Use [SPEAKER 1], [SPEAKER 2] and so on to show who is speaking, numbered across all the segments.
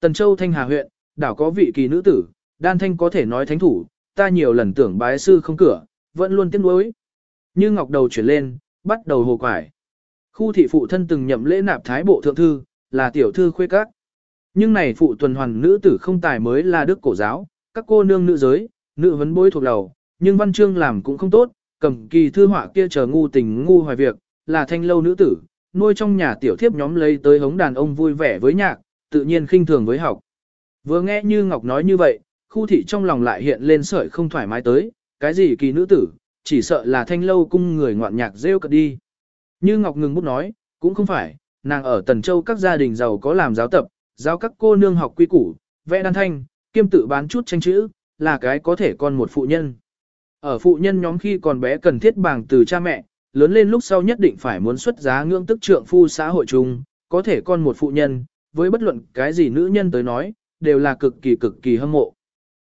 [SPEAKER 1] Tần Châu Thanh Hà huyện, đảo có vị kỳ nữ tử, đan thanh có thể nói thánh thủ, ta nhiều lần tưởng bái sư không cửa, vẫn luôn tiếc nuối. Như ngọc đầu chuyển lên, bắt đầu hồ quải. Khu thị phụ thân từng nhậm lễ nạp thái bộ thượng thư, là tiểu thư khuê các. Nhưng này phụ tuần hoàn nữ tử không tài mới là đức cổ giáo, các cô nương nữ giới, nữ vấn bối thuộc đầu, nhưng văn chương làm cũng không tốt, cầm kỳ thư họa kia chờ ngu tình ngu hoài việc, là thanh lâu nữ tử, nuôi trong nhà tiểu thiếp nhóm lấy tới hống đàn ông vui vẻ với nhạc, tự nhiên khinh thường với học. Vừa nghe như Ngọc nói như vậy, khu thị trong lòng lại hiện lên sợi không thoải mái tới, cái gì kỳ nữ tử, chỉ sợ là thanh lâu cung người ngoạn nhạc rêu cật đi. Như Ngọc ngừng bút nói, cũng không phải, nàng ở Tần Châu các gia đình giàu có làm giáo tập, giáo các cô nương học quy củ, vẽ đan thanh, kiêm tự bán chút tranh chữ, là cái có thể con một phụ nhân. Ở phụ nhân nhóm khi còn bé cần thiết bảng từ cha mẹ, lớn lên lúc sau nhất định phải muốn xuất giá ngưỡng tức trượng phu xã hội chung, có thể con một phụ nhân, với bất luận cái gì nữ nhân tới nói, đều là cực kỳ cực kỳ hâm mộ.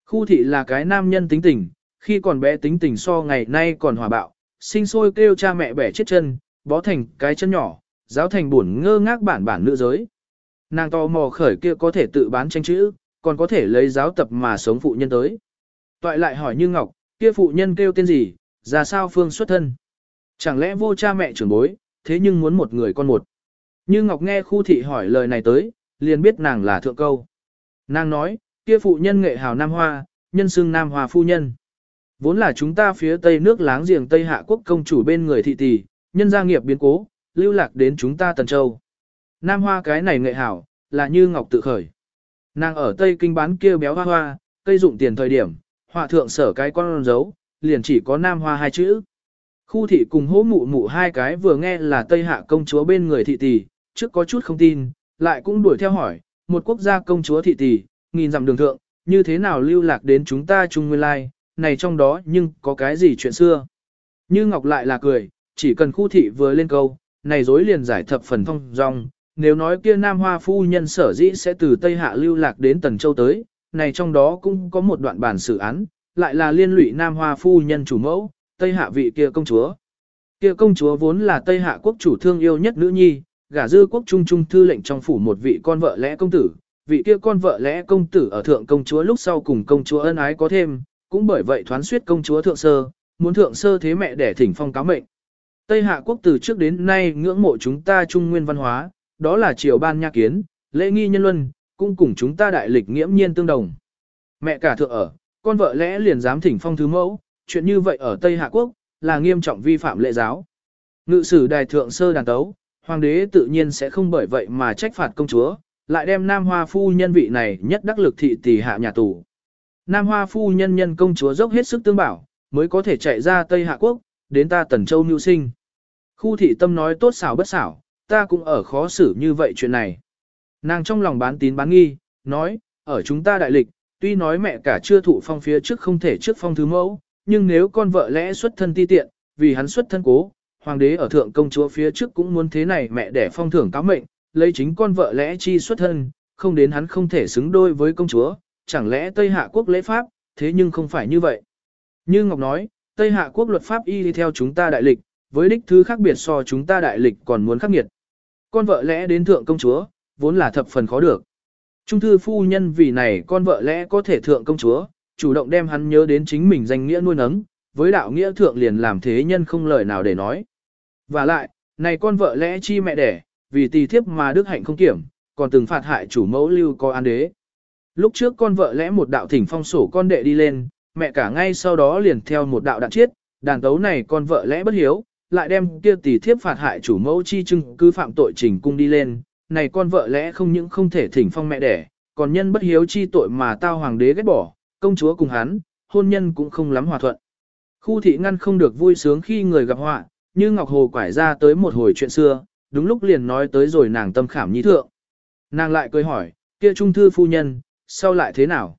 [SPEAKER 1] Khu thị là cái nam nhân tính tình, khi còn bé tính tình so ngày nay còn hòa bạo, sinh sôi kêu cha mẹ bẻ chết chân, bó thành cái chân nhỏ, giáo thành buồn ngơ ngác bản bản nữ giới. Nàng to mò khởi kia có thể tự bán tranh chữ, còn có thể lấy giáo tập mà sống phụ nhân tới. Toại lại hỏi Như Ngọc, kia phụ nhân kêu tên gì, ra sao phương xuất thân. Chẳng lẽ vô cha mẹ trưởng bối, thế nhưng muốn một người con một. Như Ngọc nghe khu thị hỏi lời này tới, liền biết nàng là thượng câu. Nàng nói, kia phụ nhân nghệ hào Nam Hoa, nhân xưng Nam Hoa phu nhân. Vốn là chúng ta phía tây nước láng giềng Tây Hạ quốc công chủ bên người thị tỷ, nhân gia nghiệp biến cố, lưu lạc đến chúng ta Tần Châu. Nam Hoa cái này nghệ hảo, là như Ngọc tự khởi. Nàng ở Tây Kinh bán kia béo hoa hoa, cây dụng tiền thời điểm, họa thượng sở cái con dấu, liền chỉ có Nam Hoa hai chữ. Khu thị cùng hố mụ mụ hai cái vừa nghe là Tây Hạ công chúa bên người thị tỷ, trước có chút không tin, lại cũng đuổi theo hỏi, một quốc gia công chúa thị tỷ, nghìn dặm đường thượng, như thế nào lưu lạc đến chúng ta Trung Nguyên Lai, này trong đó nhưng có cái gì chuyện xưa. Như Ngọc lại là cười, chỉ cần khu thị vừa lên câu, này dối liền giải thập phần thông dong, nếu nói kia Nam Hoa phu nhân sở dĩ sẽ từ Tây Hạ lưu lạc đến Tần Châu tới, này trong đó cũng có một đoạn bản xử án, lại là liên lụy Nam Hoa phu nhân chủ mẫu, Tây Hạ vị kia công chúa. Kia công chúa vốn là Tây Hạ quốc chủ thương yêu nhất nữ nhi, gả dư quốc trung trung thư lệnh trong phủ một vị con vợ lẽ công tử, vị kia con vợ lẽ công tử ở thượng công chúa lúc sau cùng công chúa ân ái có thêm, cũng bởi vậy thoán suyết công chúa thượng sơ, muốn thượng sơ thế mẹ để thỉnh phong cáo mệnh. Tây Hạ quốc từ trước đến nay ngưỡng mộ chúng ta trung nguyên văn hóa, đó là triều ban nha kiến, lễ nghi nhân luân, cũng cùng chúng ta đại lịch nghiễm nhiên tương đồng. Mẹ cả thượng ở, con vợ lẽ liền dám thỉnh phong thứ mẫu, chuyện như vậy ở Tây Hạ quốc, là nghiêm trọng vi phạm lệ giáo. Ngự sử đài thượng sơ đàn tấu, hoàng đế tự nhiên sẽ không bởi vậy mà trách phạt công chúa, lại đem Nam Hoa phu nhân vị này nhất đắc lực thị tỷ hạ nhà tù. Nam Hoa phu nhân nhân công chúa dốc hết sức tương bảo, mới có thể chạy ra Tây Hạ quốc, đến ta Tần Châu mưu sinh. Khu thị tâm nói tốt xảo bất xảo, ta cũng ở khó xử như vậy chuyện này. Nàng trong lòng bán tín bán nghi, nói, ở chúng ta đại lịch, tuy nói mẹ cả chưa thụ phong phía trước không thể trước phong thứ mẫu, nhưng nếu con vợ lẽ xuất thân ti tiện, vì hắn xuất thân cố, hoàng đế ở thượng công chúa phía trước cũng muốn thế này mẹ để phong thưởng cáo mệnh, lấy chính con vợ lẽ chi xuất thân, không đến hắn không thể xứng đôi với công chúa, chẳng lẽ Tây Hạ quốc lễ pháp, thế nhưng không phải như vậy. Như Ngọc nói, Tây Hạ quốc luật pháp y đi theo chúng ta đại lịch, với đích thứ khác biệt so chúng ta đại lịch còn muốn khắc nghiệt. Con vợ lẽ đến thượng công chúa, vốn là thập phần khó được. Trung thư phu nhân vì này con vợ lẽ có thể thượng công chúa, chủ động đem hắn nhớ đến chính mình danh nghĩa nuôi nấng, với đạo nghĩa thượng liền làm thế nhân không lời nào để nói. Và lại, này con vợ lẽ chi mẹ đẻ, vì tỳ thiếp mà đức hạnh không kiểm, còn từng phạt hại chủ mẫu lưu có an đế. Lúc trước con vợ lẽ một đạo thỉnh phong sổ con đệ đi lên, mẹ cả ngay sau đó liền theo một đạo đạn chiết, đàn tấu này con vợ lẽ bất hiếu, lại đem kia tỷ thiếp phạt hại chủ mẫu chi trưng cứ phạm tội trình cung đi lên, này con vợ lẽ không những không thể thỉnh phong mẹ đẻ, còn nhân bất hiếu chi tội mà tao hoàng đế ghét bỏ, công chúa cùng hắn, hôn nhân cũng không lắm hòa thuận. Khu thị ngăn không được vui sướng khi người gặp họa, như Ngọc Hồ quải ra tới một hồi chuyện xưa, đúng lúc liền nói tới rồi nàng tâm khảm nhi thượng. Nàng lại cười hỏi, kia trung thư phu nhân, sau lại thế nào?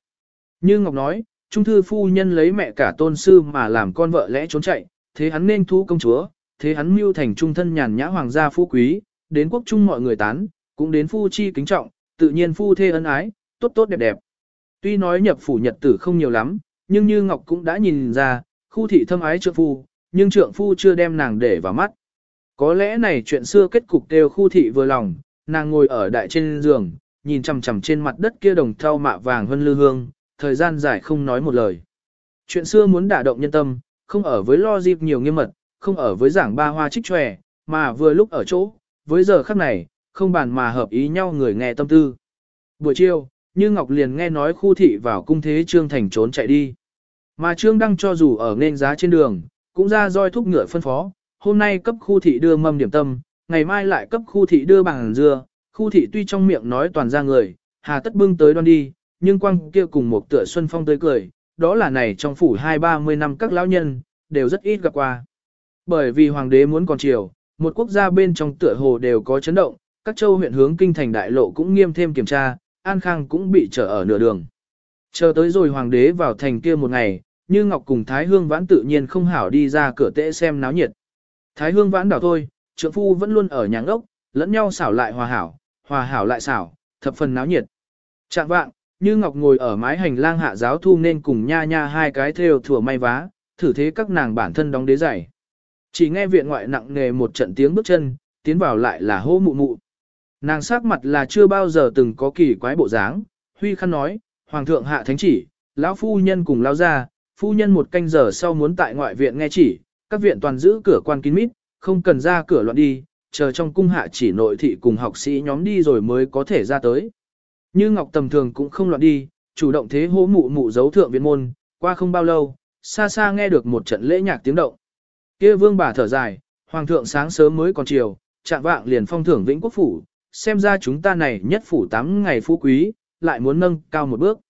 [SPEAKER 1] Như Ngọc nói, trung thư phu nhân lấy mẹ cả tôn sư mà làm con vợ lẽ trốn chạy, thế hắn nên thu công chúa, thế hắn mưu thành trung thân nhàn nhã hoàng gia phú quý, đến quốc trung mọi người tán, cũng đến phu chi kính trọng, tự nhiên phu thê ân ái, tốt tốt đẹp đẹp. Tuy nói nhập phủ nhật tử không nhiều lắm, nhưng như Ngọc cũng đã nhìn ra, khu thị thâm ái trượng phu, nhưng trượng phu chưa đem nàng để vào mắt. Có lẽ này chuyện xưa kết cục đều khu thị vừa lòng, nàng ngồi ở đại trên giường, nhìn chằm chằm trên mặt đất kia đồng thau mạ vàng hơn lư hương, thời gian dài không nói một lời. Chuyện xưa muốn đả động nhân tâm, không ở với lo dịp nhiều nghiêm mật, không ở với giảng ba hoa trích tròe, mà vừa lúc ở chỗ, với giờ khắc này, không bàn mà hợp ý nhau người nghe tâm tư. Buổi chiều, Như Ngọc liền nghe nói khu thị vào cung thế Trương Thành trốn chạy đi. Mà Trương Đăng cho dù ở nên giá trên đường, cũng ra roi thúc ngựa phân phó, hôm nay cấp khu thị đưa mâm điểm tâm, ngày mai lại cấp khu thị đưa bằng dưa, khu thị tuy trong miệng nói toàn ra người, hà tất bưng tới đoan đi, nhưng quang kia cùng một tựa xuân phong tới cười, đó là này trong phủ hai ba mươi năm các lão nhân, đều rất ít gặp qua. Bởi vì hoàng đế muốn còn chiều, một quốc gia bên trong tựa hồ đều có chấn động, các châu huyện hướng kinh thành đại lộ cũng nghiêm thêm kiểm tra, An Khang cũng bị trở ở nửa đường. Chờ tới rồi hoàng đế vào thành kia một ngày, như Ngọc cùng Thái Hương vãn tự nhiên không hảo đi ra cửa tễ xem náo nhiệt. Thái Hương vãn đảo thôi, trượng phu vẫn luôn ở nhà ngốc, lẫn nhau xảo lại hòa hảo, hòa hảo lại xảo, thập phần náo nhiệt. Trạng vạng, như Ngọc ngồi ở mái hành lang hạ giáo thu nên cùng nha nha hai cái thêu thừa may vá, thử thế các nàng bản thân đóng đế giày. Chỉ nghe viện ngoại nặng nề một trận tiếng bước chân, tiến vào lại là hô mụ mụ. Nàng sắc mặt là chưa bao giờ từng có kỳ quái bộ dáng, huy khăn nói, Hoàng thượng hạ thánh chỉ, lão phu nhân cùng lao ra, phu nhân một canh giờ sau muốn tại ngoại viện nghe chỉ, các viện toàn giữ cửa quan kín mít, không cần ra cửa loạn đi, chờ trong cung hạ chỉ nội thị cùng học sĩ nhóm đi rồi mới có thể ra tới. Như Ngọc tầm thường cũng không loạn đi, chủ động thế hố mụ mụ giấu thượng viện môn, qua không bao lâu, xa xa nghe được một trận lễ nhạc tiếng động. Kia vương bà thở dài, hoàng thượng sáng sớm mới còn chiều, chạm vạng liền phong thưởng vĩnh quốc phủ, xem ra chúng ta này nhất phủ tám ngày phú quý, lại muốn nâng cao một bước.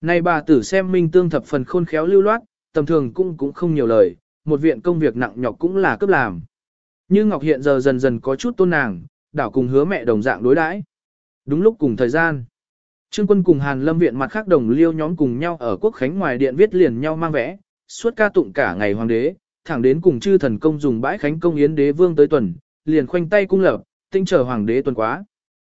[SPEAKER 1] Này bà tử xem minh tương thập phần khôn khéo lưu loát, tầm thường cũng cũng không nhiều lời, một viện công việc nặng nhọc cũng là cấp làm. Như Ngọc hiện giờ dần dần có chút tôn nàng, đảo cùng hứa mẹ đồng dạng đối đãi. Đúng lúc cùng thời gian, Trương quân cùng Hàn Lâm viện mặt khác đồng liêu nhóm cùng nhau ở quốc khánh ngoài điện viết liền nhau mang vẽ, suốt ca tụng cả ngày hoàng đế, thẳng đến cùng chư thần công dùng bãi khánh công yến đế vương tới tuần, liền khoanh tay cung lập, tinh chờ hoàng đế tuần quá.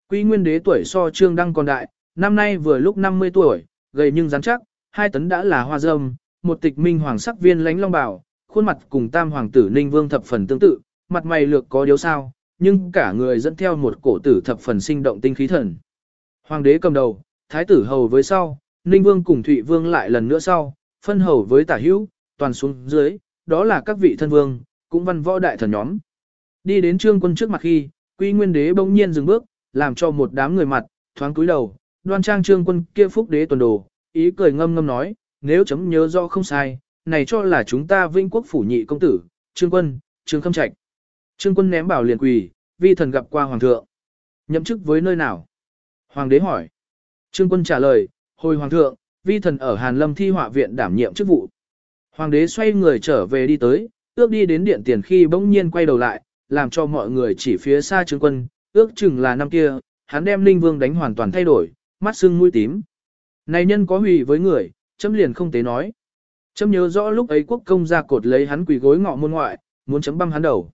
[SPEAKER 1] Quy nguyên đế tuổi so trương đăng còn đại, năm nay vừa lúc 50 tuổi, gầy nhưng rắn chắc, hai tấn đã là hoa dâm, một tịch minh hoàng sắc viên lánh long bảo, khuôn mặt cùng tam hoàng tử ninh vương thập phần tương tự, mặt mày lược có điếu sao, nhưng cả người dẫn theo một cổ tử thập phần sinh động tinh khí thần. Hoàng đế cầm đầu, thái tử hầu với sau, ninh vương cùng thụy vương lại lần nữa sau, phân hầu với tả hữu, toàn xuống dưới, đó là các vị thân vương, cũng văn võ đại thần nhóm. Đi đến trương quân trước mặt khi, quy nguyên đế bỗng nhiên dừng bước, làm cho một đám người mặt, thoáng cúi đầu, đoan trang trương quân kia phúc đế tuần đồ, ý cười ngâm ngâm nói, nếu chấm nhớ rõ không sai, này cho là chúng ta vinh quốc phủ nhị công tử, trương quân, trương khâm trạch. Trương quân ném bảo liền quỳ, vi thần gặp qua hoàng thượng. Nhậm chức với nơi nào? Hoàng đế hỏi. Trương quân trả lời, hồi hoàng thượng, vi thần ở Hàn Lâm thi họa viện đảm nhiệm chức vụ. Hoàng đế xoay người trở về đi tới, ước đi đến điện tiền khi bỗng nhiên quay đầu lại, làm cho mọi người chỉ phía xa trương quân, ước chừng là năm kia, hắn đem Ninh Vương đánh hoàn toàn thay đổi, mắt sưng mũi tím. Này nhân có hủy với người, chấm liền không tế nói. Chấm nhớ rõ lúc ấy quốc công ra cột lấy hắn quỳ gối ngọ môn ngoại, muốn chấm băm hắn đầu.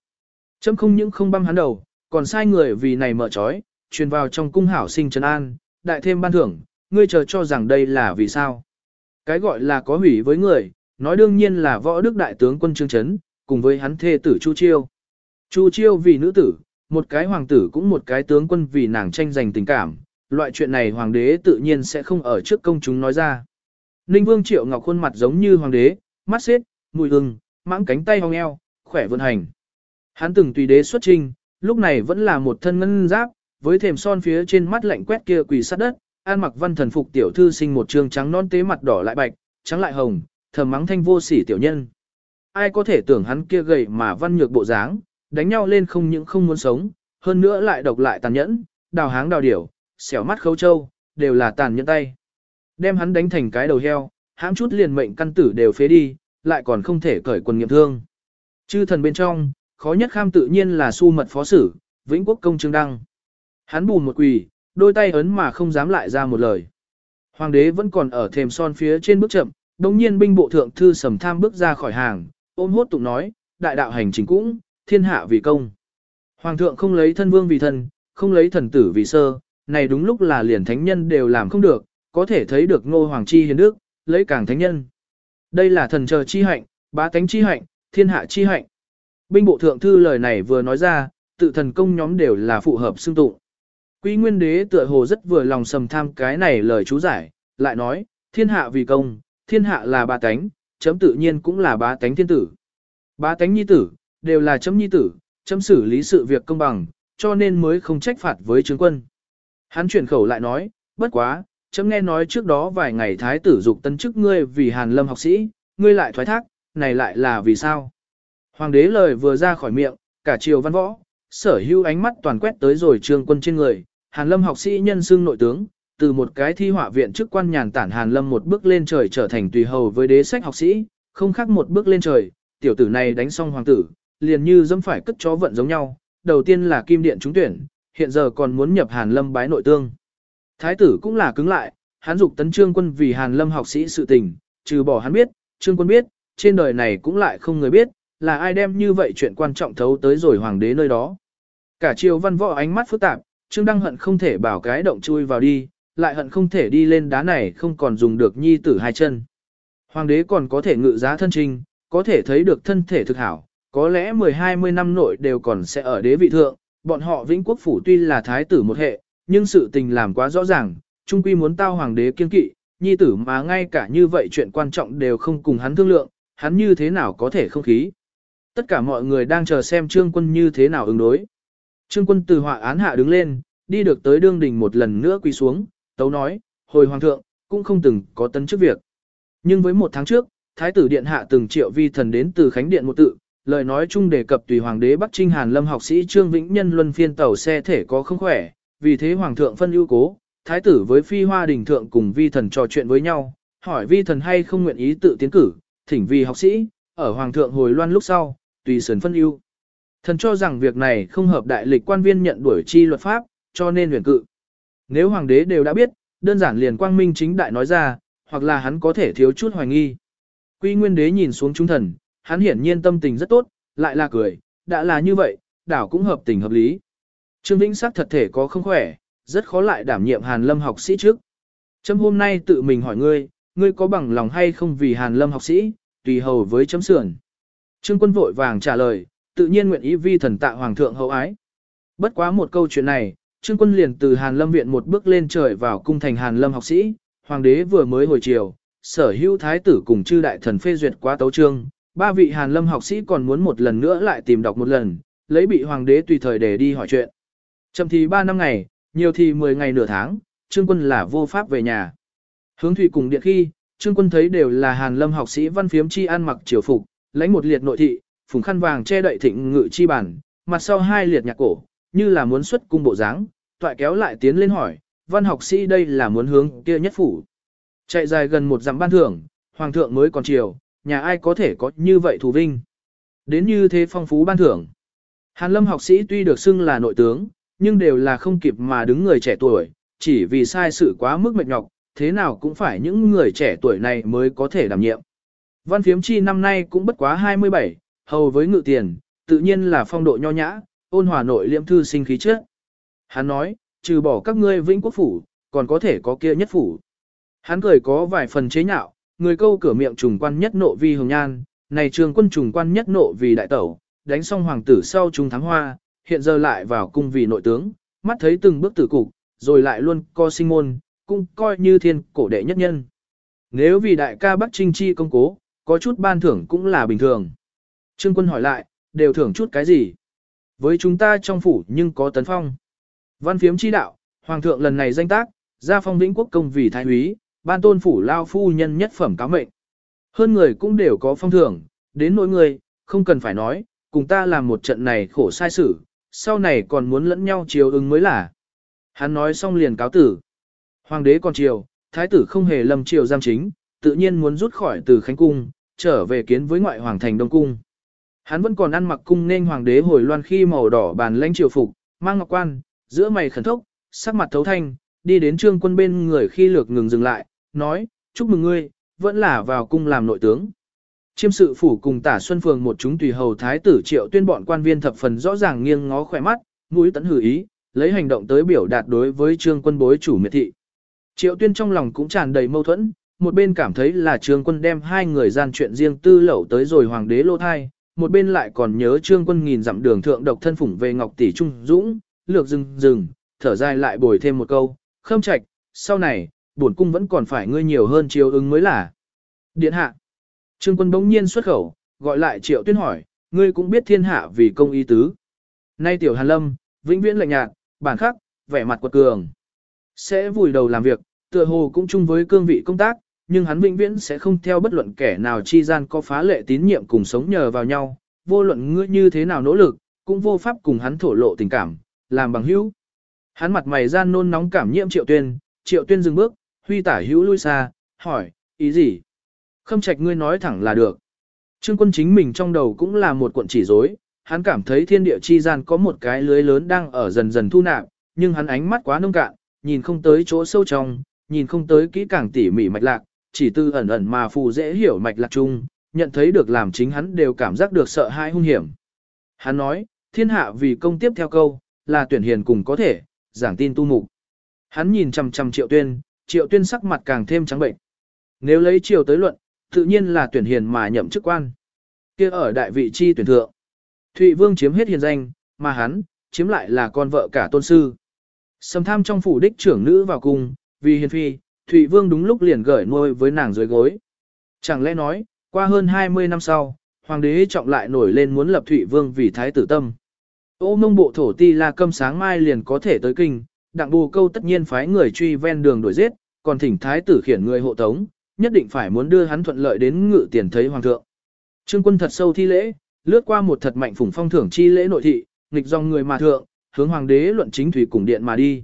[SPEAKER 1] Chấm không những không băm hắn đầu, còn sai người vì này mở trói, truyền vào trong cung hảo sinh trấn an, đại thêm ban thưởng, ngươi chờ cho rằng đây là vì sao. Cái gọi là có hủy với người, nói đương nhiên là võ đức đại tướng quân trương chấn, cùng với hắn thê tử Chu Chiêu. Chu Chiêu vì nữ tử, một cái hoàng tử cũng một cái tướng quân vì nàng tranh giành tình cảm, loại chuyện này hoàng đế tự nhiên sẽ không ở trước công chúng nói ra. Ninh Vương Triệu Ngọc khuôn mặt giống như hoàng đế, mắt xếp, mùi hừng, mãng cánh tay hong eo, khỏe vận hành. Hắn từng tùy đế xuất trinh, lúc này vẫn là một thân ngân giáp, với thềm son phía trên mắt lạnh quét kia quỳ sát đất, an mặc văn thần phục tiểu thư sinh một trường trắng non tế mặt đỏ lại bạch, trắng lại hồng, thầm mắng thanh vô sỉ tiểu nhân. Ai có thể tưởng hắn kia gầy mà văn nhược bộ dáng, đánh nhau lên không những không muốn sống, hơn nữa lại độc lại tàn nhẫn, đào háng đào điểu, xẻo mắt khấu trâu, đều là tàn nhẫn tay. Đem hắn đánh thành cái đầu heo, hãm chút liền mệnh căn tử đều phế đi, lại còn không thể cởi quần nghiệm thương. Chư thần bên trong, khó nhất kham tự nhiên là su mật phó sử, vĩnh quốc công trương đăng. Hắn bùn một quỳ, đôi tay ấn mà không dám lại ra một lời. Hoàng đế vẫn còn ở thềm son phía trên bước chậm, đồng nhiên binh bộ thượng thư sầm tham bước ra khỏi hàng, ôm hốt tụng nói, đại đạo hành trình cũng, thiên hạ vì công. Hoàng thượng không lấy thân vương vì thân, không lấy thần tử vì sơ, này đúng lúc là liền thánh nhân đều làm không được, có thể thấy được ngô hoàng chi hiền đức, lấy càng thánh nhân. Đây là thần chờ chi hạnh, bá tánh chi hạnh, thiên hạ chi hạnh. Binh bộ thượng thư lời này vừa nói ra, tự thần công nhóm đều là phụ hợp xương tụng. Quý nguyên đế tựa hồ rất vừa lòng sầm tham cái này lời chú giải, lại nói, thiên hạ vì công, thiên hạ là bá tánh, chấm tự nhiên cũng là bá tánh thiên tử. bá tánh nhi tử, đều là chấm nhi tử, chấm xử lý sự việc công bằng, cho nên mới không trách phạt với trướng quân. Hắn chuyển khẩu lại nói, bất quá, chấm nghe nói trước đó vài ngày thái tử dục tân chức ngươi vì hàn lâm học sĩ, ngươi lại thoái thác, này lại là vì sao? Hoàng đế lời vừa ra khỏi miệng, cả triều văn võ, sở hữu ánh mắt toàn quét tới rồi trương quân trên người, hàn lâm học sĩ nhân xưng nội tướng, từ một cái thi họa viện chức quan nhàn tản hàn lâm một bước lên trời trở thành tùy hầu với đế sách học sĩ, không khác một bước lên trời, tiểu tử này đánh xong hoàng tử, liền như dẫm phải cất chó vận giống nhau, đầu tiên là kim điện trúng tuyển, hiện giờ còn muốn nhập hàn lâm bái nội tương. Thái tử cũng là cứng lại, hắn dục tấn trương quân vì hàn lâm học sĩ sự tình, trừ bỏ hắn biết, trương quân biết, trên đời này cũng lại không người biết, là ai đem như vậy chuyện quan trọng thấu tới rồi hoàng đế nơi đó. Cả triều văn võ ánh mắt phức tạp, trương đăng hận không thể bảo cái động chui vào đi, lại hận không thể đi lên đá này không còn dùng được nhi tử hai chân. Hoàng đế còn có thể ngự giá thân trinh, có thể thấy được thân thể thực hảo, có lẽ 10-20 năm nội đều còn sẽ ở đế vị thượng, bọn họ vĩnh quốc phủ tuy là thái tử một hệ, nhưng sự tình làm quá rõ ràng, trung quy muốn tao hoàng đế kiên kỵ, nhi tử mà ngay cả như vậy chuyện quan trọng đều không cùng hắn thương lượng, hắn như thế nào có thể không khí. Tất cả mọi người đang chờ xem trương quân như thế nào ứng đối. Trương quân từ họa án hạ đứng lên, đi được tới đương đình một lần nữa quỳ xuống, tấu nói, hồi hoàng thượng, cũng không từng có tấn chức việc. Nhưng với một tháng trước, thái tử điện hạ từng triệu vi thần đến từ khánh điện một tự, lời nói chung đề cập tùy hoàng đế Bắc Trinh Hàn Lâm học sĩ Trương Vĩnh Nhân luân phiên tàu xe thể có không khỏe, vì thế hoàng thượng phân ưu cố, thái tử với phi hoa đình thượng cùng vi thần trò chuyện với nhau, hỏi vi thần hay không nguyện ý tự tiến cử, thỉnh vì học sĩ, ở hoàng thượng hồi loan lúc sau, tùy sườn phân ưu. Thần cho rằng việc này không hợp đại lịch quan viên nhận đuổi chi luật pháp, cho nên huyền cự. Nếu hoàng đế đều đã biết, đơn giản liền quang minh chính đại nói ra, hoặc là hắn có thể thiếu chút hoài nghi. Quy nguyên đế nhìn xuống chúng thần, hắn hiển nhiên tâm tình rất tốt, lại là cười, đã là như vậy, đảo cũng hợp tình hợp lý. Trương Vĩnh sắc thật thể có không khỏe, rất khó lại đảm nhiệm Hàn Lâm học sĩ trước. Trâm hôm nay tự mình hỏi ngươi, ngươi có bằng lòng hay không vì Hàn Lâm học sĩ, tùy hầu với chấm sườn. Trương quân vội vàng trả lời, tự nhiên nguyện ý vi thần tạ hoàng thượng hậu ái. Bất quá một câu chuyện này, Trương quân liền từ Hàn Lâm viện một bước lên trời vào cung thành Hàn Lâm học sĩ, hoàng đế vừa mới hồi chiều, sở hữu thái tử cùng chư đại thần phê duyệt quá tấu trương, ba vị Hàn Lâm học sĩ còn muốn một lần nữa lại tìm đọc một lần, lấy bị hoàng đế tùy thời để đi hỏi chuyện. Chậm thì 3 năm ngày, nhiều thì 10 ngày nửa tháng, Trương quân là vô pháp về nhà. Hướng thủy cùng điện khi, Trương quân thấy đều là Hàn Lâm học sĩ văn phiếm chi ăn mặc triều phục, lãnh một liệt nội thị, phùng khăn vàng che đậy thịnh ngự chi bản, mặt sau hai liệt nhạc cổ, như là muốn xuất cung bộ dáng, toại kéo lại tiến lên hỏi, văn học sĩ đây là muốn hướng kia nhất phủ. Chạy dài gần một dặm ban thưởng, hoàng thượng mới còn chiều, nhà ai có thể có như vậy thù vinh. Đến như thế phong phú ban thưởng. Hàn lâm học sĩ tuy được xưng là nội tướng, nhưng đều là không kịp mà đứng người trẻ tuổi, chỉ vì sai sự quá mức mệt nhọc, thế nào cũng phải những người trẻ tuổi này mới có thể đảm nhiệm. Văn phiếm chi năm nay cũng bất quá 27, hầu với ngự tiền, tự nhiên là phong độ nho nhã, ôn hòa nội liêm thư sinh khí trước. Hắn nói, trừ bỏ các ngươi vĩnh quốc phủ, còn có thể có kia nhất phủ. Hắn cười có vài phần chế nhạo, người câu cửa miệng trùng quan nhất nộ vì hồng nhan, này trường quân trùng quan nhất nộ vì đại tẩu, đánh xong hoàng tử sau trung thắng hoa, hiện giờ lại vào cung vì nội tướng, mắt thấy từng bước tử cục, rồi lại luôn co sinh môn, cung coi như thiên cổ đệ nhất nhân. Nếu vì đại ca Bắc Trinh Chi công cố, có chút ban thưởng cũng là bình thường. Trương quân hỏi lại, đều thưởng chút cái gì? Với chúng ta trong phủ nhưng có tấn phong. Văn phiếm chi đạo, hoàng thượng lần này danh tác, ra phong vĩnh quốc công vì thái úy, ban tôn phủ lao phu nhân nhất phẩm cáo mệnh. Hơn người cũng đều có phong thưởng, đến nỗi người, không cần phải nói, cùng ta làm một trận này khổ sai sự, sau này còn muốn lẫn nhau chiều ứng mới là. Hắn nói xong liền cáo tử. Hoàng đế còn chiều, thái tử không hề lầm chiều giam chính, tự nhiên muốn rút khỏi từ Khánh Cung, trở về kiến với ngoại hoàng thành Đông Cung. Hắn vẫn còn ăn mặc cung nên hoàng đế hồi loan khi màu đỏ bàn lãnh triều phục, mang ngọc quan, giữa mày khẩn thốc, sắc mặt thấu thanh, đi đến trương quân bên người khi lược ngừng dừng lại, nói, chúc mừng ngươi, vẫn là vào cung làm nội tướng. Chiêm sự phủ cùng tả xuân phường một chúng tùy hầu thái tử triệu tuyên bọn quan viên thập phần rõ ràng nghiêng ngó khỏe mắt, mũi tấn hử ý, lấy hành động tới biểu đạt đối với trương quân bối chủ miệt thị. Triệu tuyên trong lòng cũng tràn đầy mâu thuẫn, một bên cảm thấy là trương quân đem hai người gian chuyện riêng tư lẩu tới rồi hoàng đế lô thai, một bên lại còn nhớ trương quân nghìn dặm đường thượng độc thân phủng về ngọc tỷ trung dũng, lược rừng rừng, thở dài lại bồi thêm một câu, khâm trạch, sau này, bổn cung vẫn còn phải ngươi nhiều hơn chiếu ứng mới là. Điện hạ. Trương quân bỗng nhiên xuất khẩu, gọi lại triệu tuyên hỏi, ngươi cũng biết thiên hạ vì công y tứ. Nay tiểu hàn lâm, vĩnh viễn lạnh nhạt, bản khắc, vẻ mặt quật cường. Sẽ vùi đầu làm việc, tựa hồ cũng chung với cương vị công tác, nhưng hắn vĩnh viễn sẽ không theo bất luận kẻ nào chi gian có phá lệ tín nhiệm cùng sống nhờ vào nhau, vô luận ngươi như thế nào nỗ lực, cũng vô pháp cùng hắn thổ lộ tình cảm, làm bằng hữu. Hắn mặt mày gian nôn nóng cảm nhiễm triệu tuyên, triệu tuyên dừng bước, huy tả hữu lui xa, hỏi, ý gì? Khâm trạch ngươi nói thẳng là được. Trương quân chính mình trong đầu cũng là một cuộn chỉ rối, hắn cảm thấy thiên địa chi gian có một cái lưới lớn đang ở dần dần thu nạp, nhưng hắn ánh mắt quá nông cạn, nhìn không tới chỗ sâu trong, nhìn không tới kỹ càng tỉ mỉ mạch lạc, chỉ tư ẩn ẩn mà phù dễ hiểu mạch lạc chung, nhận thấy được làm chính hắn đều cảm giác được sợ hãi hung hiểm. Hắn nói, thiên hạ vì công tiếp theo câu, là tuyển hiền cùng có thể, giảng tin tu mục. Hắn nhìn chằm chằm triệu tuyên, triệu tuyên sắc mặt càng thêm trắng bệnh. Nếu lấy triều tới luận, tự nhiên là tuyển hiền mà nhậm chức quan. kia ở đại vị chi tuyển thượng. Thụy Vương chiếm hết hiền danh, mà hắn, chiếm lại là con vợ cả tôn sư. Sầm tham trong phủ đích trưởng nữ vào cung, vì hiền phi, Thụy Vương đúng lúc liền gởi nuôi với nàng dưới gối. Chẳng lẽ nói, qua hơn 20 năm sau, hoàng đế trọng lại nổi lên muốn lập Thụy Vương vì thái tử tâm. Ô mông bộ thổ ti là câm sáng mai liền có thể tới kinh, đặng bù câu tất nhiên phái người truy ven đường đuổi giết, còn thỉnh thái tử khiển người hộ tống, nhất định phải muốn đưa hắn thuận lợi đến ngự tiền thấy hoàng thượng. Trương quân thật sâu thi lễ, lướt qua một thật mạnh phủng phong thưởng chi lễ nội thị, nghịch dòng người mà thượng, hướng hoàng đế luận chính thủy cùng điện mà đi.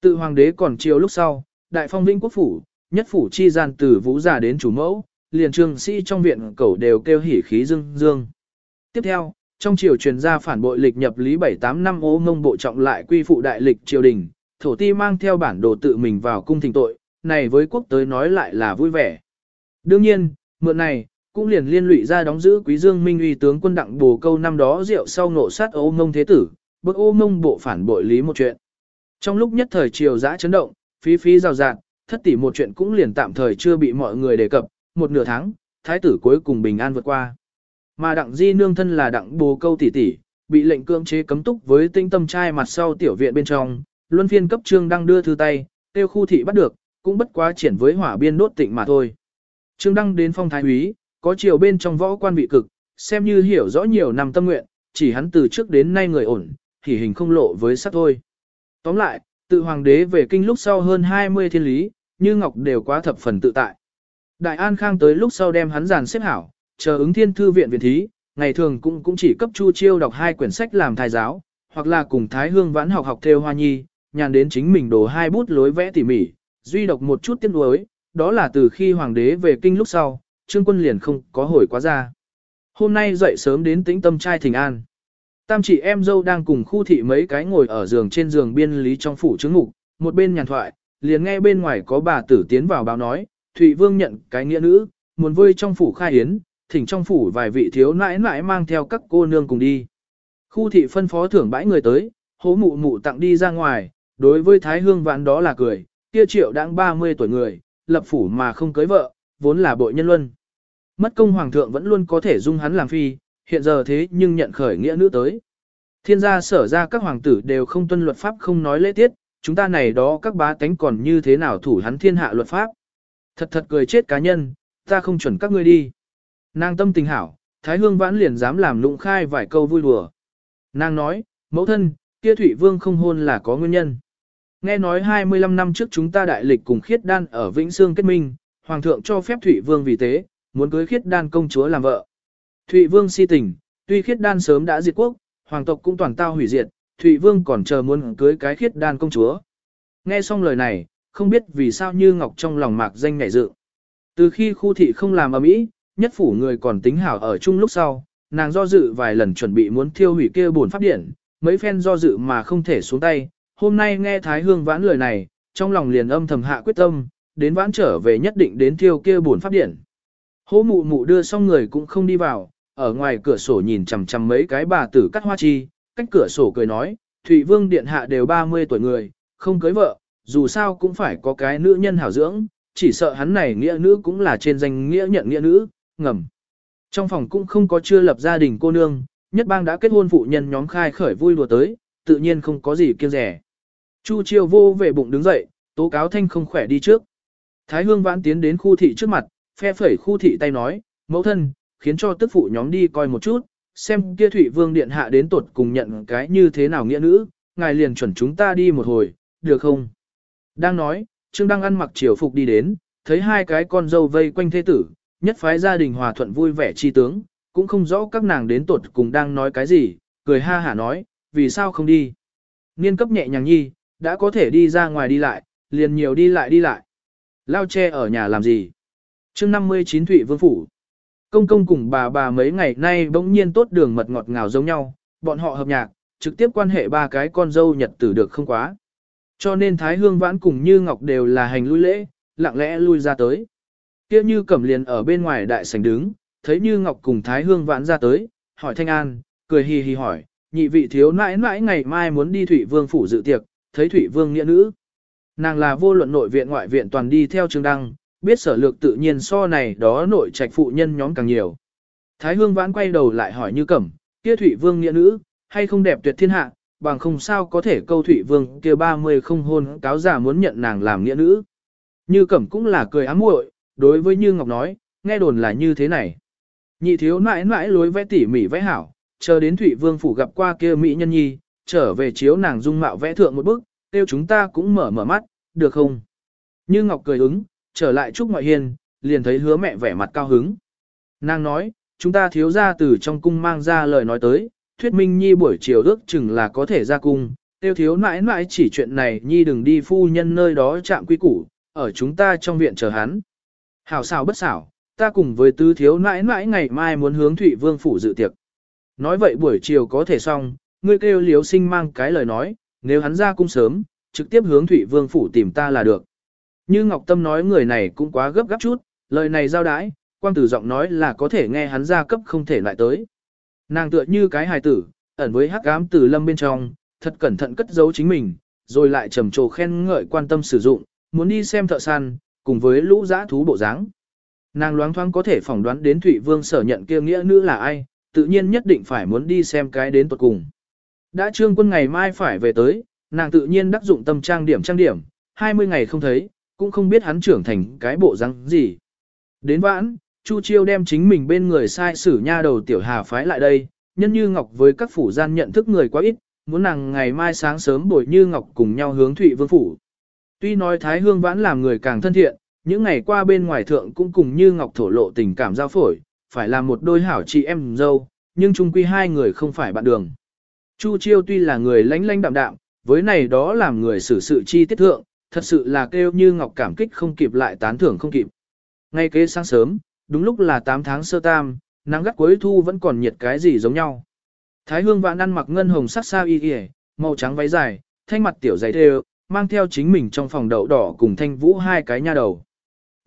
[SPEAKER 1] Tự hoàng đế còn chiều lúc sau, đại phong vinh quốc phủ, nhất phủ chi gian từ vũ giả đến chủ mẫu, liền trương sĩ trong viện cầu đều kêu hỉ khí dương dương. Tiếp theo, trong triều truyền ra phản bội lịch nhập lý 7-8 năm ô ngông bộ trọng lại quy phụ đại lịch triều đình, thổ ti mang theo bản đồ tự mình vào cung thỉnh tội, này với quốc tới nói lại là vui vẻ. Đương nhiên, mượn này, cũng liền liên lụy ra đóng giữ quý dương minh uy tướng quân đặng bồ câu năm đó rượu sau nộ sát ô mông thế tử, bức ô mông bộ phản bội lý một chuyện. Trong lúc nhất thời triều giã chấn động, phí phí rào rạt, thất tỷ một chuyện cũng liền tạm thời chưa bị mọi người đề cập, một nửa tháng, thái tử cuối cùng bình an vượt qua. Mà đặng di nương thân là đặng bồ câu tỷ tỷ, bị lệnh cưỡng chế cấm túc với tinh tâm trai mặt sau tiểu viện bên trong, luân phiên cấp trương đang đưa thư tay, tiêu khu thị bắt được, cũng bất quá triển với hỏa biên đốt tịnh mà thôi. Trương Đăng đến phong thái úy, có chiều bên trong võ quan vị cực, xem như hiểu rõ nhiều năm tâm nguyện, chỉ hắn từ trước đến nay người ổn, thì hình không lộ với sắc thôi. Tóm lại, tự hoàng đế về kinh lúc sau hơn 20 thiên lý, như ngọc đều quá thập phần tự tại. Đại An Khang tới lúc sau đem hắn giàn xếp hảo, chờ ứng thiên thư viện viện thí, ngày thường cũng cũng chỉ cấp Chu Chiêu đọc hai quyển sách làm thái giáo, hoặc là cùng Thái Hương vãn học học theo hoa nhi, nhàn đến chính mình đồ hai bút lối vẽ tỉ mỉ, duy độc một chút tiếc nuối, đó là từ khi hoàng đế về kinh lúc sau, trương quân liền không có hồi quá ra. Hôm nay dậy sớm đến tĩnh tâm trai thỉnh an. Tam chị em dâu đang cùng khu thị mấy cái ngồi ở giường trên giường biên lý trong phủ chứng ngục, một bên nhàn thoại, liền nghe bên ngoài có bà tử tiến vào báo nói, Thụy Vương nhận cái nghĩa nữ, muốn vui trong phủ khai yến, thỉnh trong phủ vài vị thiếu nãi nãi mang theo các cô nương cùng đi. Khu thị phân phó thưởng bãi người tới, hố mụ mụ tặng đi ra ngoài, đối với Thái Hương vạn đó là cười, kia triệu đang 30 tuổi người, lập phủ mà không cưới vợ, vốn là bội nhân luân. Mất công hoàng thượng vẫn luôn có thể dung hắn làm phi, hiện giờ thế nhưng nhận khởi nghĩa nữ tới. Thiên gia sở ra các hoàng tử đều không tuân luật pháp không nói lễ tiết, chúng ta này đó các bá tánh còn như thế nào thủ hắn thiên hạ luật pháp. Thật thật cười chết cá nhân, ta không chuẩn các ngươi đi. Nàng tâm tình hảo, Thái Hương vãn liền dám làm lụng khai vài câu vui đùa. Nàng nói, mẫu thân, kia Thủy Vương không hôn là có nguyên nhân. Nghe nói 25 năm trước chúng ta đại lịch cùng khiết đan ở Vĩnh Sương kết minh, Hoàng thượng cho phép Thủy Vương vì thế, muốn cưới khiết đan công chúa làm vợ. Thụy Vương si tình, tuy khiết đan sớm đã diệt quốc, hoàng tộc cũng toàn tao hủy diệt, Thụy Vương còn chờ muốn cưới cái khiết đan công chúa. Nghe xong lời này, không biết vì sao như ngọc trong lòng mạc danh nhảy dự. Từ khi khu thị không làm ở mỹ, nhất phủ người còn tính hảo ở chung lúc sau, nàng do dự vài lần chuẩn bị muốn thiêu hủy kia buồn pháp điển, mấy phen do dự mà không thể xuống tay, hôm nay nghe Thái Hương vãn lời này, trong lòng liền âm thầm hạ quyết tâm, đến vãn trở về nhất định đến thiêu kia buồn pháp điện. Hố mụ mụ đưa xong người cũng không đi vào, ở ngoài cửa sổ nhìn chằm chằm mấy cái bà tử cắt hoa chi, cách cửa sổ cười nói, Thụy Vương Điện Hạ đều 30 tuổi người, không cưới vợ, dù sao cũng phải có cái nữ nhân hảo dưỡng, chỉ sợ hắn này nghĩa nữ cũng là trên danh nghĩa nhận nghĩa nữ, ngầm. Trong phòng cũng không có chưa lập gia đình cô nương, nhất bang đã kết hôn phụ nhân nhóm khai khởi vui đùa tới, tự nhiên không có gì kiêng rẻ. Chu Chiêu vô về bụng đứng dậy, tố cáo thanh không khỏe đi trước. Thái Hương vãn tiến đến khu thị trước mặt, phe phẩy khu thị tay nói, mẫu thân, khiến cho tức phụ nhóm đi coi một chút, xem kia Thụy Vương Điện hạ đến tuột cùng nhận cái như thế nào nghĩa nữ, ngài liền chuẩn chúng ta đi một hồi, được không? Đang nói, Trương đang ăn mặc triều phục đi đến, thấy hai cái con dâu vây quanh thế tử, nhất phái gia đình hòa thuận vui vẻ chi tướng, cũng không rõ các nàng đến tuột cùng đang nói cái gì, cười ha hả nói, vì sao không đi? Niên cấp nhẹ nhàng nhi, đã có thể đi ra ngoài đi lại, liền nhiều đi lại đi lại. Lao che ở nhà làm gì? chương 59 Thụy Vương Phủ. Công công cùng bà bà mấy ngày nay bỗng nhiên tốt đường mật ngọt ngào giống nhau, bọn họ hợp nhạc, trực tiếp quan hệ ba cái con dâu nhật tử được không quá. Cho nên Thái Hương Vãn cùng Như Ngọc đều là hành lui lễ, lặng lẽ lui ra tới. Kia Như Cẩm liền ở bên ngoài đại sảnh đứng, thấy Như Ngọc cùng Thái Hương Vãn ra tới, hỏi Thanh An, cười hì hì hỏi, nhị vị thiếu nãi nãi ngày mai muốn đi Thủy Vương phủ dự tiệc, thấy Thủy Vương nghĩa nữ. Nàng là vô luận nội viện ngoại viện toàn đi theo Trương Đăng, biết sở lược tự nhiên so này đó nội trạch phụ nhân nhóm càng nhiều. Thái Hương vãn quay đầu lại hỏi Như Cẩm, kia Thủy Vương nghĩa nữ, hay không đẹp tuyệt thiên hạ, bằng không sao có thể câu Thủy Vương kia 30 không hôn cáo giả muốn nhận nàng làm nghĩa nữ. Như Cẩm cũng là cười ám muội, đối với Như Ngọc nói, nghe đồn là như thế này. Nhị thiếu mãi mãi lối vẽ tỉ mỉ vẽ hảo, chờ đến Thủy Vương phủ gặp qua kia mỹ nhân nhi, trở về chiếu nàng dung mạo vẽ thượng một bức, tiêu chúng ta cũng mở mở mắt, được không? Như Ngọc cười ứng, trở lại Trúc Ngoại Hiên, liền thấy hứa mẹ vẻ mặt cao hứng. Nàng nói, chúng ta thiếu ra từ trong cung mang ra lời nói tới, thuyết minh nhi buổi chiều ước chừng là có thể ra cung, tiêu thiếu mãi mãi chỉ chuyện này nhi đừng đi phu nhân nơi đó chạm quy củ, ở chúng ta trong viện chờ hắn. Hảo xảo bất xảo, ta cùng với tứ thiếu mãi mãi ngày mai muốn hướng Thụy Vương phủ dự tiệc. Nói vậy buổi chiều có thể xong, ngươi kêu liếu sinh mang cái lời nói, nếu hắn ra cung sớm, trực tiếp hướng Thụy Vương phủ tìm ta là được. Như Ngọc Tâm nói người này cũng quá gấp gáp chút, lời này giao đái, quang tử giọng nói là có thể nghe hắn ra cấp không thể lại tới. Nàng tựa như cái hài tử, ẩn với hắc ám từ lâm bên trong, thật cẩn thận cất giấu chính mình, rồi lại trầm trồ khen ngợi quan tâm sử dụng, muốn đi xem thợ săn, cùng với lũ giã thú bộ dáng. Nàng loáng thoáng có thể phỏng đoán đến Thụy Vương sở nhận kia nghĩa nữ là ai, tự nhiên nhất định phải muốn đi xem cái đến tuột cùng. Đã trương quân ngày mai phải về tới, nàng tự nhiên đắc dụng tâm trang điểm trang điểm, 20 ngày không thấy, cũng không biết hắn trưởng thành cái bộ răng gì. Đến vãn, Chu Chiêu đem chính mình bên người sai sử nha đầu tiểu hà phái lại đây, nhân như Ngọc với các phủ gian nhận thức người quá ít, muốn nàng ngày mai sáng sớm bồi như Ngọc cùng nhau hướng Thụy Vương phủ. Tuy nói Thái Hương vãn làm người càng thân thiện, những ngày qua bên ngoài thượng cũng cùng như Ngọc thổ lộ tình cảm giao phổi, phải làm một đôi hảo chị em dâu, nhưng chung quy hai người không phải bạn đường. Chu Chiêu tuy là người lánh lánh đạm đạm, với này đó làm người xử sự chi tiết thượng, thật sự là kêu như ngọc cảm kích không kịp lại tán thưởng không kịp. Ngay kế sáng sớm, đúng lúc là 8 tháng sơ tam, nắng gắt cuối thu vẫn còn nhiệt cái gì giống nhau. Thái hương vạn ăn mặc ngân hồng sắc sao y y, màu trắng váy dài, thanh mặt tiểu dày thêu, mang theo chính mình trong phòng đậu đỏ cùng thanh vũ hai cái nha đầu.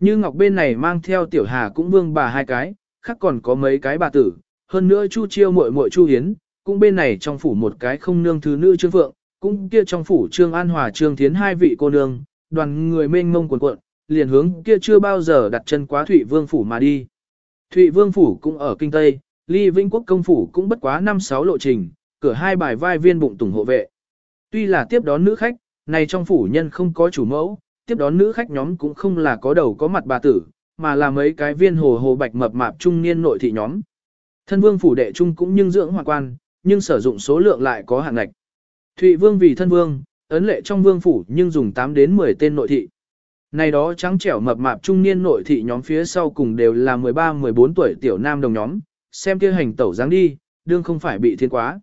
[SPEAKER 1] Như ngọc bên này mang theo tiểu hà cũng vương bà hai cái, khác còn có mấy cái bà tử, hơn nữa chu chiêu muội muội chu hiến, cũng bên này trong phủ một cái không nương thứ nữ trương phượng, cũng kia trong phủ Trương An Hòa Trương Thiến hai vị cô nương, đoàn người mênh mông cuộn cuộn, liền hướng kia chưa bao giờ đặt chân quá Thụy Vương phủ mà đi. Thụy Vương phủ cũng ở kinh Tây, Ly Vĩnh Quốc công phủ cũng bất quá 5-6 lộ trình, cửa hai bài vai viên bụng tùng hộ vệ. Tuy là tiếp đón nữ khách, này trong phủ nhân không có chủ mẫu, tiếp đón nữ khách nhóm cũng không là có đầu có mặt bà tử, mà là mấy cái viên hồ hồ bạch mập mạp trung niên nội thị nhóm. Thân vương phủ đệ trung cũng nhưng dưỡng hòa quan, nhưng sử dụng số lượng lại có hạn ngạch. Thụy vương vì thân vương, ấn lệ trong vương phủ nhưng dùng 8 đến 10 tên nội thị. Này đó trắng trẻo mập mạp trung niên nội thị nhóm phía sau cùng đều là 13-14 tuổi tiểu nam đồng nhóm, xem kia hành tẩu dáng đi, đương không phải bị thiên quá.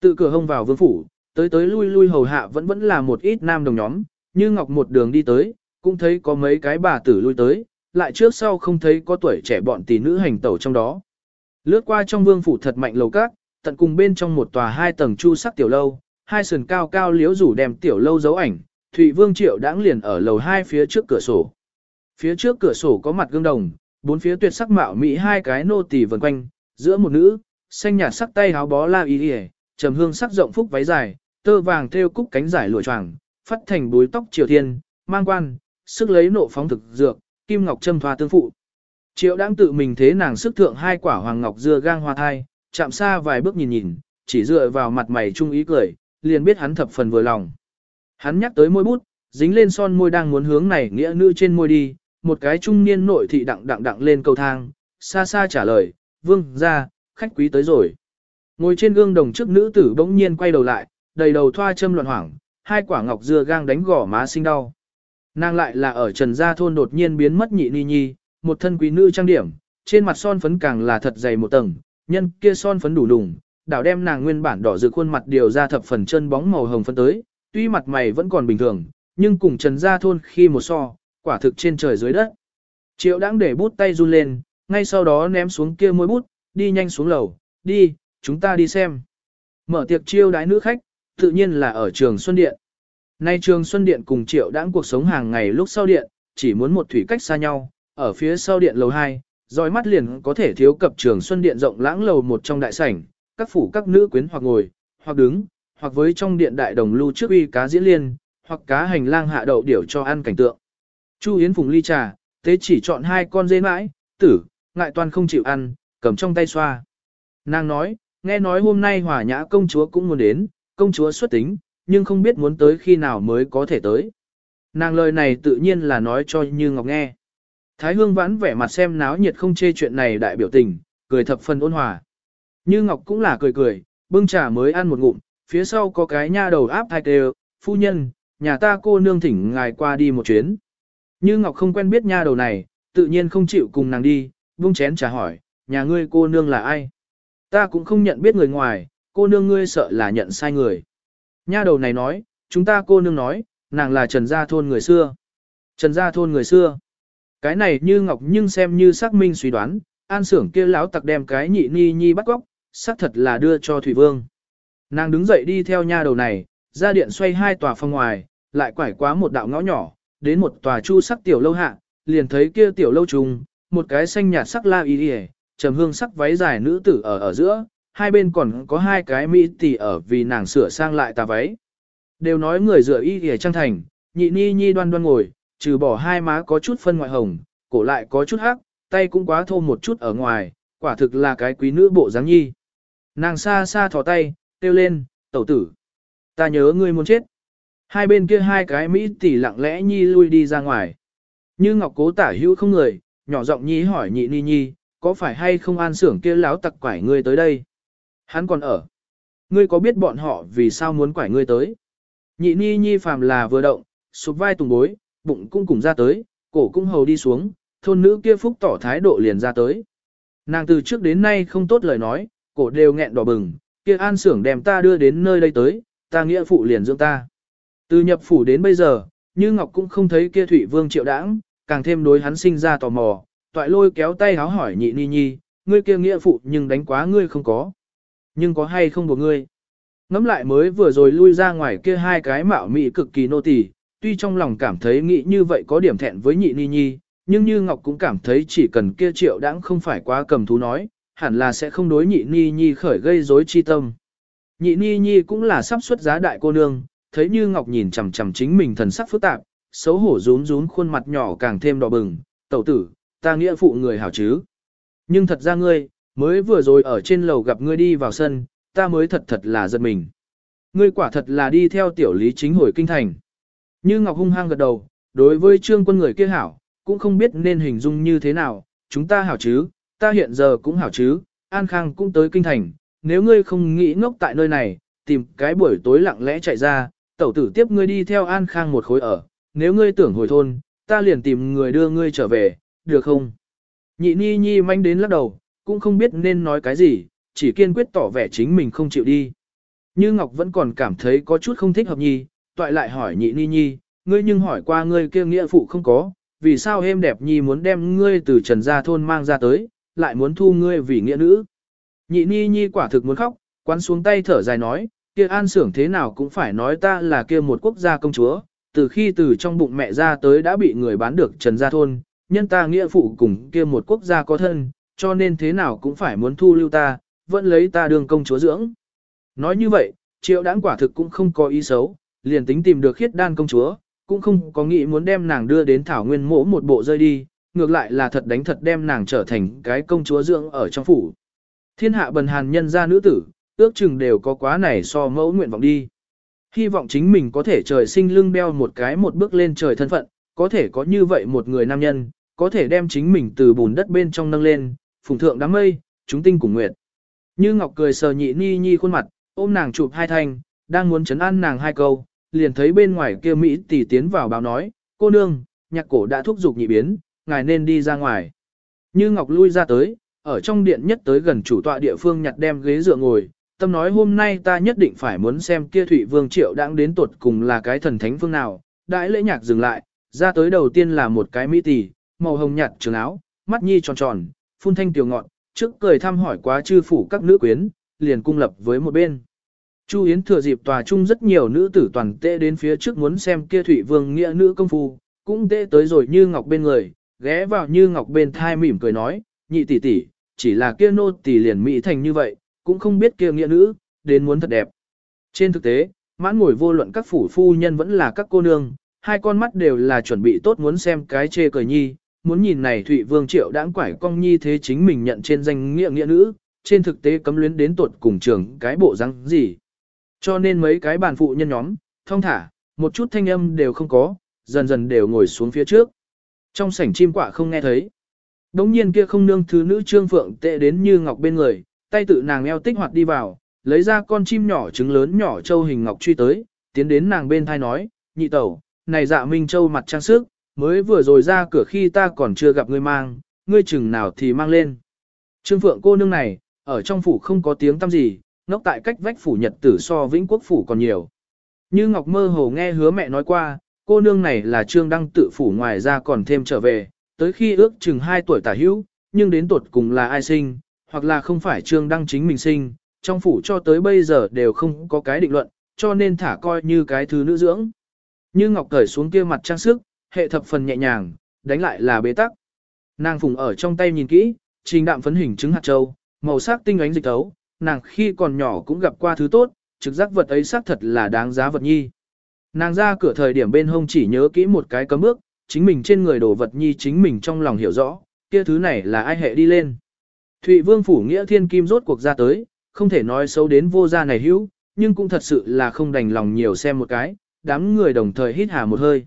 [SPEAKER 1] Tự cửa hông vào vương phủ, tới tới lui lui hầu hạ vẫn vẫn là một ít nam đồng nhóm, như ngọc một đường đi tới, cũng thấy có mấy cái bà tử lui tới, lại trước sau không thấy có tuổi trẻ bọn tỷ nữ hành tẩu trong đó. Lướt qua trong vương phủ thật mạnh lầu các, tận cùng bên trong một tòa hai tầng chu sắc tiểu lâu, hai sườn cao cao liếu rủ đem tiểu lâu dấu ảnh, Thụy Vương Triệu đãng liền ở lầu hai phía trước cửa sổ. Phía trước cửa sổ có mặt gương đồng, bốn phía tuyệt sắc mạo mỹ hai cái nô tỳ vần quanh, giữa một nữ, xanh nhạt sắc tay áo bó la y y, trầm hương sắc rộng phúc váy dài, tơ vàng thêu cúc cánh giải lụa choàng, phát thành búi tóc triều thiên, mang quan, sức lấy nộ phóng thực dược, kim ngọc châm thoa tương phụ. Triệu đang tự mình thế nàng sức thượng hai quả hoàng ngọc dưa gang hoa thai, chạm xa vài bước nhìn nhìn, chỉ dựa vào mặt mày trung ý cười, liền biết hắn thập phần vừa lòng. Hắn nhắc tới môi bút, dính lên son môi đang muốn hướng này nghĩa nữ trên môi đi, một cái trung niên nội thị đặng đặng đặng lên cầu thang, xa xa trả lời, vương ra, khách quý tới rồi. Ngồi trên gương đồng trước nữ tử bỗng nhiên quay đầu lại, đầy đầu thoa châm loạn hoảng, hai quả ngọc dưa gang đánh gỏ má sinh đau. Nàng lại là ở Trần Gia Thôn đột nhiên biến mất nhị ni nhi, một thân quý nữ trang điểm, trên mặt son phấn càng là thật dày một tầng, nhân kia son phấn đủ đùng, đảo đem nàng nguyên bản đỏ rực khuôn mặt điều ra thập phần chân bóng màu hồng phấn tới, tuy mặt mày vẫn còn bình thường, nhưng cùng Trần Gia Thôn khi một so, quả thực trên trời dưới đất. Triệu đãng để bút tay run lên, ngay sau đó ném xuống kia môi bút, đi nhanh xuống lầu, đi, chúng ta đi xem. Mở tiệc chiêu đái nữ khách, tự nhiên là ở trường Xuân Điện. Nay trường Xuân Điện cùng triệu đãng cuộc sống hàng ngày lúc sau điện, chỉ muốn một thủy cách xa nhau, ở phía sau điện lầu 2, dòi mắt liền có thể thiếu cập trường Xuân Điện rộng lãng lầu một trong đại sảnh, các phủ các nữ quyến hoặc ngồi, hoặc đứng, hoặc với trong điện đại đồng lưu trước uy cá diễn liên, hoặc cá hành lang hạ đậu điểu cho ăn cảnh tượng. Chu Yến phùng ly trà, tế chỉ chọn hai con dê mãi, tử, ngại toàn không chịu ăn, cầm trong tay xoa. Nàng nói, nghe nói hôm nay hòa nhã công chúa cũng muốn đến, công chúa xuất tính, nhưng không biết muốn tới khi nào mới có thể tới. Nàng lời này tự nhiên là nói cho Như Ngọc nghe. Thái Hương vãn vẻ mặt xem náo nhiệt không chê chuyện này đại biểu tình, cười thập phần ôn hòa. Như Ngọc cũng là cười cười, bưng trà mới ăn một ngụm, phía sau có cái nha đầu áp thai kêu, phu nhân, nhà ta cô nương thỉnh ngài qua đi một chuyến. Như Ngọc không quen biết nha đầu này, tự nhiên không chịu cùng nàng đi, buông chén trà hỏi, nhà ngươi cô nương là ai? Ta cũng không nhận biết người ngoài, cô nương ngươi sợ là nhận sai người. Nha đầu này nói, chúng ta cô nương nói, nàng là Trần Gia Thôn người xưa. Trần Gia Thôn người xưa. Cái này như Ngọc nhưng xem như xác minh suy đoán, an sưởng kia láo tặc đem cái nhị ni nhi bắt góc, xác thật là đưa cho Thủy Vương. Nàng đứng dậy đi theo nha đầu này, ra điện xoay hai tòa phòng ngoài, lại quải quá một đạo ngõ nhỏ, đến một tòa chu sắc tiểu lâu hạ, liền thấy kia tiểu lâu trùng, một cái xanh nhạt sắc la y đi trầm hương sắc váy dài nữ tử ở ở giữa, hai bên còn có hai cái mỹ tỷ ở vì nàng sửa sang lại tà váy. Đều nói người dựa y y trang thành, nhị ni nhi đoan đoan ngồi, trừ bỏ hai má có chút phân ngoại hồng, cổ lại có chút hắc, tay cũng quá thô một chút ở ngoài, quả thực là cái quý nữ bộ dáng nhi. Nàng xa xa thò tay, kêu lên, tẩu tử. Ta nhớ ngươi muốn chết. Hai bên kia hai cái Mỹ tỷ lặng lẽ nhi lui đi ra ngoài. Như Ngọc cố tả hữu không người, nhỏ giọng nhi hỏi nhị ni nhi, có phải hay không an sưởng kia láo tặc quải ngươi tới đây? Hắn còn ở. Ngươi có biết bọn họ vì sao muốn quải ngươi tới? Nhị ni nhi phàm là vừa động, sụp vai tùng bối, bụng cũng cùng ra tới, cổ cũng hầu đi xuống, thôn nữ kia phúc tỏ thái độ liền ra tới. Nàng từ trước đến nay không tốt lời nói, cổ đều nghẹn đỏ bừng, kia an sưởng đem ta đưa đến nơi đây tới, ta nghĩa phụ liền dưỡng ta. Từ nhập phủ đến bây giờ, như Ngọc cũng không thấy kia Thủy Vương triệu đãng, càng thêm đối hắn sinh ra tò mò, toại lôi kéo tay háo hỏi nhị ni nhi, ngươi kia nghĩa phụ nhưng đánh quá ngươi không có. Nhưng có hay không của ngươi? Ngắm lại mới vừa rồi lui ra ngoài kia hai cái mạo mị cực kỳ nô tỳ, tuy trong lòng cảm thấy nghĩ như vậy có điểm thẹn với nhị ni nhi, nhưng như Ngọc cũng cảm thấy chỉ cần kia triệu đãng không phải quá cầm thú nói, hẳn là sẽ không đối nhị ni nhi khởi gây rối chi tâm. Nhị ni nhi cũng là sắp xuất giá đại cô nương, thấy như Ngọc nhìn chằm chằm chính mình thần sắc phức tạp, xấu hổ rún rún khuôn mặt nhỏ càng thêm đỏ bừng, tẩu tử, ta nghĩa phụ người hảo chứ. Nhưng thật ra ngươi, mới vừa rồi ở trên lầu gặp ngươi đi vào sân, ta mới thật thật là giật mình. Ngươi quả thật là đi theo tiểu lý chính hồi kinh thành. Như Ngọc hung hăng gật đầu, đối với trương quân người kia hảo, cũng không biết nên hình dung như thế nào, chúng ta hảo chứ, ta hiện giờ cũng hảo chứ, An Khang cũng tới kinh thành, nếu ngươi không nghĩ ngốc tại nơi này, tìm cái buổi tối lặng lẽ chạy ra, tẩu tử tiếp ngươi đi theo An Khang một khối ở, nếu ngươi tưởng hồi thôn, ta liền tìm người đưa ngươi trở về, được không? Nhị ni nhi manh đến lắc đầu, cũng không biết nên nói cái gì, chỉ kiên quyết tỏ vẻ chính mình không chịu đi. Như Ngọc vẫn còn cảm thấy có chút không thích hợp nhi, toại lại hỏi nhị ni nhi, ngươi nhưng hỏi qua ngươi kia nghĩa phụ không có, vì sao êm đẹp nhi muốn đem ngươi từ trần gia thôn mang ra tới, lại muốn thu ngươi vì nghĩa nữ. Nhị ni nhi quả thực muốn khóc, quán xuống tay thở dài nói, kia an sưởng thế nào cũng phải nói ta là kia một quốc gia công chúa, từ khi từ trong bụng mẹ ra tới đã bị người bán được trần gia thôn, nhân ta nghĩa phụ cùng kia một quốc gia có thân, cho nên thế nào cũng phải muốn thu lưu ta, vẫn lấy ta đường công chúa dưỡng. Nói như vậy, triệu đáng quả thực cũng không có ý xấu, liền tính tìm được khiết đan công chúa, cũng không có nghĩ muốn đem nàng đưa đến thảo nguyên mỗ một bộ rơi đi, ngược lại là thật đánh thật đem nàng trở thành cái công chúa dưỡng ở trong phủ. Thiên hạ bần hàn nhân gia nữ tử, ước chừng đều có quá này so mẫu nguyện vọng đi. Hy vọng chính mình có thể trời sinh lưng beo một cái một bước lên trời thân phận, có thể có như vậy một người nam nhân, có thể đem chính mình từ bùn đất bên trong nâng lên, phùng thượng đám mây, chúng tinh cùng nguyệt. Như Ngọc cười sờ nhị ni nhi khuôn mặt, ôm nàng chụp hai thanh, đang muốn chấn an nàng hai câu, liền thấy bên ngoài kia Mỹ tỷ tiến vào báo nói, cô nương, nhạc cổ đã thúc giục nhị biến, ngài nên đi ra ngoài. Như Ngọc lui ra tới, ở trong điện nhất tới gần chủ tọa địa phương nhặt đem ghế dựa ngồi, tâm nói hôm nay ta nhất định phải muốn xem kia thủy Vương Triệu đang đến tuột cùng là cái thần thánh phương nào. Đại lễ nhạc dừng lại, ra tới đầu tiên là một cái mỹ tỷ, màu hồng nhạt trường áo, mắt nhi tròn tròn, phun thanh tiểu ngọn, trước cười thăm hỏi quá chư phủ các nữ quyến, liền cung lập với một bên. Chu Yến thừa dịp tòa chung rất nhiều nữ tử toàn tệ đến phía trước muốn xem kia Thụy Vương nghĩa nữ công phu, cũng tệ tới rồi như ngọc bên người, ghé vào như ngọc bên thai mỉm cười nói, nhị tỷ tỷ, chỉ là kia nô tỷ liền mỹ thành như vậy, cũng không biết kia nghĩa nữ, đến muốn thật đẹp. Trên thực tế, mãn ngồi vô luận các phủ phu nhân vẫn là các cô nương, hai con mắt đều là chuẩn bị tốt muốn xem cái chê cười nhi, muốn nhìn này Thụy Vương Triệu đãng quải cong nhi thế chính mình nhận trên danh nghĩa nghĩa nữ, trên thực tế cấm luyến đến tuột cùng trường cái bộ răng gì. Cho nên mấy cái bàn phụ nhân nhóm, thông thả, một chút thanh âm đều không có, dần dần đều ngồi xuống phía trước. Trong sảnh chim quạ không nghe thấy. Đống nhiên kia không nương thứ nữ trương phượng tệ đến như ngọc bên người, tay tự nàng eo tích hoạt đi vào, lấy ra con chim nhỏ trứng lớn nhỏ châu hình ngọc truy tới, tiến đến nàng bên thai nói, nhị tẩu, này dạ minh châu mặt trang sức, mới vừa rồi ra cửa khi ta còn chưa gặp ngươi mang, ngươi chừng nào thì mang lên. Trương phượng cô nương này, ở trong phủ không có tiếng tăm gì, ngốc tại cách vách phủ nhật tử so vĩnh quốc phủ còn nhiều. Như Ngọc mơ hồ nghe hứa mẹ nói qua, cô nương này là trương đăng tự phủ ngoài ra còn thêm trở về, tới khi ước chừng 2 tuổi tả hữu, nhưng đến tuột cùng là ai sinh, hoặc là không phải trương đăng chính mình sinh, trong phủ cho tới bây giờ đều không có cái định luận, cho nên thả coi như cái thứ nữ dưỡng. Như Ngọc cởi xuống kia mặt trang sức, hệ thập phần nhẹ nhàng, đánh lại là bế tắc. Nàng phùng ở trong tay nhìn kỹ, trình đạm phấn hình trứng hạt châu, màu sắc tinh ánh dịch tấu, nàng khi còn nhỏ cũng gặp qua thứ tốt, trực giác vật ấy xác thật là đáng giá vật nhi. Nàng ra cửa thời điểm bên hông chỉ nhớ kỹ một cái cấm ước, chính mình trên người đồ vật nhi chính mình trong lòng hiểu rõ, kia thứ này là ai hệ đi lên. Thụy Vương phủ nghĩa thiên kim rốt cuộc ra tới, không thể nói xấu đến vô gia này hữu, nhưng cũng thật sự là không đành lòng nhiều xem một cái, đám người đồng thời hít hà một hơi.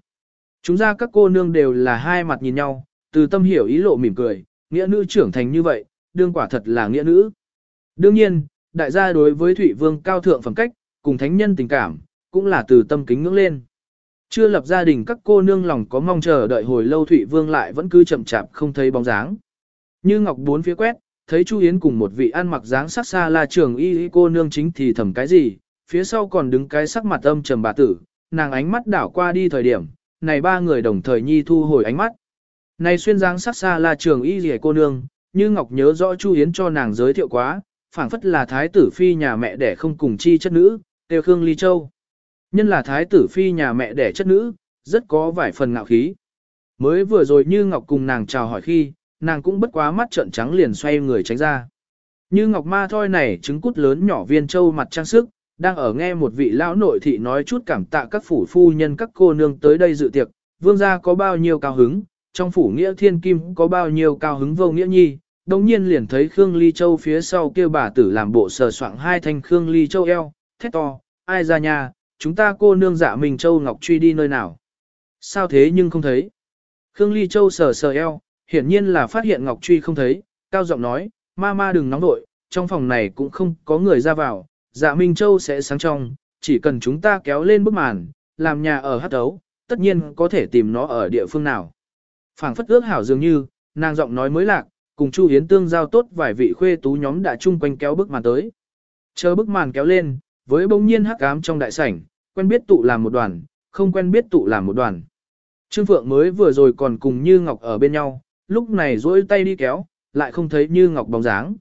[SPEAKER 1] Chúng ra các cô nương đều là hai mặt nhìn nhau, từ tâm hiểu ý lộ mỉm cười, nghĩa nữ trưởng thành như vậy, đương quả thật là nghĩa nữ. Đương nhiên, đại gia đối với Thụy Vương cao thượng phẩm cách, cùng thánh nhân tình cảm, cũng là từ tâm kính ngưỡng lên. Chưa lập gia đình các cô nương lòng có mong chờ đợi hồi lâu Thụy Vương lại vẫn cứ chậm chạp không thấy bóng dáng. Như ngọc bốn phía quét, thấy Chu Yến cùng một vị ăn mặc dáng sắc xa là trường y cô nương chính thì thầm cái gì, phía sau còn đứng cái sắc mặt âm trầm bà tử, nàng ánh mắt đảo qua đi thời điểm, này ba người đồng thời nhi thu hồi ánh mắt. Này xuyên dáng sắc xa là trường y gì cô nương, như Ngọc nhớ rõ Chu Yến cho nàng giới thiệu quá, phảng phất là thái tử phi nhà mẹ đẻ không cùng chi chất nữ, tiêu Khương Ly Châu. Nhân là thái tử phi nhà mẹ đẻ chất nữ, rất có vài phần ngạo khí. Mới vừa rồi như Ngọc cùng nàng chào hỏi khi, nàng cũng bất quá mắt trợn trắng liền xoay người tránh ra. Như Ngọc Ma thoi này trứng cút lớn nhỏ viên châu mặt trang sức, đang ở nghe một vị lão nội thị nói chút cảm tạ các phủ phu nhân các cô nương tới đây dự tiệc, vương gia có bao nhiêu cao hứng, trong phủ nghĩa thiên kim có bao nhiêu cao hứng vô nghĩa nhi, đồng nhiên liền thấy Khương Ly Châu phía sau kia bà tử làm bộ sờ soạng hai thanh Khương Ly Châu eo, thét to, ai ra nhà, chúng ta cô nương dạ mình Châu Ngọc truy đi nơi nào. Sao thế nhưng không thấy. Khương Ly Châu sờ sờ eo, hiển nhiên là phát hiện Ngọc truy không thấy, cao giọng nói, ma ma đừng nóng nội, trong phòng này cũng không có người ra vào, dạ Minh Châu sẽ sáng trong, chỉ cần chúng ta kéo lên bức màn, làm nhà ở hát ấu, tất nhiên có thể tìm nó ở địa phương nào. phảng phất ước hảo dường như, nàng giọng nói mới lạc, cùng Chu Hiến tương giao tốt vài vị khuê tú nhóm đã chung quanh kéo bức màn tới. Chờ bức màn kéo lên, với bỗng nhiên hắc ám trong đại sảnh, quen biết tụ làm một đoàn, không quen biết tụ làm một đoàn. Trương Phượng mới vừa rồi còn cùng Như Ngọc ở bên nhau, lúc này duỗi tay đi kéo, lại không thấy Như Ngọc bóng dáng.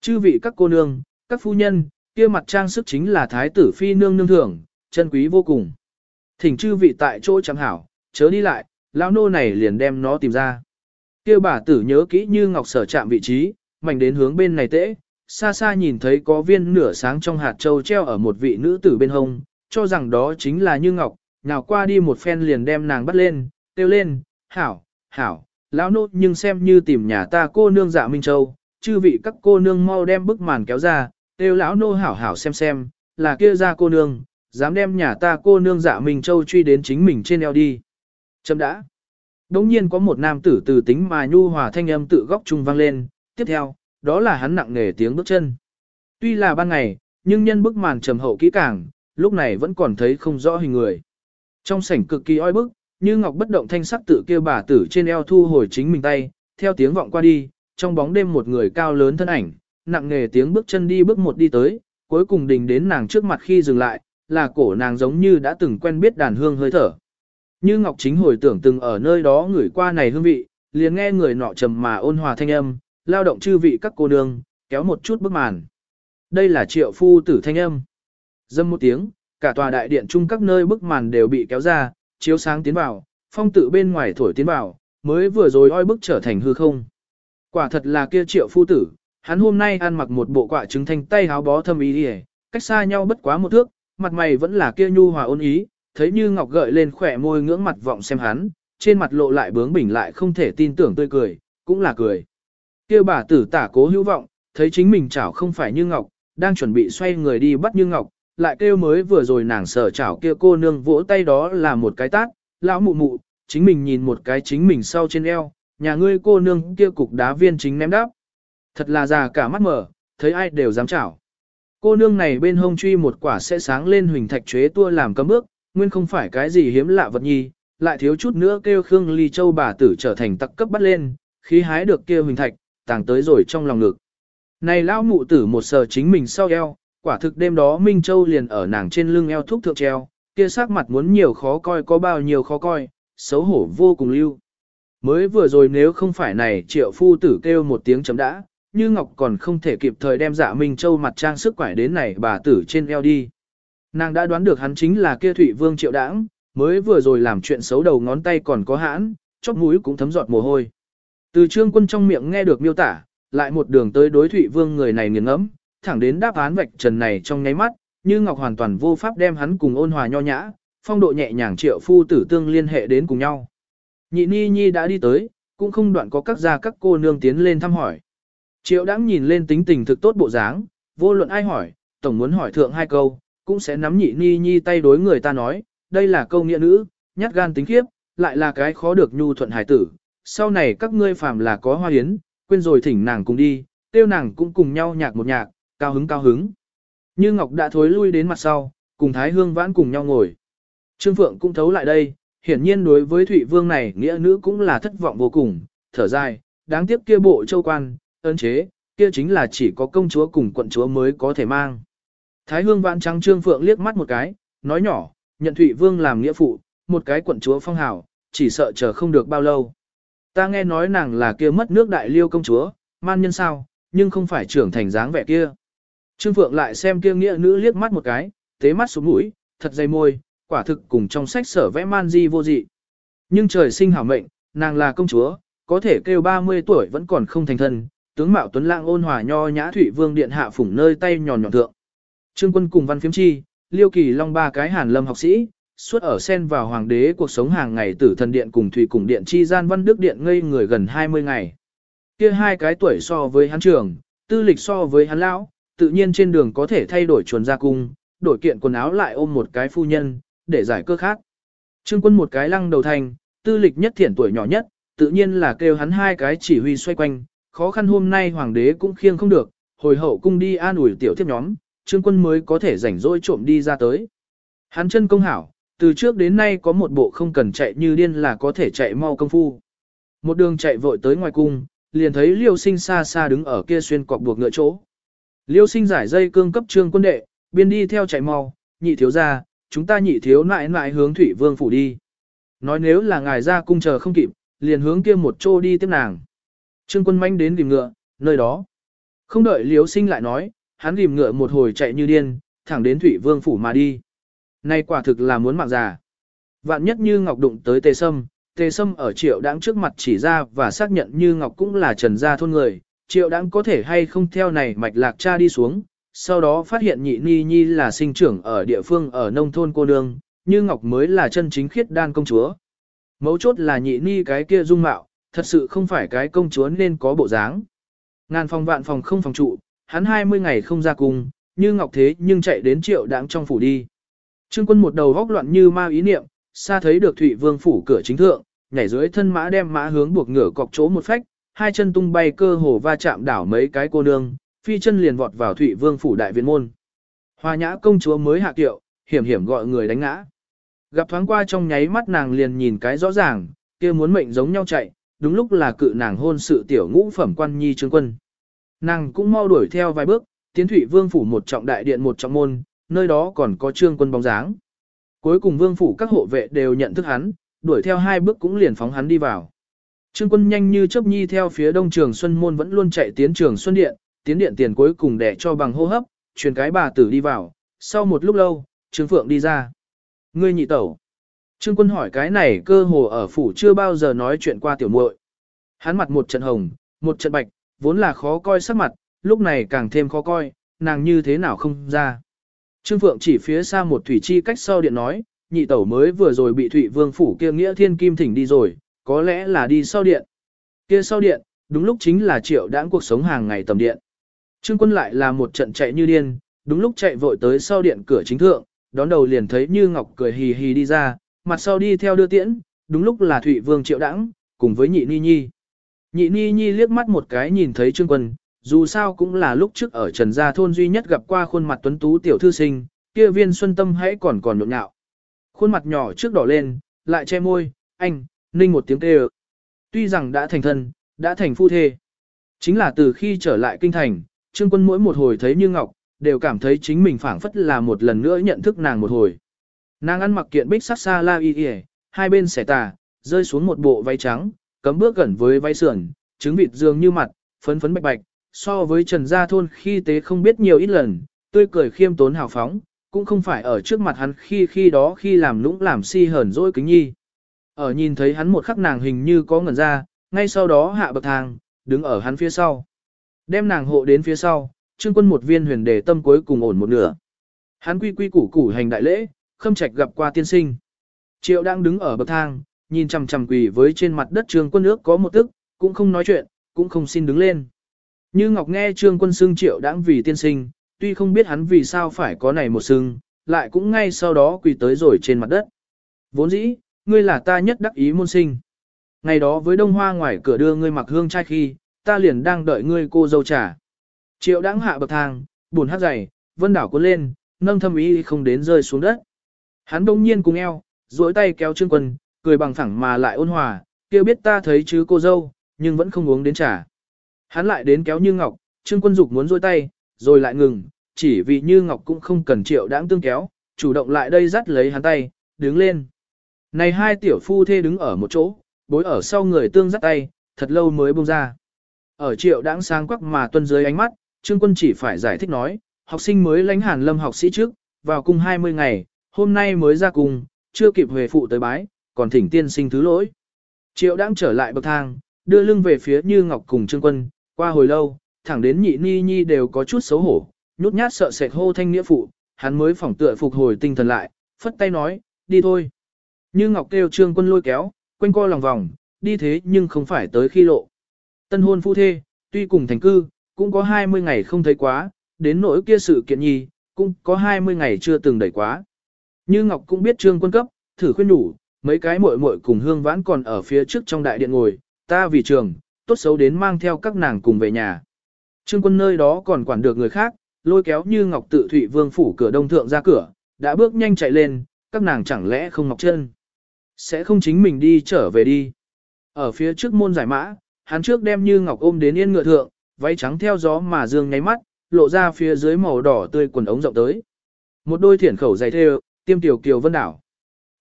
[SPEAKER 1] Chư vị các cô nương, các phu nhân, kia mặt trang sức chính là thái tử phi nương nương thưởng, chân quý vô cùng. Thỉnh chư vị tại chỗ chẳng hảo, chớ đi lại, lão nô này liền đem nó tìm ra. Kia bà tử nhớ kỹ như ngọc sở chạm vị trí, mạnh đến hướng bên này tễ, xa xa nhìn thấy có viên nửa sáng trong hạt châu treo ở một vị nữ tử bên hông, cho rằng đó chính là như ngọc, nào qua đi một phen liền đem nàng bắt lên, kêu lên, hảo, hảo, lão nô nhưng xem như tìm nhà ta cô nương dạ Minh Châu, chư vị các cô nương mau đem bức màn kéo ra, kêu lão nô hảo hảo xem xem, là kia ra cô nương, dám đem nhà ta cô nương dạ Minh Châu truy đến chính mình trên eo đi. Chấm đã. Đống nhiên có một nam tử từ tính mà nhu hòa thanh âm tự góc trung vang lên, tiếp theo, đó là hắn nặng nề tiếng bước chân. Tuy là ban ngày, nhưng nhân bức màn trầm hậu kỹ càng, lúc này vẫn còn thấy không rõ hình người. Trong sảnh cực kỳ oi bức, như ngọc bất động thanh sắc tự kêu bà tử trên eo thu hồi chính mình tay, theo tiếng vọng qua đi, trong bóng đêm một người cao lớn thân ảnh, nặng nề tiếng bước chân đi bước một đi tới, cuối cùng đình đến nàng trước mặt khi dừng lại, là cổ nàng giống như đã từng quen biết đàn hương hơi thở. Như Ngọc Chính hồi tưởng từng ở nơi đó ngửi qua này hương vị, liền nghe người nọ trầm mà ôn hòa thanh âm, lao động chư vị các cô nương, kéo một chút bức màn. Đây là triệu phu tử thanh âm. Dâm một tiếng, cả tòa đại điện chung các nơi bức màn đều bị kéo ra, chiếu sáng tiến vào, phong tự bên ngoài thổi tiến vào, mới vừa rồi oi bức trở thành hư không. Quả thật là kia triệu phu tử, hắn hôm nay ăn mặc một bộ quạ trứng thanh tay háo bó thâm ý đi cách xa nhau bất quá một thước, mặt mày vẫn là kia nhu hòa ôn ý, thấy như ngọc gợi lên khỏe môi ngưỡng mặt vọng xem hắn, trên mặt lộ lại bướng bỉnh lại không thể tin tưởng tươi cười, cũng là cười. Kia bà tử tả cố hữu vọng, thấy chính mình chảo không phải như ngọc, đang chuẩn bị xoay người đi bắt như ngọc, lại kêu mới vừa rồi nàng sở chảo kia cô nương vỗ tay đó là một cái tát, lão mụ mụ, chính mình nhìn một cái chính mình sau trên eo, nhà ngươi cô nương kia cục đá viên chính ném đáp. Thật là già cả mắt mở, thấy ai đều dám chảo. Cô nương này bên hông truy một quả sẽ sáng lên huỳnh thạch chế tua làm cấm bước, nguyên không phải cái gì hiếm lạ vật nhi, lại thiếu chút nữa kêu Khương Ly Châu bà tử trở thành tặc cấp bắt lên, khí hái được kia huỳnh thạch, tàng tới rồi trong lòng ngực. Này lão mụ tử một sờ chính mình sau eo, quả thực đêm đó Minh Châu liền ở nàng trên lưng eo thúc thượng treo, kia sắc mặt muốn nhiều khó coi có bao nhiêu khó coi, xấu hổ vô cùng lưu. Mới vừa rồi nếu không phải này triệu phu tử kêu một tiếng chấm đã, như Ngọc còn không thể kịp thời đem dạ Minh Châu mặt trang sức quải đến này bà tử trên eo đi. Nàng đã đoán được hắn chính là kia Thụy Vương triệu đãng, mới vừa rồi làm chuyện xấu đầu ngón tay còn có hãn, chóp mũi cũng thấm giọt mồ hôi. Từ trương quân trong miệng nghe được miêu tả, lại một đường tới đối Thụy Vương người này nghiền ngẫm, thẳng đến đáp án vạch trần này trong nháy mắt, như Ngọc hoàn toàn vô pháp đem hắn cùng ôn hòa nho nhã, phong độ nhẹ nhàng triệu phu tử tương liên hệ đến cùng nhau. Nhị Ni Nhi đã đi tới, cũng không đoạn có các gia các cô nương tiến lên thăm hỏi. Triệu đãng nhìn lên tính tình thực tốt bộ dáng, vô luận ai hỏi, tổng muốn hỏi thượng hai câu, cũng sẽ nắm nhị Ni Nhi tay đối người ta nói, đây là câu nghĩa nữ, nhát gan tính khiếp, lại là cái khó được nhu thuận hải tử. Sau này các ngươi phàm là có hoa hiến, quên rồi thỉnh nàng cùng đi, tiêu nàng cũng cùng nhau nhạc một nhạc, cao hứng cao hứng. Như Ngọc đã thối lui đến mặt sau, cùng Thái Hương vãn cùng nhau ngồi. Trương Phượng cũng thấu lại đây, hiển nhiên đối với Thụy Vương này nghĩa nữ cũng là thất vọng vô cùng, thở dài, đáng tiếc kia bộ châu quan, ơn chế, kia chính là chỉ có công chúa cùng quận chúa mới có thể mang. Thái Hương vãn trắng Trương Phượng liếc mắt một cái, nói nhỏ, nhận Thụy Vương làm nghĩa phụ, một cái quận chúa phong hào, chỉ sợ chờ không được bao lâu. Ta nghe nói nàng là kia mất nước đại liêu công chúa, man nhân sao, nhưng không phải trưởng thành dáng vẻ kia. Trương Phượng lại xem kia nghĩa nữ liếc mắt một cái, tế mắt xuống mũi, thật dày môi, quả thực cùng trong sách sở vẽ man di vô dị. Nhưng trời sinh hảo mệnh, nàng là công chúa, có thể kêu 30 tuổi vẫn còn không thành thân, tướng mạo tuấn lãng ôn hòa nho nhã thủy vương điện hạ phủng nơi tay nhòn nhọn thượng. Trương quân cùng văn phiếm chi, liêu kỳ long ba cái hàn lâm học sĩ, suốt ở sen vào hoàng đế cuộc sống hàng ngày tử thần điện cùng thủy cùng điện chi gian văn đức điện ngây người gần 20 ngày. Kia hai cái tuổi so với hắn trưởng, tư lịch so với hắn lão, tự nhiên trên đường có thể thay đổi chuồn ra cung, đổi kiện quần áo lại ôm một cái phu nhân, để giải cơ khác. Trương quân một cái lăng đầu thành, tư lịch nhất thiển tuổi nhỏ nhất, tự nhiên là kêu hắn hai cái chỉ huy xoay quanh, khó khăn hôm nay hoàng đế cũng khiêng không được, hồi hậu cung đi an ủi tiểu thiếp nhóm, trương quân mới có thể rảnh rỗi trộm đi ra tới. Hắn chân công hảo, từ trước đến nay có một bộ không cần chạy như điên là có thể chạy mau công phu. Một đường chạy vội tới ngoài cung, liền thấy liêu sinh xa xa đứng ở kia xuyên cọc buộc ngựa chỗ. Liêu sinh giải dây cương cấp trương quân đệ, biên đi theo chạy mau, nhị thiếu ra, chúng ta nhị thiếu nại nại hướng thủy vương phủ đi. Nói nếu là ngài ra cung chờ không kịp, liền hướng kia một chỗ đi tiếp nàng. Trương quân manh đến tìm ngựa, nơi đó. Không đợi liêu sinh lại nói, hắn tìm ngựa một hồi chạy như điên, thẳng đến thủy vương phủ mà đi. nay quả thực là muốn mạng già. Vạn nhất như ngọc đụng tới tề sâm, tề sâm ở triệu đãng trước mặt chỉ ra và xác nhận như ngọc cũng là trần gia thôn người, triệu đãng có thể hay không theo này mạch lạc cha đi xuống, sau đó phát hiện nhị ni nhi là sinh trưởng ở địa phương ở nông thôn cô nương, như ngọc mới là chân chính khiết đan công chúa. Mấu chốt là nhị ni cái kia dung mạo, thật sự không phải cái công chúa nên có bộ dáng. Ngàn phòng vạn phòng không phòng trụ, hắn 20 ngày không ra cung, như ngọc thế nhưng chạy đến triệu đáng trong phủ đi. Trương quân một đầu góc loạn như ma ý niệm, xa thấy được Thụy Vương phủ cửa chính thượng, nhảy dưới thân mã đem mã hướng buộc ngửa cọc chỗ một phách, hai chân tung bay cơ hồ va chạm đảo mấy cái cô nương, phi chân liền vọt vào Thụy Vương phủ đại viện môn. Hoa nhã công chúa mới hạ kiệu, hiểm hiểm gọi người đánh ngã. Gặp thoáng qua trong nháy mắt nàng liền nhìn cái rõ ràng, kia muốn mệnh giống nhau chạy, đúng lúc là cự nàng hôn sự tiểu ngũ phẩm quan nhi trương quân. Nàng cũng mau đuổi theo vài bước, tiến thủy vương phủ một trọng đại điện một trọng môn, nơi đó còn có trương quân bóng dáng. Cuối cùng vương phủ các hộ vệ đều nhận thức hắn, đuổi theo hai bước cũng liền phóng hắn đi vào. Trương quân nhanh như chớp nhi theo phía đông trường Xuân Môn vẫn luôn chạy tiến trường Xuân Điện, tiến điện tiền cuối cùng để cho bằng hô hấp, truyền cái bà tử đi vào, sau một lúc lâu, Trương Phượng đi ra. Ngươi nhị tẩu. Trương quân hỏi cái này cơ hồ ở phủ chưa bao giờ nói chuyện qua tiểu muội. Hắn mặt một trận hồng, một trận bạch, vốn là khó coi sắc mặt, lúc này càng thêm khó coi, nàng như thế nào không ra. Trương Phượng chỉ phía xa một thủy chi cách sau điện nói, nhị tẩu mới vừa rồi bị thủy Vương phủ kia nghĩa thiên kim thỉnh đi rồi, có lẽ là đi sau điện. Kia sau điện, đúng lúc chính là triệu đãng cuộc sống hàng ngày tầm điện. Trương quân lại là một trận chạy như điên, đúng lúc chạy vội tới sau điện cửa chính thượng, đón đầu liền thấy Như Ngọc cười hì hì đi ra, mặt sau đi theo đưa tiễn, đúng lúc là Thụy Vương triệu đãng, cùng với nhị ni nhi. Nhị ni nhi liếc mắt một cái nhìn thấy Trương quân, dù sao cũng là lúc trước ở Trần Gia Thôn duy nhất gặp qua khuôn mặt tuấn tú tiểu thư sinh, kia viên xuân tâm hãy còn còn nhộn nhạo. Khuôn mặt nhỏ trước đỏ lên, lại che môi, anh, ninh một tiếng kêu. Tuy rằng đã thành thân, đã thành phu thê. Chính là từ khi trở lại kinh thành, Trương Quân mỗi một hồi thấy Như Ngọc, đều cảm thấy chính mình phảng phất là một lần nữa nhận thức nàng một hồi. Nàng ăn mặc kiện bích sắc xa la y y, hai bên xẻ tà, rơi xuống một bộ váy trắng, cấm bước gần với váy sườn, trứng vịt dương như mặt, phấn phấn bạch bạch, so với Trần Gia Thôn khi tế không biết nhiều ít lần, tươi cười khiêm tốn hào phóng, cũng không phải ở trước mặt hắn khi khi đó khi làm lũng làm si hờn dỗi kính nhi. Ở nhìn thấy hắn một khắc nàng hình như có ngẩn ra, ngay sau đó hạ bậc thang, đứng ở hắn phía sau. Đem nàng hộ đến phía sau, trương quân một viên huyền đề tâm cuối cùng ổn một nửa. Hắn quy quy củ củ hành đại lễ, khâm trạch gặp qua tiên sinh. Triệu đang đứng ở bậc thang, nhìn chằm chằm quỳ với trên mặt đất trương quân ước có một tức, cũng không nói chuyện, cũng không xin đứng lên. Như Ngọc nghe trương quân xưng triệu đãng vì tiên sinh, tuy không biết hắn vì sao phải có này một xưng, lại cũng ngay sau đó quỳ tới rồi trên mặt đất. Vốn dĩ, ngươi là ta nhất đắc ý môn sinh. Ngày đó với đông hoa ngoài cửa đưa ngươi mặc hương trai khi, ta liền đang đợi ngươi cô dâu trả. Triệu đãng hạ bậc thang, buồn hát dày, vân đảo cuốn lên, nâng thâm ý không đến rơi xuống đất. Hắn đông nhiên cùng eo, duỗi tay kéo trương quân, cười bằng thẳng mà lại ôn hòa, kêu biết ta thấy chứ cô dâu, nhưng vẫn không uống đến trà. Hắn lại đến kéo như ngọc, trương quân dục muốn duỗi tay, rồi lại ngừng, chỉ vì như ngọc cũng không cần triệu đáng tương kéo, chủ động lại đây dắt lấy hắn tay, đứng lên. Này hai tiểu phu thê đứng ở một chỗ, bối ở sau người tương dắt tay, thật lâu mới buông ra. Ở triệu đáng sáng quắc mà tuân dưới ánh mắt, Trương Quân chỉ phải giải thích nói, học sinh mới lãnh hàn lâm học sĩ trước, vào cung 20 ngày, hôm nay mới ra cung, chưa kịp về phụ tới bái, còn thỉnh tiên sinh thứ lỗi. Triệu đang trở lại bậc thang, đưa lưng về phía Như Ngọc cùng Trương Quân, qua hồi lâu, thẳng đến nhị ni nhi đều có chút xấu hổ, nhút nhát sợ sệt hô thanh nghĩa phụ, hắn mới phỏng tựa phục hồi tinh thần lại, phất tay nói, đi thôi. Như Ngọc kêu Trương Quân lôi kéo, quanh co lòng vòng, đi thế nhưng không phải tới khi lộ. Tân hôn phu thê, tuy cùng thành cư, cũng có 20 ngày không thấy quá, đến nỗi kia sự kiện nhi, cũng có 20 ngày chưa từng đẩy quá. Như Ngọc cũng biết Trương Quân cấp, thử khuyên đủ, mấy cái muội muội cùng hương vãn còn ở phía trước trong đại điện ngồi, ta vì trường, tốt xấu đến mang theo các nàng cùng về nhà. Trương Quân nơi đó còn quản được người khác, lôi kéo Như Ngọc tự thụy vương phủ cửa đông thượng ra cửa, đã bước nhanh chạy lên, các nàng chẳng lẽ không ngọc chân. Sẽ không chính mình đi trở về đi. Ở phía trước môn giải mã, hắn trước đem Như Ngọc ôm đến yên ngựa thượng, váy trắng theo gió mà dương nháy mắt, lộ ra phía dưới màu đỏ tươi quần ống rộng tới. Một đôi thiển khẩu dày thêu, tiêm tiểu kiều vân đảo.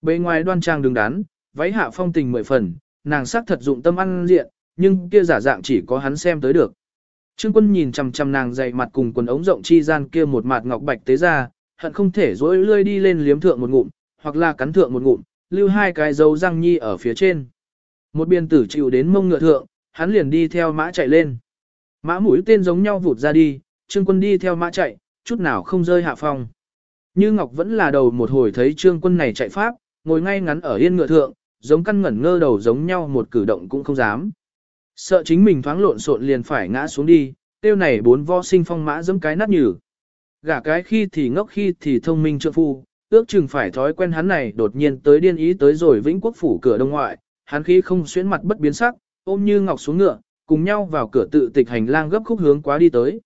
[SPEAKER 1] Bề ngoài đoan trang đứng đắn, váy hạ phong tình mười phần, nàng sắc thật dụng tâm ăn diện, nhưng kia giả dạng chỉ có hắn xem tới được. Trương quân nhìn chằm chằm nàng dày mặt cùng quần ống rộng chi gian kia một mặt ngọc bạch tế ra, hận không thể dối lươi đi lên liếm thượng một ngụm, hoặc là cắn thượng một ngụm, lưu hai cái dấu răng nhi ở phía trên. Một biên tử chịu đến mông ngựa thượng, hắn liền đi theo mã chạy lên. Mã mũi tên giống nhau vụt ra đi, trương quân đi theo mã chạy, chút nào không rơi hạ phong. Như Ngọc vẫn là đầu một hồi thấy trương quân này chạy pháp, ngồi ngay ngắn ở yên ngựa thượng, giống căn ngẩn ngơ đầu giống nhau một cử động cũng không dám. Sợ chính mình thoáng lộn xộn liền phải ngã xuống đi, tiêu này bốn vo sinh phong mã giẫm cái nát nhừ. Gả cái khi thì ngốc khi thì thông minh trượng phu, ước chừng phải thói quen hắn này đột nhiên tới điên ý tới rồi vĩnh quốc phủ cửa đông ngoại, hắn khí không xuyến mặt bất biến sắc, ôm như ngọc xuống ngựa, cùng nhau vào cửa tự tịch hành lang gấp khúc hướng quá đi tới.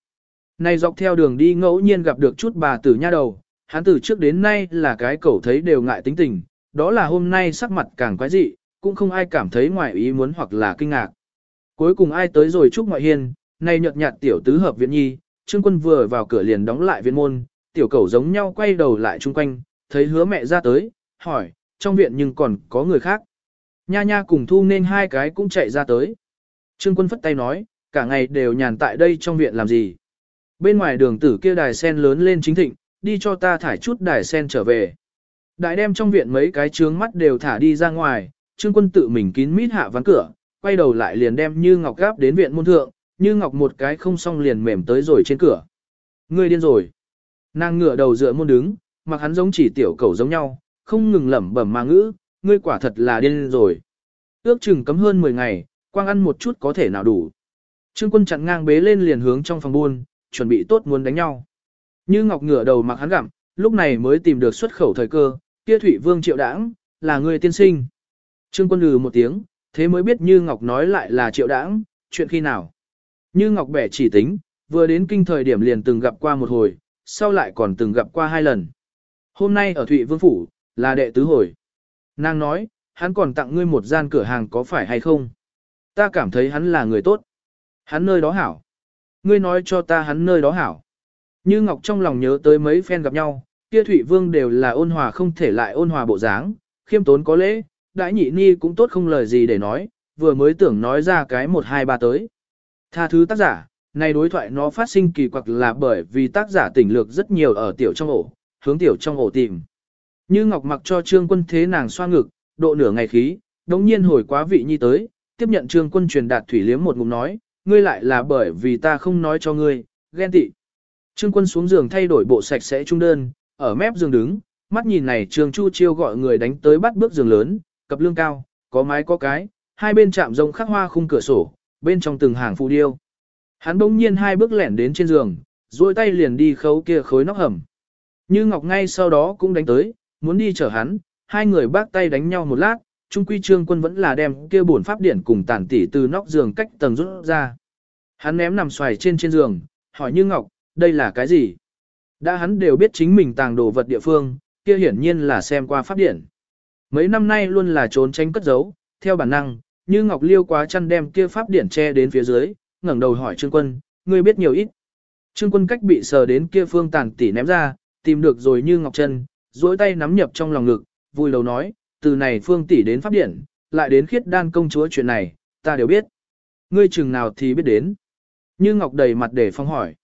[SPEAKER 1] Này dọc theo đường đi ngẫu nhiên gặp được chút bà tử nha đầu, hắn từ trước đến nay là cái cậu thấy đều ngại tính tình, đó là hôm nay sắc mặt càng quái dị, cũng không ai cảm thấy ngoài ý muốn hoặc là kinh ngạc. Cuối cùng ai tới rồi chúc ngoại hiên, nay nhợt nhạt tiểu tứ hợp viện nhi, trương quân vừa vào cửa liền đóng lại viện môn, tiểu cẩu giống nhau quay đầu lại chung quanh, thấy hứa mẹ ra tới, hỏi, trong viện nhưng còn có người khác. Nha nha cùng thu nên hai cái cũng chạy ra tới. Trương quân phất tay nói, cả ngày đều nhàn tại đây trong viện làm gì. Bên ngoài đường tử kia đài sen lớn lên chính thịnh, đi cho ta thải chút đài sen trở về. Đại đem trong viện mấy cái trướng mắt đều thả đi ra ngoài, trương quân tự mình kín mít hạ ván cửa, quay đầu lại liền đem như ngọc gáp đến viện môn thượng, như ngọc một cái không xong liền mềm tới rồi trên cửa. Ngươi điên rồi. Nàng ngửa đầu dựa môn đứng, mặc hắn giống chỉ tiểu cầu giống nhau, không ngừng lẩm bẩm mà ngữ, ngươi quả thật là điên rồi. Ước chừng cấm hơn 10 ngày, quang ăn một chút có thể nào đủ. Trương quân chặn ngang bế lên liền hướng trong phòng buôn, chuẩn bị tốt muốn đánh nhau. Như Ngọc ngửa đầu mặc hắn gặm, lúc này mới tìm được xuất khẩu thời cơ, kia Thủy Vương Triệu Đãng, là người tiên sinh. Trương quân lừ một tiếng, thế mới biết Như Ngọc nói lại là Triệu Đãng, chuyện khi nào. Như Ngọc bẻ chỉ tính, vừa đến kinh thời điểm liền từng gặp qua một hồi, sau lại còn từng gặp qua hai lần. Hôm nay ở Thụy Vương Phủ, là đệ tứ hồi. Nàng nói, hắn còn tặng ngươi một gian cửa hàng có phải hay không? Ta cảm thấy hắn là người tốt. Hắn nơi đó hảo. Ngươi nói cho ta hắn nơi đó hảo. Như Ngọc trong lòng nhớ tới mấy phen gặp nhau, kia Thụy Vương đều là ôn hòa không thể lại ôn hòa bộ dáng, khiêm tốn có lễ, đại nhị ni cũng tốt không lời gì để nói, vừa mới tưởng nói ra cái một hai ba tới. Tha thứ tác giả, này đối thoại nó phát sinh kỳ quặc là bởi vì tác giả tỉnh lược rất nhiều ở tiểu trong ổ, hướng tiểu trong ổ tìm. Như Ngọc mặc cho Trương Quân thế nàng xoa ngực, độ nửa ngày khí, đống nhiên hồi quá vị nhi tới, tiếp nhận Trương Quân truyền đạt thủy liếm một ngụm nói, ngươi lại là bởi vì ta không nói cho ngươi, ghen tị. Trương Quân xuống giường thay đổi bộ sạch sẽ trung đơn, ở mép giường đứng, mắt nhìn này Trương Chu Chiêu gọi người đánh tới bắt bước giường lớn, cặp lương cao, có mái có cái, hai bên chạm rông khắc hoa khung cửa sổ, bên trong từng hàng phù điêu. Hắn bỗng nhiên hai bước lẻn đến trên giường, duỗi tay liền đi khấu kia khối nóc hầm. Như Ngọc ngay sau đó cũng đánh tới, muốn đi chở hắn, hai người bác tay đánh nhau một lát, Trung Quy Trương Quân vẫn là đem kia bổn pháp điển cùng tản tỉ từ nóc giường cách tầng rút ra. Hắn ném nằm xoài trên trên giường, hỏi Như Ngọc, đây là cái gì? Đã hắn đều biết chính mình tàng đồ vật địa phương, kia hiển nhiên là xem qua pháp điển. Mấy năm nay luôn là trốn tránh cất giấu, theo bản năng, Như Ngọc liêu quá chăn đem kia pháp điển che đến phía dưới, ngẩng đầu hỏi Trương Quân, ngươi biết nhiều ít. Trương Quân cách bị sờ đến kia phương tàn tỉ ném ra, tìm được rồi Như Ngọc chân, duỗi tay nắm nhập trong lòng ngực, vui đầu nói, từ này phương tỷ đến pháp điển, lại đến khiết đan công chúa chuyện này, ta đều biết. Ngươi chừng nào thì biết đến. Như Ngọc đầy mặt để phong hỏi.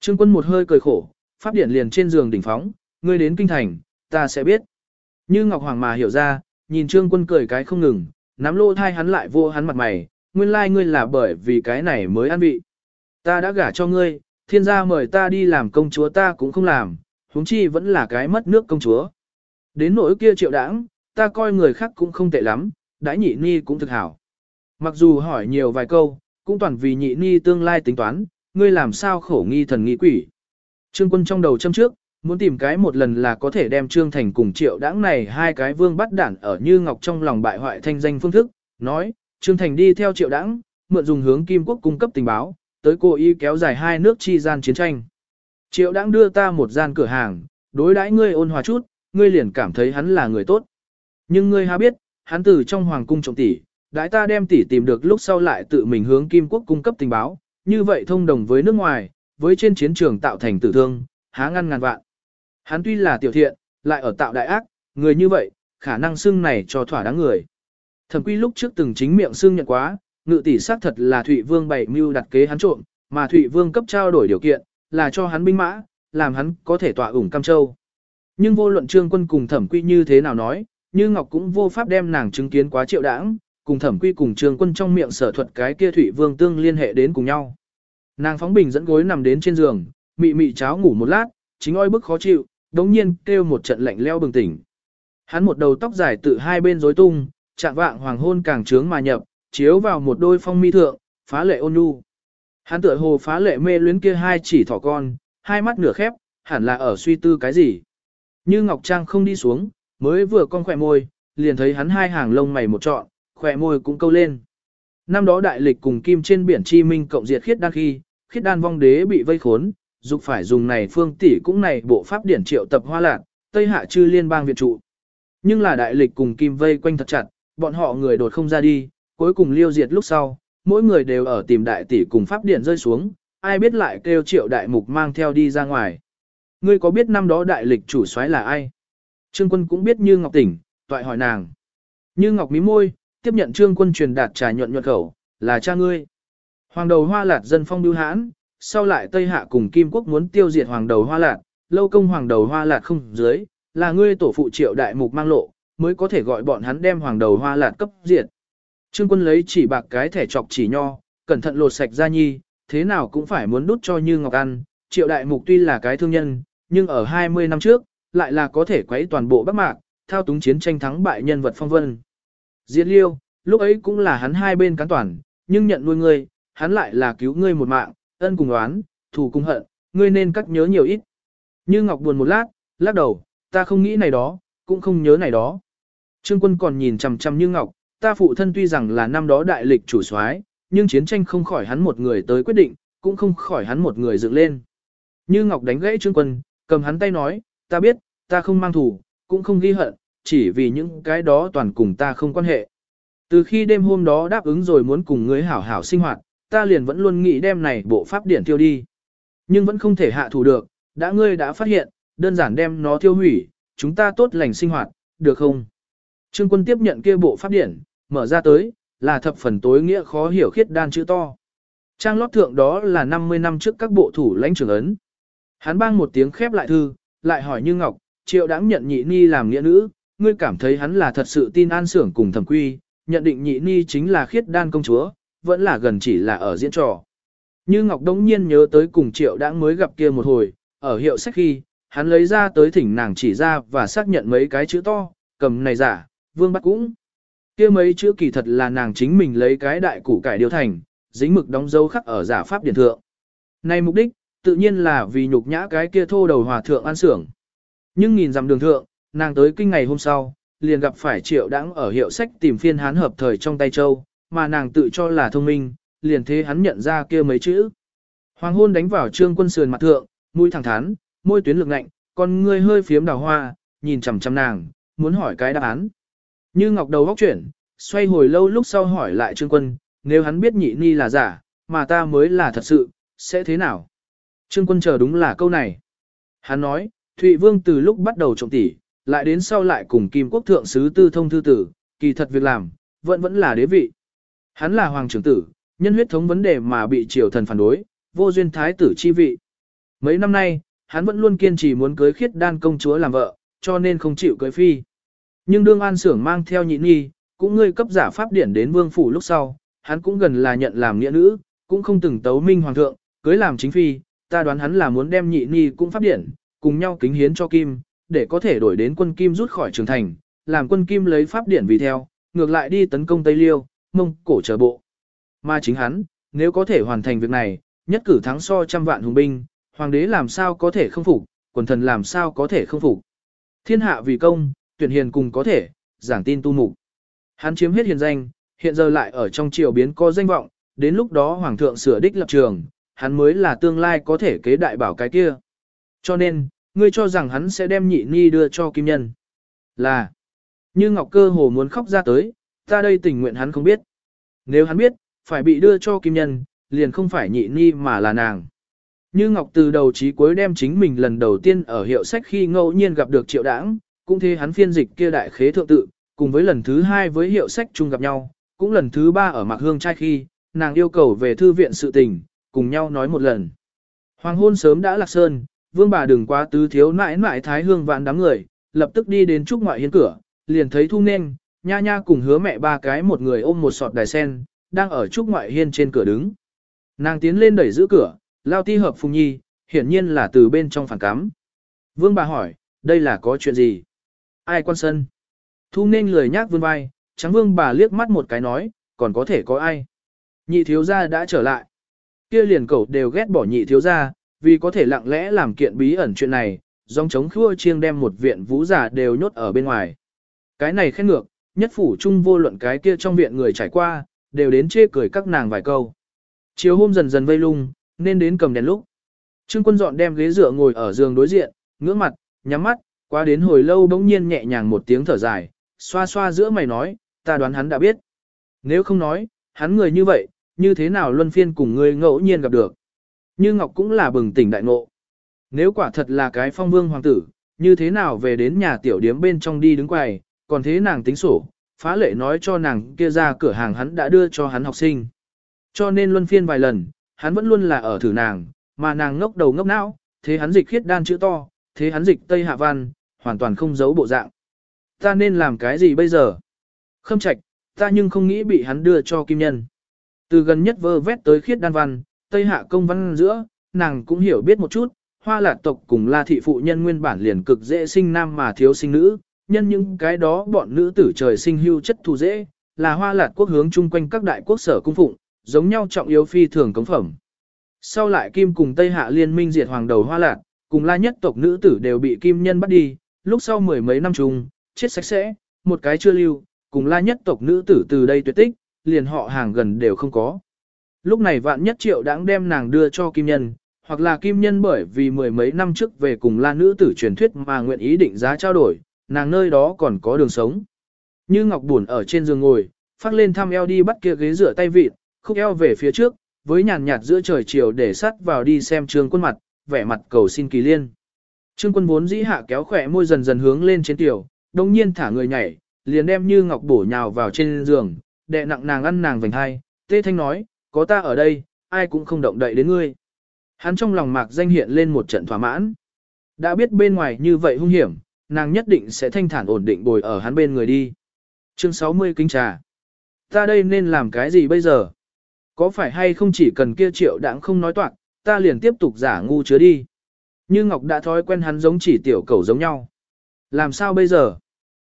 [SPEAKER 1] Trương quân một hơi cười khổ, pháp điển liền trên giường đỉnh phóng, ngươi đến kinh thành, ta sẽ biết. Như Ngọc Hoàng mà hiểu ra, nhìn Trương quân cười cái không ngừng, nắm lô thai hắn lại vô hắn mặt mày, nguyên lai like ngươi là bởi vì cái này mới ăn vị. Ta đã gả cho ngươi, thiên gia mời ta đi làm công chúa ta cũng không làm, huống chi vẫn là cái mất nước công chúa. Đến nỗi kia triệu đãng, ta coi người khác cũng không tệ lắm, đãi nhị ni cũng thực hảo. Mặc dù hỏi nhiều vài câu, cũng toàn vì nhị ni tương lai tính toán, ngươi làm sao khổ nghi thần nghi quỷ. Trương quân trong đầu châm trước, muốn tìm cái một lần là có thể đem Trương Thành cùng triệu đãng này hai cái vương bắt đản ở như ngọc trong lòng bại hoại thanh danh phương thức, nói, Trương Thành đi theo triệu đãng, mượn dùng hướng Kim Quốc cung cấp tình báo, tới cố ý kéo dài hai nước chi gian chiến tranh. Triệu đãng đưa ta một gian cửa hàng, đối đãi ngươi ôn hòa chút, ngươi liền cảm thấy hắn là người tốt. Nhưng ngươi há biết, hắn từ trong hoàng cung trọng tỷ, đãi ta đem tỷ tìm được lúc sau lại tự mình hướng Kim Quốc cung cấp tình báo, như vậy thông đồng với nước ngoài, với trên chiến trường tạo thành tử thương, há ngăn ngàn vạn. Hắn tuy là tiểu thiện, lại ở tạo đại ác, người như vậy, khả năng xưng này cho thỏa đáng người. Thẩm quy lúc trước từng chính miệng xưng nhận quá, ngự tỷ xác thật là Thụy Vương bảy mưu đặt kế hắn trộm, mà Thụy Vương cấp trao đổi điều kiện, là cho hắn binh mã, làm hắn có thể tọa ủng Cam Châu. Nhưng vô luận trương quân cùng thẩm quy như thế nào nói, như Ngọc cũng vô pháp đem nàng chứng kiến quá triệu đãng, cùng thẩm quy cùng trương quân trong miệng sở thuật cái kia thụy vương tương liên hệ đến cùng nhau. Nàng phóng bình dẫn gối nằm đến trên giường, mị mị cháo ngủ một lát, chính oi bức khó chịu, đống nhiên kêu một trận lạnh leo bừng tỉnh. Hắn một đầu tóc dài tự hai bên rối tung, chạm vạng hoàng hôn càng trướng mà nhập, chiếu vào một đôi phong mi thượng, phá lệ ôn nhu. Hắn tựa hồ phá lệ mê luyến kia hai chỉ thỏ con, hai mắt nửa khép, hẳn là ở suy tư cái gì. Như Ngọc Trang không đi xuống, mới vừa con khỏe môi, liền thấy hắn hai hàng lông mày một trọn, khỏe môi cũng câu lên. Năm đó đại lịch cùng kim trên biển chi minh cộng diệt khiết đan khi, khiết đan vong đế bị vây khốn, dục phải dùng này phương tỷ cũng này bộ pháp điển triệu tập hoa lạc, Tây Hạ chư liên bang việt trụ. Nhưng là đại lịch cùng kim vây quanh thật chặt, bọn họ người đột không ra đi, cuối cùng liêu diệt lúc sau, mỗi người đều ở tìm đại tỷ cùng pháp điển rơi xuống, ai biết lại kêu triệu đại mục mang theo đi ra ngoài. Ngươi có biết năm đó đại lịch chủ soái là ai? Trương quân cũng biết như Ngọc tỉnh, toại hỏi nàng. Như Ngọc mí môi, tiếp nhận trương quân truyền đạt trà nhuận nhuận khẩu, là cha ngươi. Hoàng đầu hoa lạt dân phong bưu hãn, sau lại Tây Hạ cùng Kim Quốc muốn tiêu diệt hoàng đầu hoa lạt, lâu công hoàng đầu hoa lạt không dưới, là ngươi tổ phụ triệu đại mục mang lộ, mới có thể gọi bọn hắn đem hoàng đầu hoa lạt cấp diệt. Trương quân lấy chỉ bạc cái thẻ chọc chỉ nho, cẩn thận lột sạch ra nhi, thế nào cũng phải muốn đút cho như ngọc ăn. Triệu đại mục tuy là cái thương nhân, nhưng ở 20 năm trước, lại là có thể quấy toàn bộ Bắc Mạc, thao túng chiến tranh thắng bại nhân vật phong vân. Diệt liêu, lúc ấy cũng là hắn hai bên cán toàn, nhưng nhận nuôi ngươi, hắn lại là cứu ngươi một mạng, ân cùng oán, thù cùng hận, ngươi nên cắt nhớ nhiều ít. Như Ngọc buồn một lát, lắc đầu, ta không nghĩ này đó, cũng không nhớ này đó. Trương quân còn nhìn chằm chằm Như Ngọc, ta phụ thân tuy rằng là năm đó đại lịch chủ soái, nhưng chiến tranh không khỏi hắn một người tới quyết định, cũng không khỏi hắn một người dựng lên. Như Ngọc đánh gãy Trương quân, cầm hắn tay nói, ta biết, ta không mang thủ, cũng không ghi hận, chỉ vì những cái đó toàn cùng ta không quan hệ. Từ khi đêm hôm đó đáp ứng rồi muốn cùng ngươi hảo hảo sinh hoạt, ta liền vẫn luôn nghĩ đem này bộ pháp điển tiêu đi. Nhưng vẫn không thể hạ thủ được, đã ngươi đã phát hiện, đơn giản đem nó tiêu hủy, chúng ta tốt lành sinh hoạt, được không? Trương quân tiếp nhận kia bộ pháp điển, mở ra tới, là thập phần tối nghĩa khó hiểu khiết đan chữ to. Trang lót thượng đó là 50 năm trước các bộ thủ lãnh trưởng ấn. Hắn bang một tiếng khép lại thư, lại hỏi Như Ngọc, triệu đáng nhận nhị ni làm nghĩa nữ, ngươi cảm thấy hắn là thật sự tin an sưởng cùng thẩm quy, nhận định nhị ni chính là khiết đan công chúa, vẫn là gần chỉ là ở diễn trò. Như Ngọc đống nhiên nhớ tới cùng triệu đã mới gặp kia một hồi, ở hiệu sách khi, hắn lấy ra tới thỉnh nàng chỉ ra và xác nhận mấy cái chữ to, cầm này giả, vương bắt cũng. kia mấy chữ kỳ thật là nàng chính mình lấy cái đại củ cải điều thành, dính mực đóng dấu khắc ở giả pháp điển thượng. Này mục đích, tự nhiên là vì nhục nhã cái kia thô đầu hòa thượng an sưởng. Nhưng nhìn dằm đường thượng, nàng tới kinh ngày hôm sau, liền gặp phải triệu đãng ở hiệu sách tìm phiên hán hợp thời trong tay châu, mà nàng tự cho là thông minh, liền thế hắn nhận ra kia mấy chữ. Hoàng hôn đánh vào trương quân sườn mặt thượng, mũi thẳng thắn, môi tuyến lực lạnh, con ngươi hơi phiếm đào hoa, nhìn chằm chằm nàng, muốn hỏi cái đáp án. Như ngọc đầu góc chuyển, xoay hồi lâu lúc sau hỏi lại trương quân, nếu hắn biết nhị ni là giả, mà ta mới là thật sự, sẽ thế nào? Trương quân chờ đúng là câu này. Hắn nói, Thụy Vương từ lúc bắt đầu trọng tỷ, lại đến sau lại cùng Kim Quốc Thượng Sứ Tư Thông Thư Tử, kỳ thật việc làm, vẫn vẫn là đế vị. Hắn là hoàng trưởng tử, nhân huyết thống vấn đề mà bị triều thần phản đối, vô duyên thái tử chi vị. Mấy năm nay, hắn vẫn luôn kiên trì muốn cưới khiết đan công chúa làm vợ, cho nên không chịu cưới phi. Nhưng đương an sưởng mang theo nhị nhi, cũng ngươi cấp giả pháp điển đến vương phủ lúc sau, hắn cũng gần là nhận làm nghĩa nữ, cũng không từng tấu minh hoàng thượng, cưới làm chính phi, ta đoán hắn là muốn đem nhị nhi cũng pháp điển, cùng nhau kính hiến cho kim, để có thể đổi đến quân kim rút khỏi trường thành, làm quân kim lấy pháp điển vì theo, ngược lại đi tấn công Tây Liêu, mông cổ trở bộ. Mà chính hắn, nếu có thể hoàn thành việc này, nhất cử thắng so trăm vạn hùng binh, hoàng đế làm sao có thể không phục, quần thần làm sao có thể không phục. Thiên hạ vì công, tuyển hiền cùng có thể, giảng tin tu mục. Hắn chiếm hết hiền danh, hiện giờ lại ở trong triều biến có danh vọng, đến lúc đó hoàng thượng sửa đích lập trường, hắn mới là tương lai có thể kế đại bảo cái kia. Cho nên, ngươi cho rằng hắn sẽ đem nhị ni đưa cho kim nhân. Là, như Ngọc Cơ hồ muốn khóc ra tới, ta đây tình nguyện hắn không biết. Nếu hắn biết, phải bị đưa cho kim nhân, liền không phải nhị ni mà là nàng. Như Ngọc từ đầu chí cuối đem chính mình lần đầu tiên ở hiệu sách khi ngẫu nhiên gặp được triệu đảng, cũng thế hắn phiên dịch kia đại khế thượng tự, cùng với lần thứ hai với hiệu sách chung gặp nhau, cũng lần thứ ba ở Mạc Hương trai khi, nàng yêu cầu về thư viện sự tình, cùng nhau nói một lần. Hoàng hôn sớm đã lạc sơn, vương bà đừng quá tứ thiếu nãi nãi thái hương vạn đám người, lập tức đi đến trúc ngoại hiên cửa, liền thấy thu nên, nha nha cùng hứa mẹ ba cái một người ôm một sọt đài sen, đang ở trúc ngoại hiên trên cửa đứng. Nàng tiến lên đẩy giữ cửa, lao ti hợp phùng nhi, hiển nhiên là từ bên trong phản cắm. Vương bà hỏi, đây là có chuyện gì? Ai quan sân? Thu nên lười nhác vươn vai, trắng vương bà liếc mắt một cái nói, còn có thể có ai? Nhị thiếu gia đã trở lại. Kia liền cậu đều ghét bỏ nhị thiếu gia, vì có thể lặng lẽ làm kiện bí ẩn chuyện này, dòng chống khua chiêng đem một viện vũ giả đều nhốt ở bên ngoài. Cái này khét ngược, nhất phủ chung vô luận cái kia trong viện người trải qua, đều đến chê cười các nàng vài câu. Chiều hôm dần dần vây lung, nên đến cầm đèn lúc. Trương quân dọn đem ghế dựa ngồi ở giường đối diện, ngưỡng mặt, nhắm mắt, qua đến hồi lâu bỗng nhiên nhẹ nhàng một tiếng thở dài, xoa xoa giữa mày nói, ta đoán hắn đã biết. Nếu không nói, hắn người như vậy, như thế nào luân phiên cùng người ngẫu nhiên gặp được. Như Ngọc cũng là bừng tỉnh đại ngộ. Nếu quả thật là cái phong vương hoàng tử, như thế nào về đến nhà tiểu điếm bên trong đi đứng quầy, còn thế nàng tính sổ, phá lệ nói cho nàng kia ra cửa hàng hắn đã đưa cho hắn học sinh. Cho nên luân phiên vài lần, hắn vẫn luôn là ở thử nàng, mà nàng ngốc đầu ngốc não, thế hắn dịch khiết đan chữ to, thế hắn dịch tây hạ văn, hoàn toàn không giấu bộ dạng. Ta nên làm cái gì bây giờ? Khâm trạch, ta nhưng không nghĩ bị hắn đưa cho kim nhân. Từ gần nhất vơ vét tới khiết đan văn, tây hạ công văn giữa, nàng cũng hiểu biết một chút, hoa lạc tộc cùng la thị phụ nhân nguyên bản liền cực dễ sinh nam mà thiếu sinh nữ, nhân những cái đó bọn nữ tử trời sinh hưu chất thù dễ, là hoa lạc quốc hướng chung quanh các đại quốc sở cung phụng, giống nhau trọng yếu phi thường cống phẩm. Sau lại Kim cùng Tây Hạ liên minh diệt hoàng đầu hoa lạc, cùng la nhất tộc nữ tử đều bị Kim nhân bắt đi, lúc sau mười mấy năm chung, chết sạch sẽ, một cái chưa lưu, cùng la nhất tộc nữ tử từ đây tuyệt tích, liền họ hàng gần đều không có. Lúc này vạn nhất triệu đáng đem nàng đưa cho Kim nhân, hoặc là Kim nhân bởi vì mười mấy năm trước về cùng la nữ tử truyền thuyết mà nguyện ý định giá trao đổi, nàng nơi đó còn có đường sống. Như Ngọc buồn ở trên giường ngồi, phát lên thăm eo đi bắt kia ghế rửa tay vịt, khúc eo về phía trước, với nhàn nhạt giữa trời chiều để sắt vào đi xem trương quân mặt, vẻ mặt cầu xin kỳ liên. Trương quân vốn dĩ hạ kéo khỏe môi dần dần hướng lên trên tiểu, đồng nhiên thả người nhảy, liền đem như ngọc bổ nhào vào trên giường, đệ nặng nàng ăn nàng vành hai, tê thanh nói, có ta ở đây, ai cũng không động đậy đến ngươi. Hắn trong lòng mạc danh hiện lên một trận thỏa mãn. Đã biết bên ngoài như vậy hung hiểm, nàng nhất định sẽ thanh thản ổn định bồi ở hắn bên người đi. Chương 60 kinh trà. Ta đây nên làm cái gì bây giờ? Có phải hay không chỉ cần kia triệu đãng không nói toạc, ta liền tiếp tục giả ngu chứa đi. Như Ngọc đã thói quen hắn giống chỉ tiểu cầu giống nhau. Làm sao bây giờ?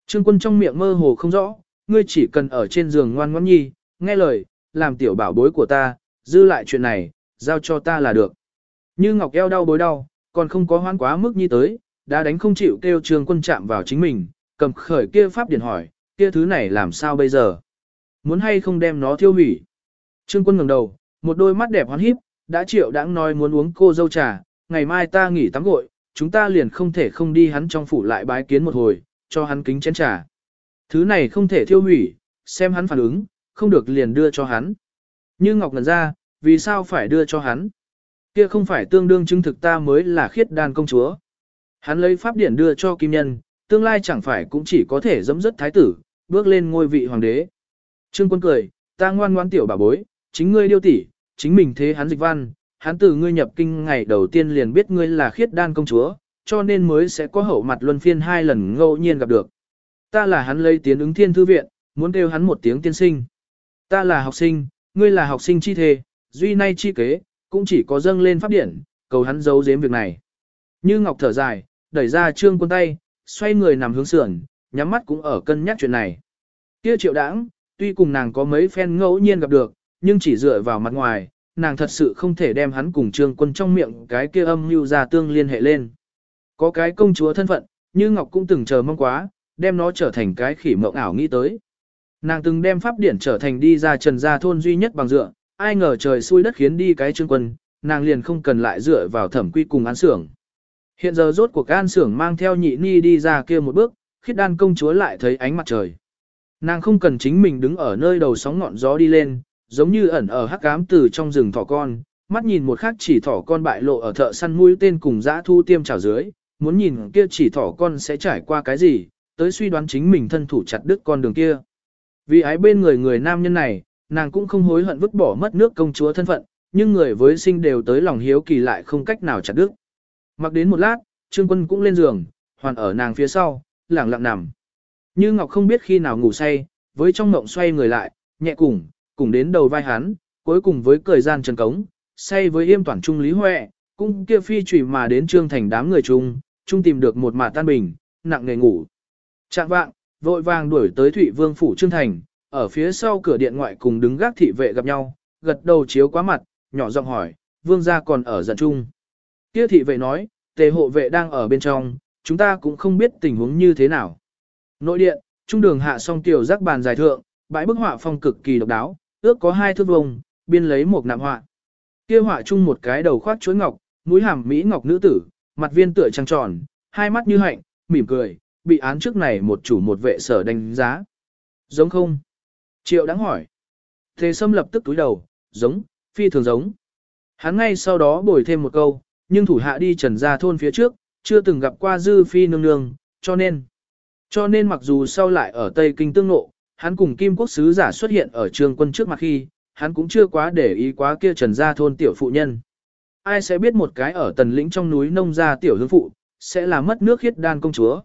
[SPEAKER 1] Trương quân trong miệng mơ hồ không rõ, ngươi chỉ cần ở trên giường ngoan ngoãn nhi, nghe lời, làm tiểu bảo bối của ta, dư lại chuyện này, giao cho ta là được. Như Ngọc eo đau bối đau, còn không có hoan quá mức như tới, đã đánh không chịu kêu trương quân chạm vào chính mình, cầm khởi kia pháp điển hỏi, kia thứ này làm sao bây giờ? Muốn hay không đem nó thiêu hủy? Trương quân ngẩng đầu, một đôi mắt đẹp hoán híp, đã triệu đãng nói muốn uống cô dâu trà, ngày mai ta nghỉ tắm gội, chúng ta liền không thể không đi hắn trong phủ lại bái kiến một hồi, cho hắn kính chén trà. Thứ này không thể thiêu hủy, xem hắn phản ứng, không được liền đưa cho hắn. Như Ngọc ngần ra, vì sao phải đưa cho hắn? Kia không phải tương đương chứng thực ta mới là khiết đan công chúa. Hắn lấy pháp điển đưa cho kim nhân, tương lai chẳng phải cũng chỉ có thể dẫm dứt thái tử, bước lên ngôi vị hoàng đế. Trương quân cười, ta ngoan ngoan tiểu bà bối, chính ngươi điêu tỷ, chính mình thế hắn dịch văn, hắn từ ngươi nhập kinh ngày đầu tiên liền biết ngươi là khiết đan công chúa, cho nên mới sẽ có hậu mặt luân phiên hai lần ngẫu nhiên gặp được. Ta là hắn lấy tiến ứng thiên thư viện, muốn kêu hắn một tiếng tiên sinh. Ta là học sinh, ngươi là học sinh chi thề, duy nay chi kế, cũng chỉ có dâng lên pháp điển, cầu hắn giấu giếm việc này. Như Ngọc thở dài, đẩy ra trương quân tay, xoay người nằm hướng sườn, nhắm mắt cũng ở cân nhắc chuyện này. Kia triệu đãng, tuy cùng nàng có mấy phen ngẫu nhiên gặp được, nhưng chỉ dựa vào mặt ngoài, nàng thật sự không thể đem hắn cùng trương quân trong miệng cái kia âm mưu ra tương liên hệ lên. Có cái công chúa thân phận, như Ngọc cũng từng chờ mong quá, đem nó trở thành cái khỉ mộng ảo nghĩ tới. Nàng từng đem pháp điển trở thành đi ra trần gia thôn duy nhất bằng dựa, ai ngờ trời xui đất khiến đi cái trương quân, nàng liền không cần lại dựa vào thẩm quy cùng án xưởng. Hiện giờ rốt cuộc an xưởng mang theo nhị ni đi ra kia một bước, khiết đan công chúa lại thấy ánh mặt trời. Nàng không cần chính mình đứng ở nơi đầu sóng ngọn gió đi lên, giống như ẩn ở hắc ám từ trong rừng thỏ con, mắt nhìn một khắc chỉ thỏ con bại lộ ở thợ săn mũi tên cùng dã thu tiêm trào dưới, muốn nhìn kia chỉ thỏ con sẽ trải qua cái gì, tới suy đoán chính mình thân thủ chặt đứt con đường kia. Vì ái bên người người nam nhân này, nàng cũng không hối hận vứt bỏ mất nước công chúa thân phận, nhưng người với sinh đều tới lòng hiếu kỳ lại không cách nào chặt đứt. Mặc đến một lát, Trương Quân cũng lên giường, hoàn ở nàng phía sau, lẳng lặng nằm. Như Ngọc không biết khi nào ngủ say, với trong mộng xoay người lại, nhẹ cùng, cùng đến đầu vai hắn, cuối cùng với cười gian trần cống, say với yêm toàn trung lý huệ, cũng kia phi trùy mà đến trương thành đám người chung, chung tìm được một mả tan bình, nặng nghề ngủ. Trạng vạng, vội vàng đuổi tới Thụy Vương phủ trương thành, ở phía sau cửa điện ngoại cùng đứng gác thị vệ gặp nhau, gật đầu chiếu quá mặt, nhỏ giọng hỏi, vương gia còn ở giận chung. Kia thị vệ nói, tề hộ vệ đang ở bên trong, chúng ta cũng không biết tình huống như thế nào. Nội điện, trung đường hạ song tiểu rắc bàn dài thượng, bãi bức họa phong cực kỳ độc đáo, ước có hai thước vông, biên lấy một nạm họa. Kia họa chung một cái đầu khoác chuối ngọc, mũi hàm mỹ ngọc nữ tử, mặt viên tựa trăng tròn, hai mắt như hạnh, mỉm cười, bị án trước này một chủ một vệ sở đánh giá. Giống không? Triệu đáng hỏi. Thế Sâm lập tức túi đầu, giống, phi thường giống. Hắn ngay sau đó bồi thêm một câu, nhưng thủ hạ đi trần ra thôn phía trước, chưa từng gặp qua dư phi nương nương, cho nên. Cho nên mặc dù sau lại ở Tây Kinh tương nộ, hắn cùng Kim Quốc Sứ giả xuất hiện ở trường quân trước mặt khi, hắn cũng chưa quá để ý quá kia trần ra thôn tiểu phụ nhân. Ai sẽ biết một cái ở tần lĩnh trong núi nông gia tiểu hương phụ, sẽ là mất nước khiết đan công chúa.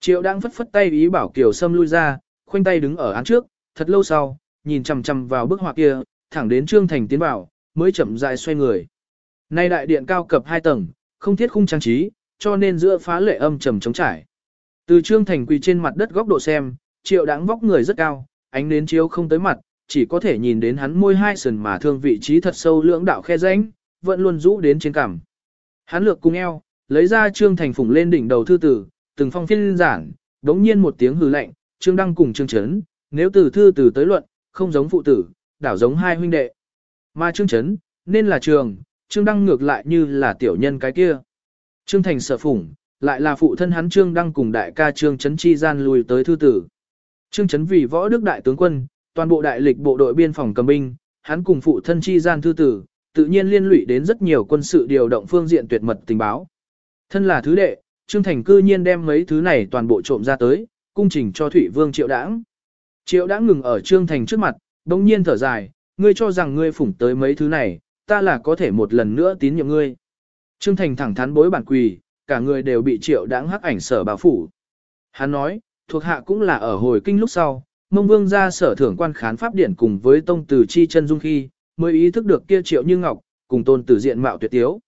[SPEAKER 1] Triệu đang phất phất tay ý bảo Kiều Sâm lui ra, khoanh tay đứng ở án trước, thật lâu sau, nhìn chằm chằm vào bức họa kia, thẳng đến Trương Thành tiến vào, mới chậm rãi xoay người. Nay đại điện cao cấp hai tầng, không thiết khung trang trí, cho nên giữa phá lệ âm trầm trống trải. Từ Trương Thành quỳ trên mặt đất góc độ xem, Triệu đáng vóc người rất cao, ánh nến chiếu không tới mặt, chỉ có thể nhìn đến hắn môi hai sườn mà thương vị trí thật sâu lưỡng đạo khe rãnh, vẫn luôn rũ đến trên cằm. Hắn lược cung eo, lấy ra Trương Thành phủng lên đỉnh đầu thư tử, từng phong phiên giản, đống nhiên một tiếng hừ lạnh, Trương Đăng cùng Trương Trấn, nếu từ thư từ tới luận, không giống phụ tử, đảo giống hai huynh đệ. Mà Trương Trấn, nên là trường, Trương Đăng ngược lại như là tiểu nhân cái kia. Trương Thành sợ phủng, lại là phụ thân hắn Trương Đăng cùng đại ca Trương Trấn chi gian lùi tới thư tử. Trương Trấn vì võ đức đại tướng quân, toàn bộ đại lịch bộ đội biên phòng cầm binh, hắn cùng phụ thân chi gian thư tử, tự nhiên liên lụy đến rất nhiều quân sự điều động phương diện tuyệt mật tình báo. Thân là thứ đệ, Trương Thành cư nhiên đem mấy thứ này toàn bộ trộm ra tới, cung trình cho Thủy Vương Triệu Đãng. Triệu Đãng ngừng ở Trương Thành trước mặt, đồng nhiên thở dài, ngươi cho rằng ngươi phủng tới mấy thứ này, ta là có thể một lần nữa tín nhiệm ngươi. Trương Thành thẳng thắn bối bản quỳ, cả người đều bị Triệu Đãng hắc ảnh sở bảo phủ. Hắn nói, thuộc hạ cũng là ở hồi kinh lúc sau, mông vương ra sở thưởng quan khán pháp điển cùng với tông tử chi chân dung khi, mới ý thức được kia Triệu Như Ngọc, cùng tôn tử diện mạo tuyệt tiếu.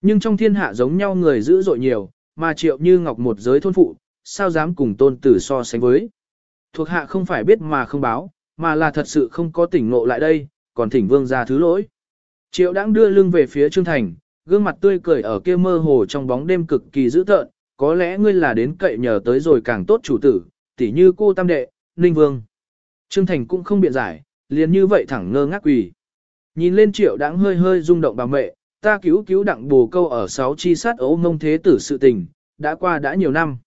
[SPEAKER 1] Nhưng trong thiên hạ giống nhau người dữ dội nhiều, mà triệu như ngọc một giới thôn phụ, sao dám cùng tôn tử so sánh với. Thuộc hạ không phải biết mà không báo, mà là thật sự không có tỉnh ngộ lại đây, còn thỉnh vương ra thứ lỗi. Triệu đãng đưa lưng về phía Trương Thành, gương mặt tươi cười ở kia mơ hồ trong bóng đêm cực kỳ dữ tợn, có lẽ ngươi là đến cậy nhờ tới rồi càng tốt chủ tử, tỉ như cô tam đệ, ninh vương. Trương Thành cũng không biện giải, liền như vậy thẳng ngơ ngác quỳ. Nhìn lên triệu đãng hơi hơi rung động bà mẹ, ta cứu cứu đặng bồ câu ở sáu chi sát ấu mông thế tử sự tình, đã qua đã nhiều năm.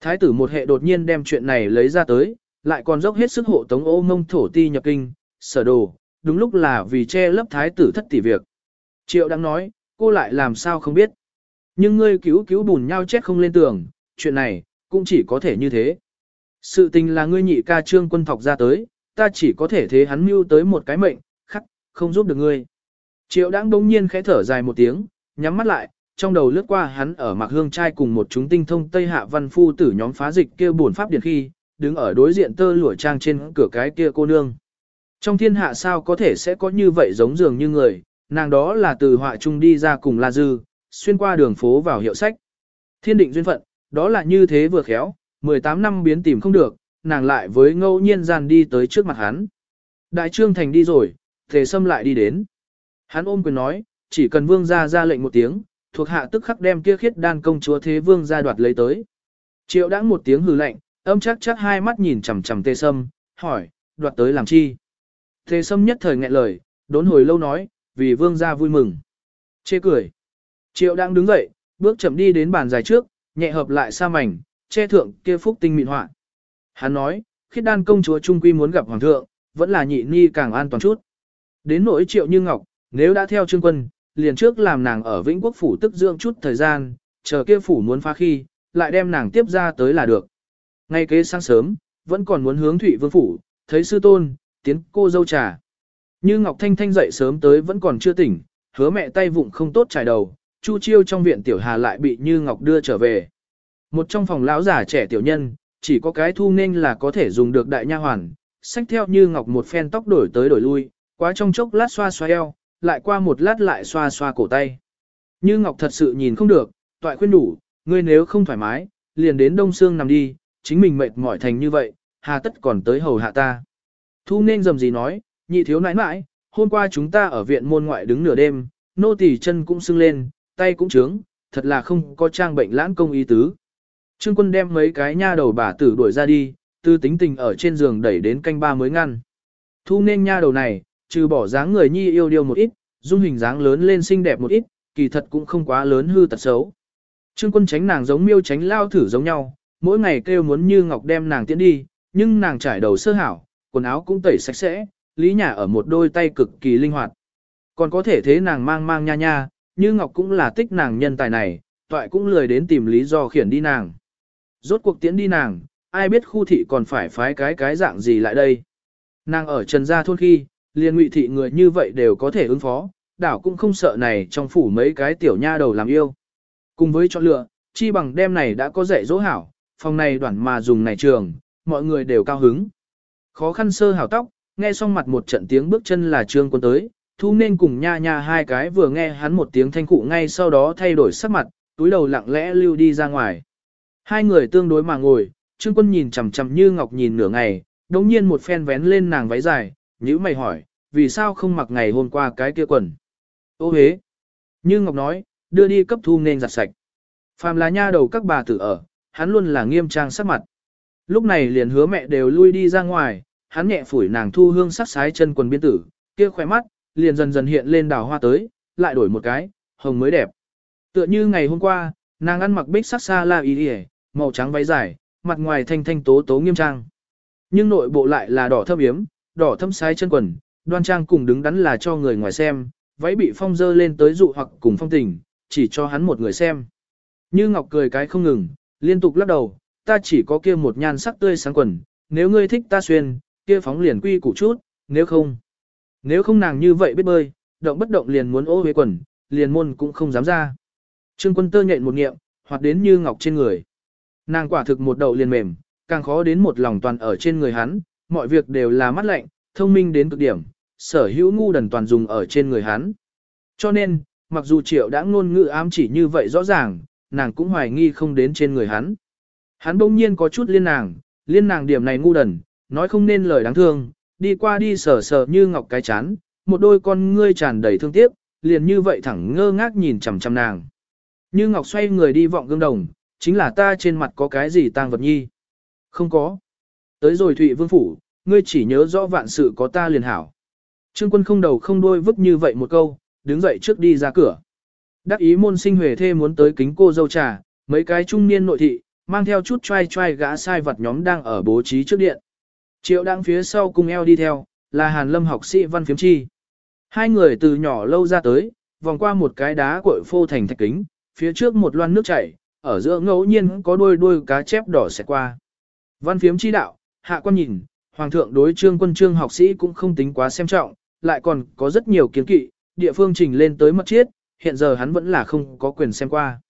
[SPEAKER 1] Thái tử một hệ đột nhiên đem chuyện này lấy ra tới, lại còn dốc hết sức hộ tống ô mông thổ ti nhập kinh, sở đồ, đúng lúc là vì che lấp thái tử thất tỷ việc. Triệu đang nói, cô lại làm sao không biết. Nhưng ngươi cứu cứu bùn nhau chết không lên tường, chuyện này, cũng chỉ có thể như thế. Sự tình là ngươi nhị ca trương quân thọc ra tới, ta chỉ có thể thế hắn mưu tới một cái mệnh, khắc, không giúp được ngươi. Triệu đáng đống nhiên khẽ thở dài một tiếng, nhắm mắt lại, trong đầu lướt qua hắn ở mạc hương trai cùng một chúng tinh thông Tây Hạ văn phu tử nhóm phá dịch kia buồn pháp điện khi, đứng ở đối diện tơ lụa trang trên cửa cái kia cô nương. Trong thiên hạ sao có thể sẽ có như vậy giống dường như người, nàng đó là từ họa trung đi ra cùng La Dư, xuyên qua đường phố vào hiệu sách. Thiên định duyên phận, đó là như thế vừa khéo, 18 năm biến tìm không được, nàng lại với ngẫu nhiên gian đi tới trước mặt hắn. Đại trương thành đi rồi, thề xâm lại đi đến. Hắn ôm quyền nói, chỉ cần vương gia ra lệnh một tiếng, thuộc hạ tức khắc đem kia khiết đan công chúa thế vương gia đoạt lấy tới. Triệu đãng một tiếng hừ lạnh, âm chắc chắc hai mắt nhìn chằm chằm tê sâm, hỏi, đoạt tới làm chi? Tê sâm nhất thời nghẹn lời, đốn hồi lâu nói, vì vương gia vui mừng. Chê cười. Triệu đãng đứng dậy, bước chậm đi đến bàn dài trước, nhẹ hợp lại sa mảnh, che thượng kia phúc tinh mịn họa. Hắn nói, khiết đan công chúa trung quy muốn gặp hoàng thượng, vẫn là nhị ni càng an toàn chút. Đến nỗi triệu như ngọc, nếu đã theo trương quân, liền trước làm nàng ở Vĩnh Quốc phủ tức dưỡng chút thời gian, chờ kia phủ muốn phá khi, lại đem nàng tiếp ra tới là được. Ngay kế sáng sớm, vẫn còn muốn hướng Thụy Vương phủ, thấy sư tôn, tiến cô dâu trà. Như Ngọc Thanh Thanh dậy sớm tới vẫn còn chưa tỉnh, hứa mẹ tay vụng không tốt trải đầu, Chu Chiêu trong viện tiểu Hà lại bị Như Ngọc đưa trở về. Một trong phòng lão giả trẻ tiểu nhân, chỉ có cái thu nên là có thể dùng được đại nha hoàn, xách theo Như Ngọc một phen tóc đổi tới đổi lui, quá trong chốc lát xoa xoa eo, lại qua một lát lại xoa xoa cổ tay. Như Ngọc thật sự nhìn không được, toại khuyên đủ, ngươi nếu không thoải mái, liền đến Đông Sương nằm đi, chính mình mệt mỏi thành như vậy, hà tất còn tới hầu hạ ta. Thu nên dầm gì nói, nhị thiếu nãi nãi, hôm qua chúng ta ở viện môn ngoại đứng nửa đêm, nô tỳ chân cũng sưng lên, tay cũng trướng, thật là không có trang bệnh lãng công ý tứ. Trương quân đem mấy cái nha đầu bà tử đuổi ra đi, tư tính tình ở trên giường đẩy đến canh ba mới ngăn. Thu nên nha đầu này, trừ bỏ dáng người nhi yêu điêu một ít, dung hình dáng lớn lên xinh đẹp một ít, kỳ thật cũng không quá lớn hư tật xấu. Trương quân tránh nàng giống miêu tránh lao thử giống nhau, mỗi ngày kêu muốn như ngọc đem nàng tiễn đi, nhưng nàng trải đầu sơ hảo, quần áo cũng tẩy sạch sẽ, lý nhà ở một đôi tay cực kỳ linh hoạt. Còn có thể thế nàng mang mang nha nha, như ngọc cũng là tích nàng nhân tài này, toại cũng lười đến tìm lý do khiển đi nàng. Rốt cuộc tiễn đi nàng, ai biết khu thị còn phải phái cái cái dạng gì lại đây. Nàng ở trần gia thôn khi, liền ngụy thị người như vậy đều có thể ứng phó, đảo cũng không sợ này trong phủ mấy cái tiểu nha đầu làm yêu. Cùng với chọn lựa, chi bằng đem này đã có dạy dỗ hảo, phòng này đoạn mà dùng này trường, mọi người đều cao hứng. Khó khăn sơ hảo tóc, nghe xong mặt một trận tiếng bước chân là trương quân tới, thu nên cùng nha nha hai cái vừa nghe hắn một tiếng thanh cụ ngay sau đó thay đổi sắc mặt, túi đầu lặng lẽ lưu đi ra ngoài. Hai người tương đối mà ngồi, trương quân nhìn chằm chằm như ngọc nhìn nửa ngày, đống nhiên một phen vén lên nàng váy dài, nhữ mày hỏi, vì sao không mặc ngày hôm qua cái kia quần. Ô hế. Như ngọc nói, đưa đi cấp thu nên giặt sạch. Phàm là nha đầu các bà tử ở, hắn luôn là nghiêm trang sắc mặt. Lúc này liền hứa mẹ đều lui đi ra ngoài, hắn nhẹ phủi nàng thu hương sắc sái chân quần biên tử, kia khỏe mắt, liền dần dần hiện lên đào hoa tới, lại đổi một cái, hồng mới đẹp. Tựa như ngày hôm qua, nàng ăn mặc bích sắc xa la y màu trắng váy dài, mặt ngoài thanh thanh tố tố nghiêm trang. Nhưng nội bộ lại là đỏ thâm yếm, đỏ thâm sái chân quần, đoan trang cùng đứng đắn là cho người ngoài xem, váy bị phong dơ lên tới dụ hoặc cùng phong tình, chỉ cho hắn một người xem. Như Ngọc cười cái không ngừng, liên tục lắc đầu, ta chỉ có kia một nhan sắc tươi sáng quần, nếu ngươi thích ta xuyên, kia phóng liền quy củ chút, nếu không. Nếu không nàng như vậy biết bơi, động bất động liền muốn ô huế quần, liền môn cũng không dám ra. Trương quân tơ nhện một nghiệm, hoặc đến như ngọc trên người. Nàng quả thực một đầu liền mềm, càng khó đến một lòng toàn ở trên người hắn, mọi việc đều là mắt lạnh, thông minh đến cực điểm, sở hữu ngu đần toàn dùng ở trên người hắn. Cho nên, mặc dù triệu đã ngôn ngữ ám chỉ như vậy rõ ràng, nàng cũng hoài nghi không đến trên người hắn. Hắn bỗng nhiên có chút liên nàng, liên nàng điểm này ngu đần, nói không nên lời đáng thương, đi qua đi sờ sờ như ngọc cái chán, một đôi con ngươi tràn đầy thương tiếc, liền như vậy thẳng ngơ ngác nhìn chằm chằm nàng. Như ngọc xoay người đi vọng gương đồng, chính là ta trên mặt có cái gì tang vật nhi. Không có. Tới rồi Thụy Vương Phủ, ngươi chỉ nhớ rõ vạn sự có ta liền hảo. Trương quân không đầu không đuôi vứt như vậy một câu, đứng dậy trước đi ra cửa. Đắc ý môn sinh huề thê muốn tới kính cô dâu trà, mấy cái trung niên nội thị, mang theo chút trai trai gã sai vật nhóm đang ở bố trí trước điện. Triệu đang phía sau cùng eo đi theo, là Hàn Lâm học sĩ văn phiếm chi. Hai người từ nhỏ lâu ra tới, vòng qua một cái đá cội phô thành thạch kính, phía trước một loan nước chảy, ở giữa ngẫu nhiên có đôi đuôi cá chép đỏ sẽ qua. Văn phiếm chi đạo, hạ quan nhìn, hoàng thượng đối trương quân trương học sĩ cũng không tính quá xem trọng, lại còn có rất nhiều kiến kỵ, địa phương trình lên tới mất chiết, hiện giờ hắn vẫn là không có quyền xem qua.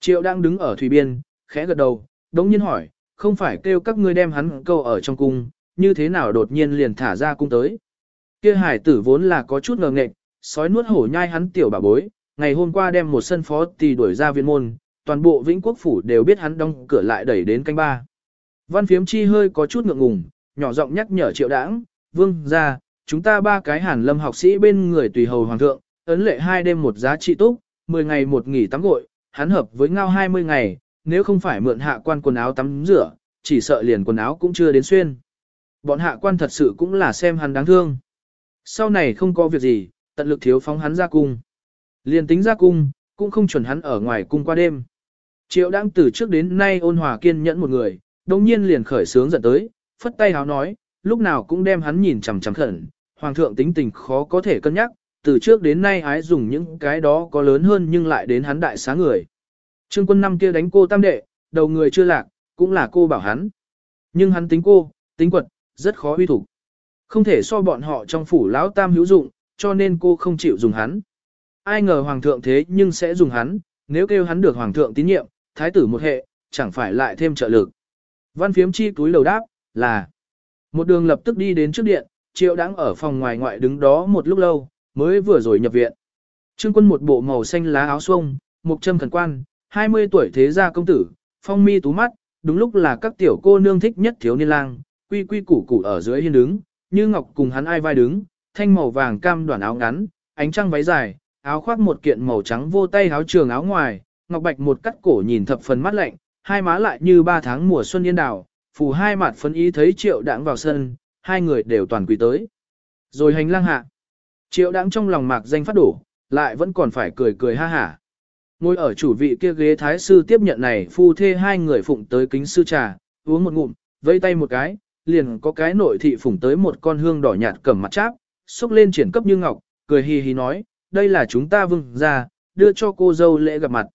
[SPEAKER 1] Triệu đang đứng ở thủy biên, khẽ gật đầu, đống nhiên hỏi, không phải kêu các ngươi đem hắn câu ở trong cung, như thế nào đột nhiên liền thả ra cung tới. Kia hải tử vốn là có chút ngờ nghệch, sói nuốt hổ nhai hắn tiểu bà bối, ngày hôm qua đem một sân phó tỳ đuổi ra viên môn, toàn bộ vĩnh quốc phủ đều biết hắn đóng cửa lại đẩy đến canh ba. Văn phiếm chi hơi có chút ngượng ngùng, nhỏ giọng nhắc nhở triệu đãng, vương ra, chúng ta ba cái hàn lâm học sĩ bên người tùy hầu hoàng thượng, ấn lệ hai đêm một giá trị túc, 10 ngày một nghỉ tắm gội, hắn hợp với ngao 20 ngày, nếu không phải mượn hạ quan quần áo tắm rửa, chỉ sợ liền quần áo cũng chưa đến xuyên. Bọn hạ quan thật sự cũng là xem hắn đáng thương. Sau này không có việc gì, tận lực thiếu phóng hắn ra cung. Liền tính ra cung, cũng không chuẩn hắn ở ngoài cung qua đêm. Triệu đang từ trước đến nay ôn hòa kiên nhẫn một người, đồng nhiên liền khởi sướng giận tới, phất tay háo nói, lúc nào cũng đem hắn nhìn chằm chằm khẩn, hoàng thượng tính tình khó có thể cân nhắc, từ trước đến nay ái dùng những cái đó có lớn hơn nhưng lại đến hắn đại xá người. Trương quân năm kia đánh cô tam đệ, đầu người chưa lạc, cũng là cô bảo hắn. Nhưng hắn tính cô, tính quật, rất khó huy thủ. Không thể so bọn họ trong phủ lão tam hữu dụng, cho nên cô không chịu dùng hắn. Ai ngờ hoàng thượng thế nhưng sẽ dùng hắn, nếu kêu hắn được hoàng thượng tín nhiệm, thái tử một hệ, chẳng phải lại thêm trợ lực. Văn phiếm chi túi lầu đáp, là một đường lập tức đi đến trước điện, triệu đang ở phòng ngoài ngoại đứng đó một lúc lâu, mới vừa rồi nhập viện. Trương quân một bộ màu xanh lá áo xuông, một châm thần quan, 20 tuổi thế gia công tử, phong mi tú mắt, đúng lúc là các tiểu cô nương thích nhất thiếu niên lang, quy quy củ củ ở dưới hiên đứng, như ngọc cùng hắn ai vai đứng, thanh màu vàng cam đoạn áo ngắn, ánh trăng váy dài, áo khoác một kiện màu trắng vô tay áo trường áo ngoài, Ngọc Bạch một cắt cổ nhìn thập phần mắt lạnh, hai má lại như ba tháng mùa xuân yên đào, phù hai mặt phấn ý thấy triệu đãng vào sân, hai người đều toàn quỳ tới. Rồi hành lang hạ. Triệu đãng trong lòng mạc danh phát đổ, lại vẫn còn phải cười cười ha hả. Ngồi ở chủ vị kia ghế thái sư tiếp nhận này phu thê hai người phụng tới kính sư trà, uống một ngụm, vây tay một cái, liền có cái nội thị phụng tới một con hương đỏ nhạt cầm mặt cháp, xúc lên triển cấp như ngọc, cười hì hì nói, đây là chúng ta vương ra, đưa cho cô dâu lễ gặp mặt.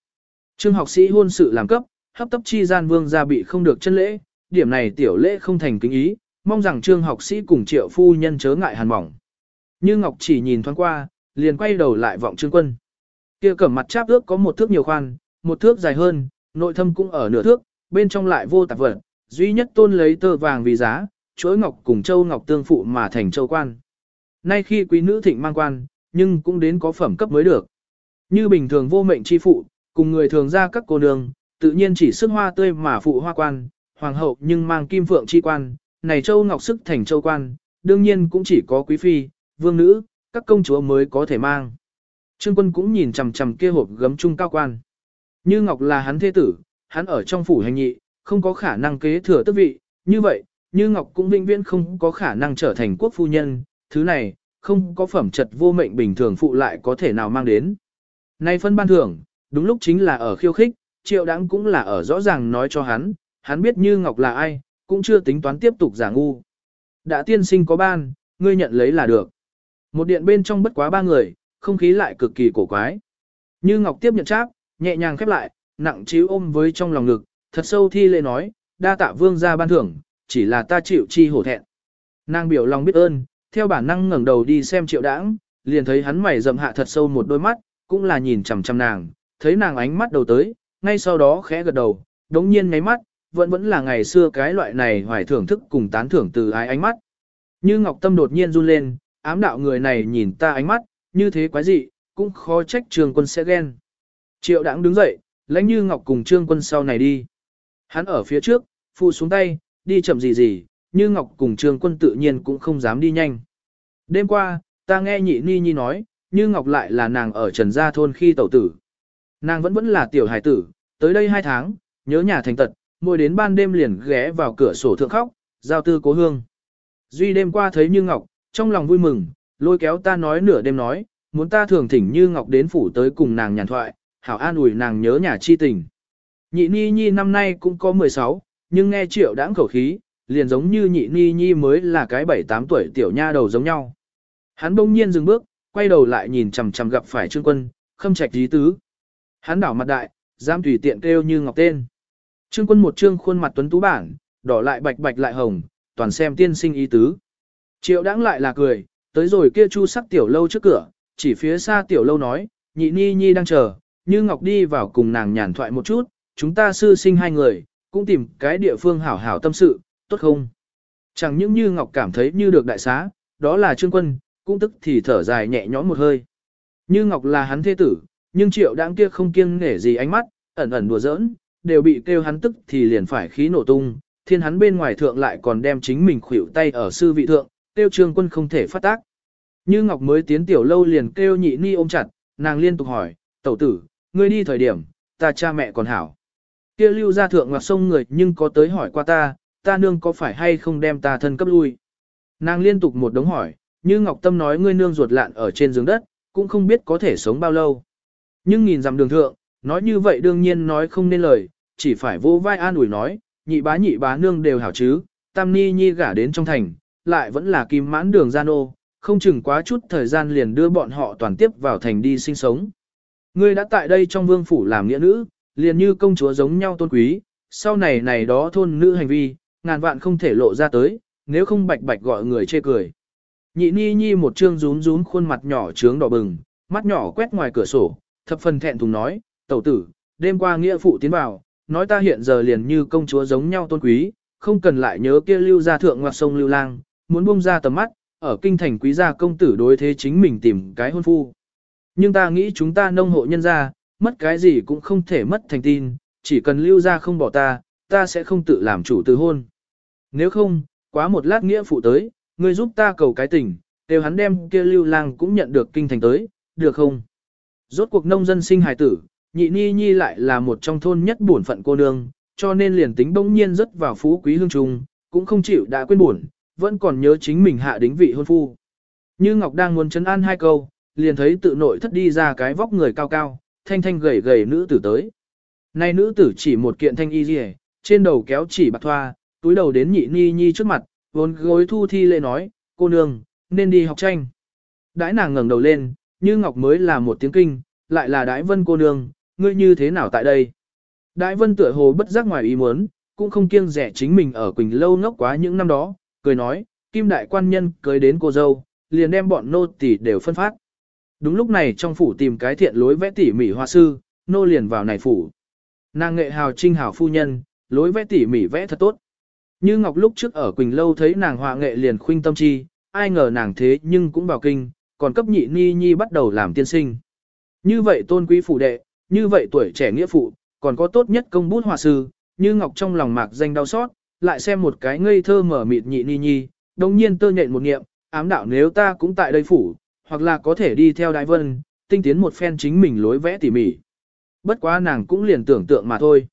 [SPEAKER 1] Trương học sĩ hôn sự làm cấp, hấp tấp chi gian vương gia bị không được chân lễ, điểm này tiểu lễ không thành kính ý, mong rằng trương học sĩ cùng triệu phu nhân chớ ngại hàn mỏng. Như Ngọc chỉ nhìn thoáng qua, liền quay đầu lại vọng trương quân. Kia cẩm mặt cháp ước có một thước nhiều khoan, một thước dài hơn, nội thâm cũng ở nửa thước, bên trong lại vô tạp vật, duy nhất tôn lấy tơ vàng vì giá, chuỗi ngọc cùng châu ngọc tương phụ mà thành châu quan. Nay khi quý nữ thịnh mang quan, nhưng cũng đến có phẩm cấp mới được. Như bình thường vô mệnh chi phụ, cùng người thường ra các cô nương, tự nhiên chỉ sức hoa tươi mà phụ hoa quan, hoàng hậu nhưng mang kim phượng chi quan, này châu ngọc sức thành châu quan, đương nhiên cũng chỉ có quý phi, vương nữ, các công chúa mới có thể mang. Trương quân cũng nhìn chằm chằm kia hộp gấm trung cao quan. Như ngọc là hắn thế tử, hắn ở trong phủ hành nhị, không có khả năng kế thừa tước vị, như vậy, như ngọc cũng vĩnh viễn không có khả năng trở thành quốc phu nhân, thứ này, không có phẩm chất vô mệnh bình thường phụ lại có thể nào mang đến. Nay phân ban thưởng, đúng lúc chính là ở khiêu khích, triệu đáng cũng là ở rõ ràng nói cho hắn, hắn biết như ngọc là ai, cũng chưa tính toán tiếp tục giả ngu. Đã tiên sinh có ban, ngươi nhận lấy là được. Một điện bên trong bất quá ba người, không khí lại cực kỳ cổ quái. Như ngọc tiếp nhận cháp, nhẹ nhàng khép lại, nặng chiếu ôm với trong lòng ngực, thật sâu thi lễ nói, đa tạ vương ra ban thưởng, chỉ là ta chịu chi hổ thẹn. Nàng biểu lòng biết ơn, theo bản năng ngẩng đầu đi xem triệu đãng, liền thấy hắn mày rậm hạ thật sâu một đôi mắt, cũng là nhìn chằm chằm nàng, thấy nàng ánh mắt đầu tới, ngay sau đó khẽ gật đầu, đống nhiên ngáy mắt, vẫn vẫn là ngày xưa cái loại này hoài thưởng thức cùng tán thưởng từ ái ánh mắt. Như Ngọc Tâm đột nhiên run lên, ám đạo người này nhìn ta ánh mắt, như thế quái dị, cũng khó trách Trương Quân sẽ ghen. Triệu đãng đứng dậy, lãnh Như Ngọc cùng Trương Quân sau này đi. Hắn ở phía trước, phụ xuống tay, đi chậm gì gì, Như Ngọc cùng Trương Quân tự nhiên cũng không dám đi nhanh. Đêm qua, ta nghe nhị ni nhi nói, Như Ngọc lại là nàng ở Trần Gia Thôn khi tẩu tử. Nàng vẫn vẫn là tiểu hài tử, tới đây hai tháng, nhớ nhà thành tật, mỗi đến ban đêm liền ghé vào cửa sổ thượng khóc, giao tư cố hương. Duy đêm qua thấy Như Ngọc, trong lòng vui mừng, lôi kéo ta nói nửa đêm nói, muốn ta thường thỉnh Như Ngọc đến phủ tới cùng nàng nhàn thoại, hảo an ủi nàng nhớ nhà chi tình. Nhị Ni Nhi năm nay cũng có 16, nhưng nghe triệu đãng khẩu khí, liền giống như nhị Ni Nhi mới là cái 7-8 tuổi tiểu nha đầu giống nhau. Hắn bỗng nhiên dừng bước, quay đầu lại nhìn chằm chằm gặp phải Trương Quân, khâm trạch dí tứ. Hắn đảo mặt đại, dám tùy tiện kêu như ngọc tên. Trương quân một trương khuôn mặt tuấn tú bản, đỏ lại bạch bạch lại hồng, toàn xem tiên sinh ý tứ. Triệu đãng lại là cười, tới rồi kia chu sắc tiểu lâu trước cửa, chỉ phía xa tiểu lâu nói, nhị ni nhi đang chờ, như ngọc đi vào cùng nàng nhàn thoại một chút, chúng ta sư sinh hai người, cũng tìm cái địa phương hảo hảo tâm sự, tốt không? Chẳng những như ngọc cảm thấy như được đại xá, đó là trương quân, cũng tức thì thở dài nhẹ nhõm một hơi. Như ngọc là hắn thế tử, nhưng triệu đãng kia không kiêng nể gì ánh mắt, ẩn ẩn đùa giỡn, đều bị kêu hắn tức thì liền phải khí nổ tung, thiên hắn bên ngoài thượng lại còn đem chính mình khuỷu tay ở sư vị thượng, kêu trương quân không thể phát tác. Như Ngọc mới tiến tiểu lâu liền kêu nhị ni ôm chặt, nàng liên tục hỏi, tẩu tử, ngươi đi thời điểm, ta cha mẹ còn hảo. Kia lưu ra thượng ngoặc sông người nhưng có tới hỏi qua ta, ta nương có phải hay không đem ta thân cấp lui. Nàng liên tục một đống hỏi, như Ngọc Tâm nói ngươi nương ruột lạn ở trên giường đất, cũng không biết có thể sống bao lâu. Nhưng nhìn dằm đường thượng, nói như vậy đương nhiên nói không nên lời, chỉ phải vô vai an ủi nói, nhị bá nhị bá nương đều hảo chứ, tam ni nhi gả đến trong thành, lại vẫn là kim mãn đường gian ô, không chừng quá chút thời gian liền đưa bọn họ toàn tiếp vào thành đi sinh sống. Ngươi đã tại đây trong vương phủ làm nghĩa nữ, liền như công chúa giống nhau tôn quý, sau này này đó thôn nữ hành vi, ngàn vạn không thể lộ ra tới, nếu không bạch bạch gọi người chê cười. Nhị ni nhi một trương rún rún khuôn mặt nhỏ trướng đỏ bừng, mắt nhỏ quét ngoài cửa sổ, thập phần thẹn thùng nói, tẩu tử, đêm qua nghĩa phụ tiến vào, nói ta hiện giờ liền như công chúa giống nhau tôn quý, không cần lại nhớ kia lưu gia thượng ngoặc sông lưu lang, muốn buông ra tầm mắt, ở kinh thành quý gia công tử đối thế chính mình tìm cái hôn phu. Nhưng ta nghĩ chúng ta nông hộ nhân gia, mất cái gì cũng không thể mất thành tin, chỉ cần lưu gia không bỏ ta, ta sẽ không tự làm chủ từ hôn. Nếu không, quá một lát nghĩa phụ tới, ngươi giúp ta cầu cái tình, đều hắn đem kia lưu lang cũng nhận được kinh thành tới, được không? Rốt cuộc nông dân sinh hài tử, nhị ni nhi lại là một trong thôn nhất bổn phận cô nương, cho nên liền tính bỗng nhiên rất vào phú quý hương trung, cũng không chịu đã quên buồn, vẫn còn nhớ chính mình hạ đính vị hôn phu. Như Ngọc đang muốn chấn an hai câu, liền thấy tự nội thất đi ra cái vóc người cao cao, thanh thanh gầy gầy nữ tử tới. Nay nữ tử chỉ một kiện thanh y rìa, trên đầu kéo chỉ bạc thoa, túi đầu đến nhị ni nhi trước mặt, vốn gối thu thi lệ nói, cô nương, nên đi học tranh. Đãi nàng ngẩng đầu lên, như Ngọc mới là một tiếng kinh, lại là đại vân cô nương, ngươi như thế nào tại đây? Đại vân tựa hồ bất giác ngoài ý muốn, cũng không kiêng rẻ chính mình ở Quỳnh Lâu ngốc quá những năm đó, cười nói, kim đại quan nhân cưới đến cô dâu, liền đem bọn nô tỳ đều phân phát. Đúng lúc này trong phủ tìm cái thiện lối vẽ tỉ mỉ hoa sư, nô liền vào này phủ. Nàng nghệ hào trinh hào phu nhân, lối vẽ tỉ mỉ vẽ thật tốt. Như Ngọc lúc trước ở Quỳnh Lâu thấy nàng họa nghệ liền khuynh tâm chi, ai ngờ nàng thế nhưng cũng vào kinh, còn cấp nhị ni nhi bắt đầu làm tiên sinh. Như vậy tôn quý phụ đệ, như vậy tuổi trẻ nghĩa phụ, còn có tốt nhất công bút họa sư, như Ngọc trong lòng mạc danh đau xót, lại xem một cái ngây thơ mở mịt nhị ni nhi, đồng nhiên tơ nhện một niệm ám đạo nếu ta cũng tại đây phủ, hoặc là có thể đi theo đại vân, tinh tiến một phen chính mình lối vẽ tỉ mỉ. Bất quá nàng cũng liền tưởng tượng mà thôi.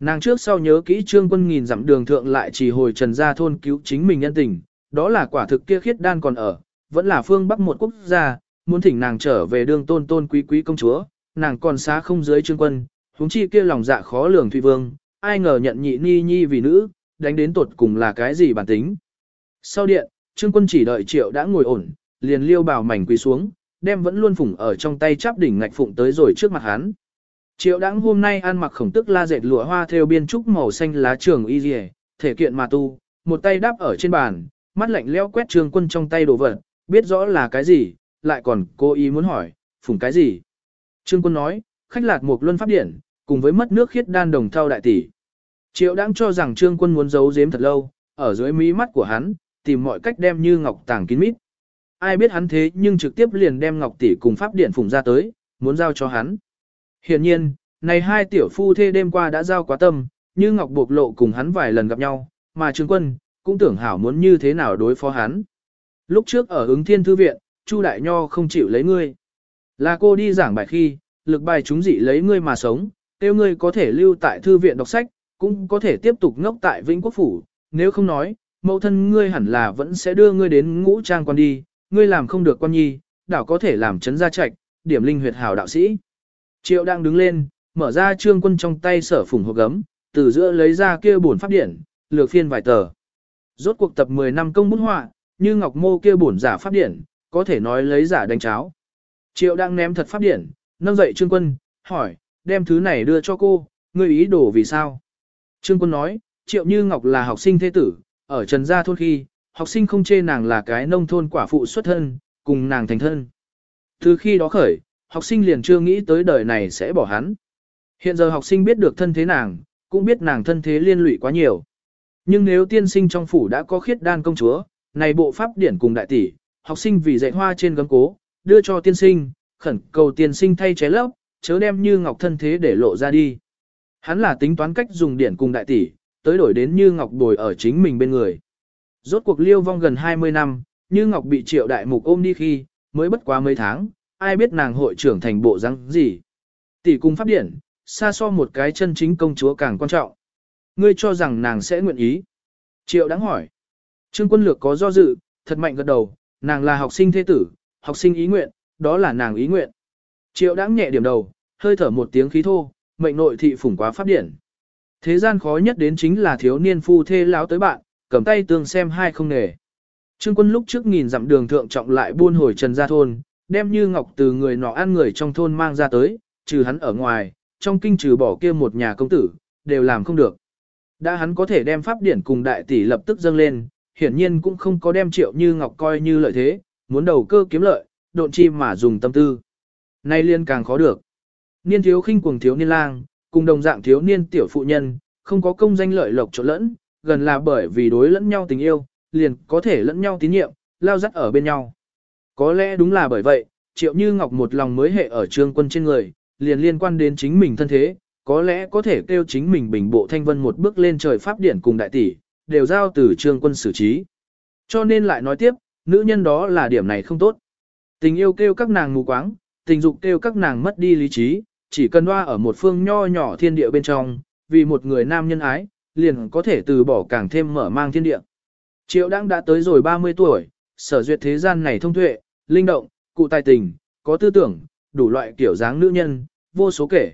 [SPEAKER 1] Nàng trước sau nhớ kỹ trương quân nghìn dặm đường thượng lại chỉ hồi trần gia thôn cứu chính mình nhân tình, đó là quả thực kia khiết đan còn ở, vẫn là phương bắc một quốc gia, muốn thỉnh nàng trở về đương tôn tôn quý quý công chúa, nàng còn xá không dưới trương quân, huống chi kia lòng dạ khó lường thủy vương, ai ngờ nhận nhị ni nhi vì nữ, đánh đến tột cùng là cái gì bản tính. Sau điện, trương quân chỉ đợi triệu đã ngồi ổn, liền liêu bảo mảnh quỳ xuống, đem vẫn luôn phủng ở trong tay chắp đỉnh ngạch phụng tới rồi trước mặt hắn. Triệu đãng hôm nay ăn mặc khổng tức la dệt lụa hoa theo biên trúc màu xanh lá trường y dì thể kiện mà tu, một tay đáp ở trên bàn, mắt lạnh leo quét trương quân trong tay đồ vật, biết rõ là cái gì, lại còn cố ý muốn hỏi, phủng cái gì. Trương quân nói, khách lạc một luân pháp điển, cùng với mất nước khiết đan đồng thao đại tỷ. Triệu đang cho rằng trương quân muốn giấu giếm thật lâu, ở dưới mí mắt của hắn, tìm mọi cách đem như ngọc tàng kín mít. Ai biết hắn thế nhưng trực tiếp liền đem ngọc tỷ cùng pháp điển phùng ra tới, muốn giao cho hắn. Hiện nhiên, này hai tiểu phu thê đêm qua đã giao quá tâm, như ngọc bộc lộ cùng hắn vài lần gặp nhau, mà trương quân, cũng tưởng hảo muốn như thế nào đối phó hắn. Lúc trước ở ứng thiên thư viện, Chu Đại Nho không chịu lấy ngươi. Là cô đi giảng bài khi, lực bài chúng dị lấy ngươi mà sống, tiêu ngươi có thể lưu tại thư viện đọc sách, cũng có thể tiếp tục ngốc tại Vĩnh Quốc Phủ, nếu không nói, mẫu thân ngươi hẳn là vẫn sẽ đưa ngươi đến ngũ trang quan đi, ngươi làm không được quan nhi, đảo có thể làm chấn gia trạch, điểm linh huyệt hảo đạo sĩ. Triệu đang đứng lên, mở ra trương quân trong tay sở phủng hộp gấm, từ giữa lấy ra kia bổn pháp điển, lược phiên vài tờ. Rốt cuộc tập 10 năm công bút họa, như ngọc mô kia bổn giả pháp điển, có thể nói lấy giả đánh cháo. Triệu đang ném thật pháp điển, nâng dậy trương quân, hỏi, đem thứ này đưa cho cô, ngươi ý đồ vì sao? Trương quân nói, Triệu Như Ngọc là học sinh thế tử, ở Trần Gia thôn khi, học sinh không chê nàng là cái nông thôn quả phụ xuất thân, cùng nàng thành thân. Từ khi đó khởi, học sinh liền chưa nghĩ tới đời này sẽ bỏ hắn. Hiện giờ học sinh biết được thân thế nàng, cũng biết nàng thân thế liên lụy quá nhiều. Nhưng nếu tiên sinh trong phủ đã có khiết đan công chúa, này bộ pháp điển cùng đại tỷ, học sinh vì dạy hoa trên gấm cố, đưa cho tiên sinh, khẩn cầu tiên sinh thay ché lớp, chớ đem như ngọc thân thế để lộ ra đi. Hắn là tính toán cách dùng điển cùng đại tỷ, tới đổi đến như ngọc bồi ở chính mình bên người. Rốt cuộc liêu vong gần 20 năm, như ngọc bị triệu đại mục ôm đi khi, mới bất quá mấy tháng, ai biết nàng hội trưởng thành bộ răng gì. Tỷ cung pháp điển, xa so một cái chân chính công chúa càng quan trọng. Ngươi cho rằng nàng sẽ nguyện ý. Triệu đáng hỏi. Trương quân lược có do dự, thật mạnh gật đầu, nàng là học sinh thế tử, học sinh ý nguyện, đó là nàng ý nguyện. Triệu đáng nhẹ điểm đầu, hơi thở một tiếng khí thô, mệnh nội thị phủng quá pháp điển. Thế gian khó nhất đến chính là thiếu niên phu thê láo tới bạn, cầm tay tương xem hai không nghề. Trương quân lúc trước nhìn dặm đường thượng trọng lại buôn hồi trần gia thôn, đem như ngọc từ người nọ ăn người trong thôn mang ra tới, trừ hắn ở ngoài, trong kinh trừ bỏ kia một nhà công tử, đều làm không được. Đã hắn có thể đem pháp điển cùng đại tỷ lập tức dâng lên, hiển nhiên cũng không có đem triệu như ngọc coi như lợi thế, muốn đầu cơ kiếm lợi, độn chi mà dùng tâm tư. Nay liên càng khó được. Niên thiếu khinh cuồng thiếu niên lang, cùng đồng dạng thiếu niên tiểu phụ nhân, không có công danh lợi lộc chỗ lẫn, gần là bởi vì đối lẫn nhau tình yêu, liền có thể lẫn nhau tín nhiệm, lao dắt ở bên nhau. Có lẽ đúng là bởi vậy, triệu như ngọc một lòng mới hệ ở trương quân trên người, liền liên quan đến chính mình thân thế, có lẽ có thể kêu chính mình bình bộ thanh vân một bước lên trời pháp điển cùng đại tỷ, đều giao từ trương quân xử trí. Cho nên lại nói tiếp, nữ nhân đó là điểm này không tốt. Tình yêu kêu các nàng mù quáng, tình dục kêu các nàng mất đi lý trí, chỉ cần loa ở một phương nho nhỏ thiên địa bên trong, vì một người nam nhân ái, liền có thể từ bỏ càng thêm mở mang thiên địa. Triệu Đăng đã tới rồi 30 tuổi, sở duyệt thế gian này thông tuệ, linh động, cụ tài tình, có tư tưởng, đủ loại kiểu dáng nữ nhân, vô số kể.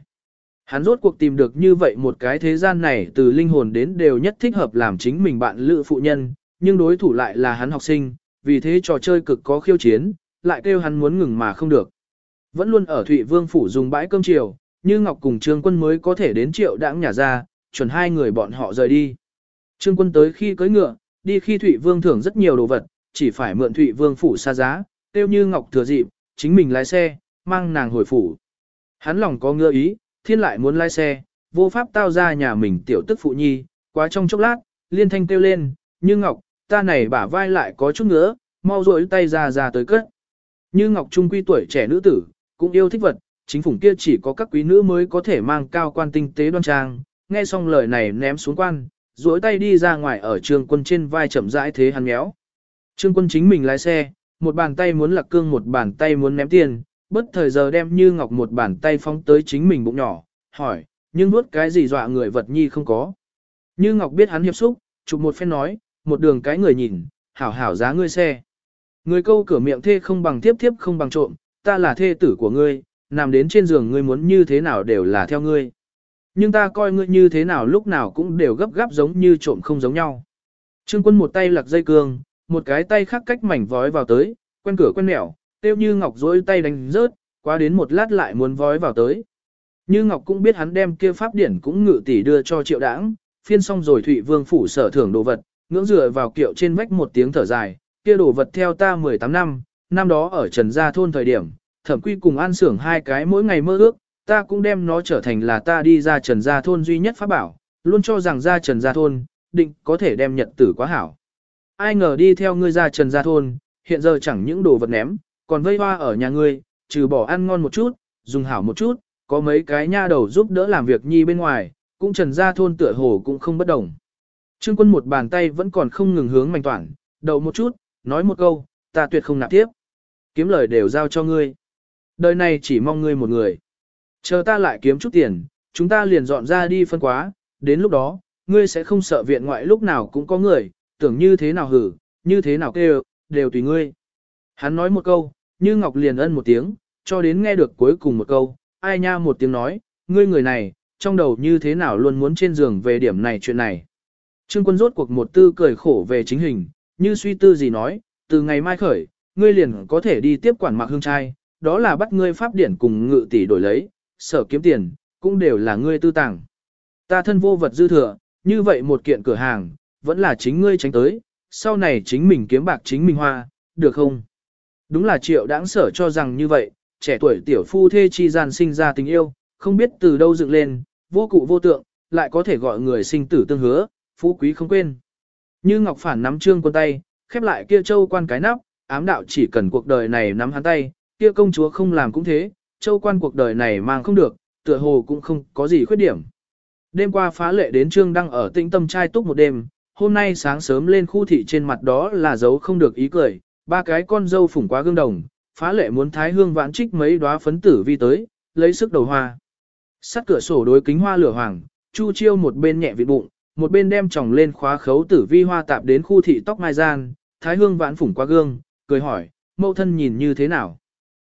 [SPEAKER 1] Hắn rốt cuộc tìm được như vậy một cái thế gian này từ linh hồn đến đều nhất thích hợp làm chính mình bạn lữ phụ nhân, nhưng đối thủ lại là hắn học sinh, vì thế trò chơi cực có khiêu chiến, lại kêu hắn muốn ngừng mà không được. Vẫn luôn ở Thụy Vương Phủ dùng bãi cơm chiều, như Ngọc cùng Trương Quân mới có thể đến triệu đãng nhà ra, chuẩn hai người bọn họ rời đi. Trương Quân tới khi cưỡi ngựa, đi khi Thụy Vương thưởng rất nhiều đồ vật, chỉ phải mượn Thụy Vương Phủ xa giá, tiêu như Ngọc thừa dịp, chính mình lái xe, mang nàng hồi phủ. Hắn lòng có ngựa ý, thiên lại muốn lái xe, vô pháp tao ra nhà mình tiểu tức phụ nhi, quá trong chốc lát, liên thanh kêu lên, như Ngọc, ta này bả vai lại có chút nữa, mau rỗi tay ra ra tới cất. Như Ngọc Trung quy tuổi trẻ nữ tử, cũng yêu thích vật, chính phủ kia chỉ có các quý nữ mới có thể mang cao quan tinh tế đoan trang, nghe xong lời này ném xuống quan, duỗi tay đi ra ngoài ở trương quân trên vai chậm rãi thế hắn méo. Trương quân chính mình lái xe, một bàn tay muốn lạc cương một bàn tay muốn ném tiền, bất thời giờ đem như ngọc một bàn tay phóng tới chính mình bụng nhỏ, hỏi, nhưng nuốt cái gì dọa người vật nhi không có. Như ngọc biết hắn hiệp xúc, chụp một phen nói, một đường cái người nhìn, hảo hảo giá ngươi xe. Người câu cửa miệng thê không bằng tiếp tiếp không bằng trộm, ta là thê tử của ngươi, nằm đến trên giường ngươi muốn như thế nào đều là theo ngươi. Nhưng ta coi ngươi như thế nào lúc nào cũng đều gấp gáp giống như trộm không giống nhau. Trương quân một tay lặc dây cương, một cái tay khác cách mảnh vói vào tới, quen cửa quen mẹo, tiêu như ngọc dối tay đánh rớt, qua đến một lát lại muốn vói vào tới. Như ngọc cũng biết hắn đem kia pháp điển cũng ngự tỷ đưa cho triệu đảng, phiên xong rồi thụy vương phủ sở thưởng đồ vật, ngưỡng dựa vào kiệu trên vách một tiếng thở dài, kia đồ vật theo ta 18 năm, năm đó ở Trần Gia Thôn thời điểm, thẩm quy cùng an sưởng hai cái mỗi ngày mơ ước, ta cũng đem nó trở thành là ta đi ra Trần Gia Thôn duy nhất pháp bảo, luôn cho rằng ra Trần Gia Thôn, định có thể đem nhật tử quá hảo. Ai ngờ đi theo ngươi ra Trần Gia Thôn, hiện giờ chẳng những đồ vật ném, còn vây hoa ở nhà ngươi, trừ bỏ ăn ngon một chút, dùng hảo một chút, có mấy cái nha đầu giúp đỡ làm việc nhi bên ngoài, cũng Trần ra Thôn tựa hồ cũng không bất đồng. Trương quân một bàn tay vẫn còn không ngừng hướng mạnh toản, đậu một chút, nói một câu, ta tuyệt không nạp tiếp. Kiếm lời đều giao cho ngươi. Đời này chỉ mong ngươi một người. Chờ ta lại kiếm chút tiền, chúng ta liền dọn ra đi phân quá, đến lúc đó, ngươi sẽ không sợ viện ngoại lúc nào cũng có người, tưởng như thế nào hử, như thế nào kêu, đều tùy ngươi. Hắn nói một câu, như Ngọc liền ân một tiếng, cho đến nghe được cuối cùng một câu, ai nha một tiếng nói, ngươi người này, trong đầu như thế nào luôn muốn trên giường về điểm này chuyện này. Trương quân rốt cuộc một tư cười khổ về chính hình, như suy tư gì nói, từ ngày mai khởi, ngươi liền có thể đi tiếp quản mạc hương trai, đó là bắt ngươi pháp điển cùng ngự tỷ đổi lấy, sở kiếm tiền, cũng đều là ngươi tư tàng. Ta thân vô vật dư thừa, như vậy một kiện cửa hàng, vẫn là chính ngươi tránh tới, sau này chính mình kiếm bạc chính mình hoa, được không? Đúng là triệu đáng sở cho rằng như vậy, trẻ tuổi tiểu phu thê chi gian sinh ra tình yêu, không biết từ đâu dựng lên, vô cụ vô tượng, lại có thể gọi người sinh tử tương hứa, phú quý không quên. Như Ngọc Phản nắm trương quân tay, khép lại kia châu quan cái nắp, ám đạo chỉ cần cuộc đời này nắm hắn tay, kia công chúa không làm cũng thế, châu quan cuộc đời này mang không được, tựa hồ cũng không có gì khuyết điểm. Đêm qua phá lệ đến trương đang ở tĩnh tâm trai túc một đêm, hôm nay sáng sớm lên khu thị trên mặt đó là dấu không được ý cười, ba cái con dâu phủng quá gương đồng, phá lệ muốn thái hương vãn trích mấy đóa phấn tử vi tới, lấy sức đầu hoa. Sắt cửa sổ đối kính hoa lửa hoàng, chu chiêu một bên nhẹ vị bụng, một bên đem chồng lên khóa khấu tử vi hoa tạp đến khu thị tóc mai gian, thái hương vãn phủng qua gương, cười hỏi, mẫu thân nhìn như thế nào.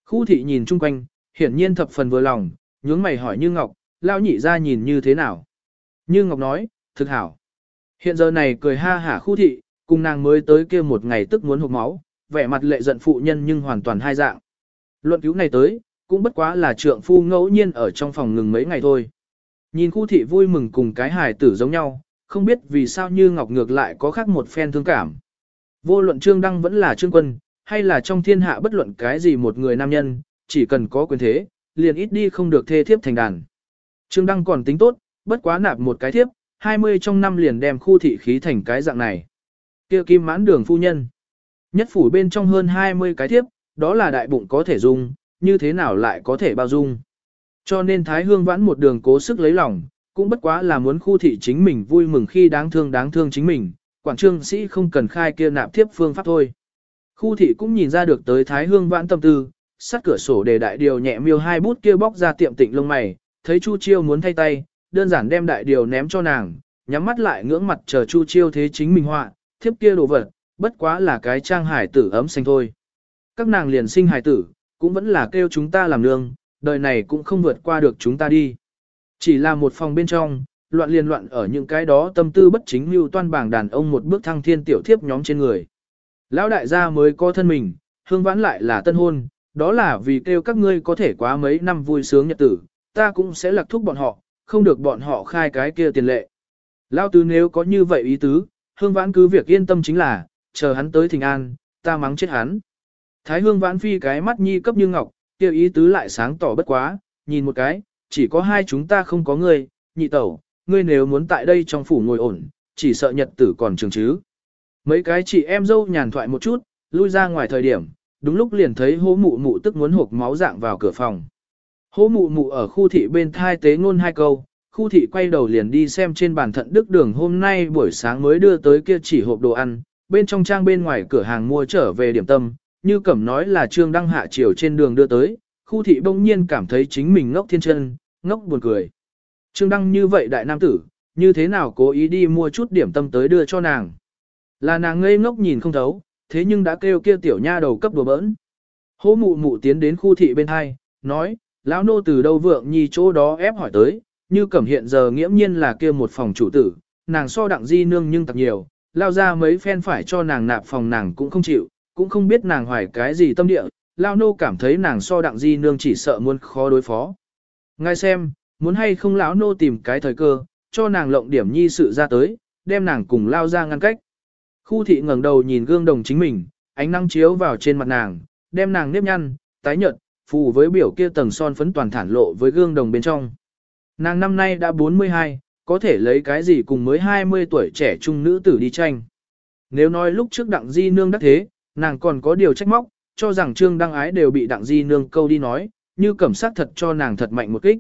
[SPEAKER 1] Khu thị nhìn chung quanh, hiển nhiên thập phần vừa lòng, nhướng mày hỏi Như Ngọc, lao nhị ra nhìn như thế nào. Như Ngọc nói, thực hảo. Hiện giờ này cười ha hả khu thị, cùng nàng mới tới kia một ngày tức muốn hụt máu, vẻ mặt lệ giận phụ nhân nhưng hoàn toàn hai dạng. Luận cứu này tới, cũng bất quá là trượng phu ngẫu nhiên ở trong phòng ngừng mấy ngày thôi. Nhìn khu thị vui mừng cùng cái hài tử giống nhau, không biết vì sao như ngọc ngược lại có khác một phen thương cảm. Vô luận trương đăng vẫn là trương quân, hay là trong thiên hạ bất luận cái gì một người nam nhân, chỉ cần có quyền thế, liền ít đi không được thê thiếp thành đàn. Trương đăng còn tính tốt, bất quá nạp một cái thiếp, 20 trong năm liền đem khu thị khí thành cái dạng này. kia kim mãn đường phu nhân. Nhất phủ bên trong hơn 20 cái thiếp, đó là đại bụng có thể dung, như thế nào lại có thể bao dung. Cho nên Thái Hương vãn một đường cố sức lấy lòng, cũng bất quá là muốn khu thị chính mình vui mừng khi đáng thương đáng thương chính mình, quảng trương sĩ không cần khai kia nạp thiếp phương pháp thôi. Khu thị cũng nhìn ra được tới Thái Hương vãn tâm tư, sát cửa sổ để đại điều nhẹ miêu hai bút kia bóc ra tiệm tịnh lông mày, thấy Chu Chiêu muốn thay tay, đơn giản đem đại điều ném cho nàng, nhắm mắt lại ngưỡng mặt chờ Chu Chiêu thế chính mình họa, thiếp kia đồ vật, bất quá là cái trang hải tử ấm xanh thôi. Các nàng liền sinh hải tử, cũng vẫn là kêu chúng ta làm nương, đời này cũng không vượt qua được chúng ta đi. Chỉ là một phòng bên trong, loạn liên loạn ở những cái đó tâm tư bất chính như toan bảng đàn ông một bước thăng thiên tiểu thiếp nhóm trên người. Lão đại gia mới có thân mình, hương vãn lại là tân hôn, đó là vì kêu các ngươi có thể quá mấy năm vui sướng nhật tử, ta cũng sẽ lạc thúc bọn họ, không được bọn họ khai cái kia tiền lệ. Lão tứ nếu có như vậy ý tứ, hương vãn cứ việc yên tâm chính là, chờ hắn tới thình an, ta mắng chết hắn. Thái hương vãn phi cái mắt nhi cấp như ngọc, kêu ý tứ lại sáng tỏ bất quá, nhìn một cái, chỉ có hai chúng ta không có ngươi, nhị tẩu, ngươi nếu muốn tại đây trong phủ ngồi ổn, chỉ sợ nhật tử còn trường chứ. Mấy cái chị em dâu nhàn thoại một chút, lui ra ngoài thời điểm, đúng lúc liền thấy hố mụ mụ tức muốn hộp máu dạng vào cửa phòng. Hố mụ mụ ở khu thị bên thai tế ngôn hai câu, khu thị quay đầu liền đi xem trên bàn thận đức đường hôm nay buổi sáng mới đưa tới kia chỉ hộp đồ ăn, bên trong trang bên ngoài cửa hàng mua trở về điểm tâm, như cẩm nói là trương đăng hạ chiều trên đường đưa tới, khu thị bỗng nhiên cảm thấy chính mình ngốc thiên chân, ngốc buồn cười. Trương đăng như vậy đại nam tử, như thế nào cố ý đi mua chút điểm tâm tới đưa cho nàng. Là nàng ngây ngốc nhìn không thấu, thế nhưng đã kêu kia tiểu nha đầu cấp đùa bỡn. Hố mụ mụ tiến đến khu thị bên hai, nói, lão nô từ đâu vượng nhi chỗ đó ép hỏi tới, như cẩm hiện giờ nghiễm nhiên là kia một phòng chủ tử, nàng so đặng di nương nhưng tặc nhiều, lao ra mấy phen phải cho nàng nạp phòng nàng cũng không chịu, cũng không biết nàng hoài cái gì tâm địa, lao nô cảm thấy nàng so đặng di nương chỉ sợ muốn khó đối phó. Ngay xem, muốn hay không lão nô tìm cái thời cơ, cho nàng lộng điểm nhi sự ra tới, đem nàng cùng lao ra ngăn cách. Khu thị ngẩng đầu nhìn gương đồng chính mình, ánh nắng chiếu vào trên mặt nàng, đem nàng nếp nhăn, tái nhợt, phù với biểu kia tầng son phấn toàn thản lộ với gương đồng bên trong. Nàng năm nay đã 42, có thể lấy cái gì cùng mới 20 tuổi trẻ trung nữ tử đi tranh. Nếu nói lúc trước đặng di nương đắc thế, nàng còn có điều trách móc, cho rằng trương đăng ái đều bị đặng di nương câu đi nói, như cẩm sát thật cho nàng thật mạnh một kích.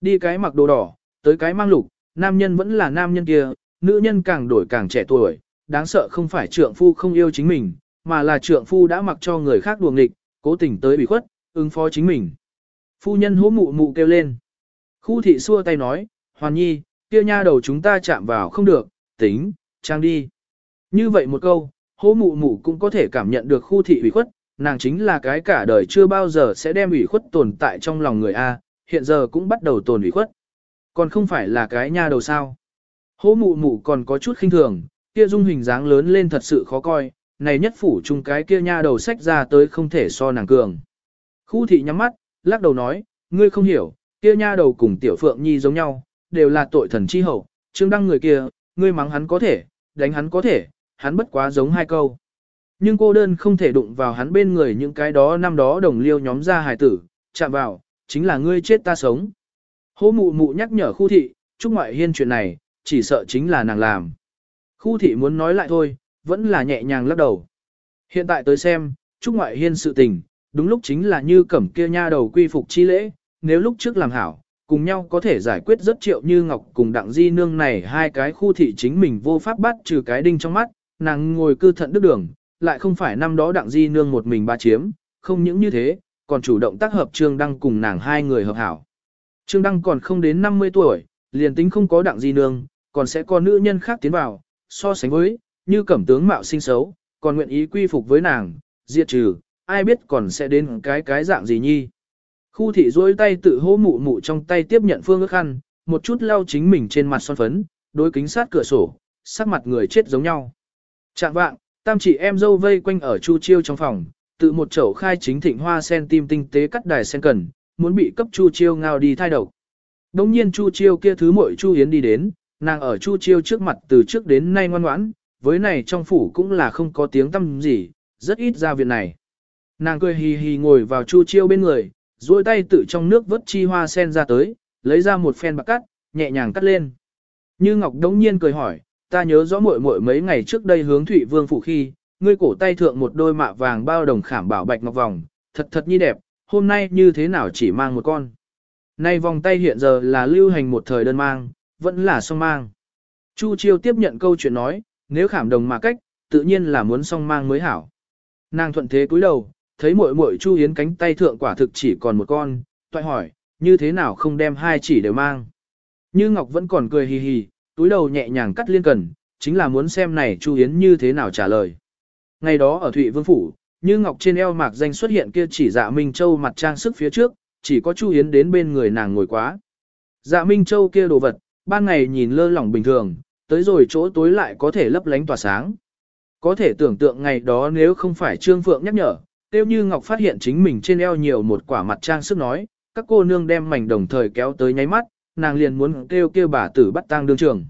[SPEAKER 1] Đi cái mặc đồ đỏ, tới cái mang lục, nam nhân vẫn là nam nhân kia, nữ nhân càng đổi càng trẻ tuổi, đáng sợ không phải trượng phu không yêu chính mình, mà là trượng phu đã mặc cho người khác đùa nghịch, cố tình tới bị khuất, ứng phó chính mình. Phu nhân hố mụ mụ kêu lên. Khu thị xua tay nói, Hoàn Nhi, kia nha đầu chúng ta chạm vào không được, tính, trang đi. Như vậy một câu, hố mụ mụ cũng có thể cảm nhận được khu thị ủy khuất, nàng chính là cái cả đời chưa bao giờ sẽ đem ủy khuất tồn tại trong lòng người A, hiện giờ cũng bắt đầu tồn ủy khuất. Còn không phải là cái nha đầu sao. Hố mụ mụ còn có chút khinh thường, kia dung hình dáng lớn lên thật sự khó coi, này nhất phủ chung cái kia nha đầu sách ra tới không thể so nàng cường. Khu thị nhắm mắt, lắc đầu nói, ngươi không hiểu, kia nha đầu cùng tiểu phượng nhi giống nhau, đều là tội thần chi hậu, trương đăng người kia, ngươi mắng hắn có thể, đánh hắn có thể, hắn bất quá giống hai câu. Nhưng cô đơn không thể đụng vào hắn bên người những cái đó năm đó đồng liêu nhóm ra hài tử, chạm vào, chính là ngươi chết ta sống. Hô mụ mụ nhắc nhở khu thị, Trúc Ngoại Hiên chuyện này, chỉ sợ chính là nàng làm. Khu thị muốn nói lại thôi, vẫn là nhẹ nhàng lắc đầu. Hiện tại tới xem, Trúc Ngoại Hiên sự tình, đúng lúc chính là như cẩm kia nha đầu quy phục chi lễ, nếu lúc trước làm hảo, cùng nhau có thể giải quyết rất triệu như ngọc cùng đặng di nương này hai cái khu thị chính mình vô pháp bắt trừ cái đinh trong mắt, nàng ngồi cư thận đức đường, lại không phải năm đó đặng di nương một mình ba chiếm, không những như thế, còn chủ động tác hợp Trương Đăng cùng nàng hai người hợp hảo. Trương Đăng còn không đến 50 tuổi, liền tính không có đặng di nương, còn sẽ có nữ nhân khác tiến vào, so sánh với, như cẩm tướng mạo sinh xấu, còn nguyện ý quy phục với nàng, diệt trừ, ai biết còn sẽ đến cái cái dạng gì nhi. Khu thị duỗi tay tự hô mụ mụ trong tay tiếp nhận phương ước khăn, một chút lau chính mình trên mặt son phấn, đối kính sát cửa sổ, sắc mặt người chết giống nhau. Chạm vạng, tam chị em dâu vây quanh ở chu chiêu trong phòng, tự một chậu khai chính thịnh hoa sen tim tinh tế cắt đài sen cần, muốn bị cấp chu chiêu ngao đi thai độc. Đồng nhiên chu chiêu kia thứ mội chu hiến đi đến, nàng ở chu chiêu trước mặt từ trước đến nay ngoan ngoãn, với này trong phủ cũng là không có tiếng tâm gì, rất ít ra viện này. Nàng cười hì hì ngồi vào chu chiêu bên người, duỗi tay tự trong nước vớt chi hoa sen ra tới, lấy ra một phen bạc cắt, nhẹ nhàng cắt lên. Như Ngọc đống nhiên cười hỏi, ta nhớ rõ muội muội mấy ngày trước đây hướng Thụy Vương phủ khi, ngươi cổ tay thượng một đôi mạ vàng bao đồng khảm bảo bạch ngọc vòng, thật thật nhi đẹp, hôm nay như thế nào chỉ mang một con. Nay vòng tay hiện giờ là lưu hành một thời đơn mang, vẫn là song mang. Chu Chiêu tiếp nhận câu chuyện nói, nếu khảm đồng mà cách, tự nhiên là muốn song mang mới hảo. Nàng thuận thế cúi đầu, thấy muội muội Chu Yến cánh tay thượng quả thực chỉ còn một con, toại hỏi, như thế nào không đem hai chỉ đều mang. Như Ngọc vẫn còn cười hì hì, túi đầu nhẹ nhàng cắt liên cần, chính là muốn xem này Chu Yến như thế nào trả lời. Ngày đó ở Thụy Vương Phủ, Như Ngọc trên eo mạc danh xuất hiện kia chỉ dạ Minh Châu mặt trang sức phía trước, chỉ có Chu Yến đến bên người nàng ngồi quá. Dạ Minh Châu kia đồ vật, ban ngày nhìn lơ lỏng bình thường, tới rồi chỗ tối lại có thể lấp lánh tỏa sáng. Có thể tưởng tượng ngày đó nếu không phải Trương Phượng nhắc nhở, tiêu như Ngọc phát hiện chính mình trên eo nhiều một quả mặt trang sức nói, các cô nương đem mảnh đồng thời kéo tới nháy mắt, nàng liền muốn kêu kêu bà tử bắt tang đương trường.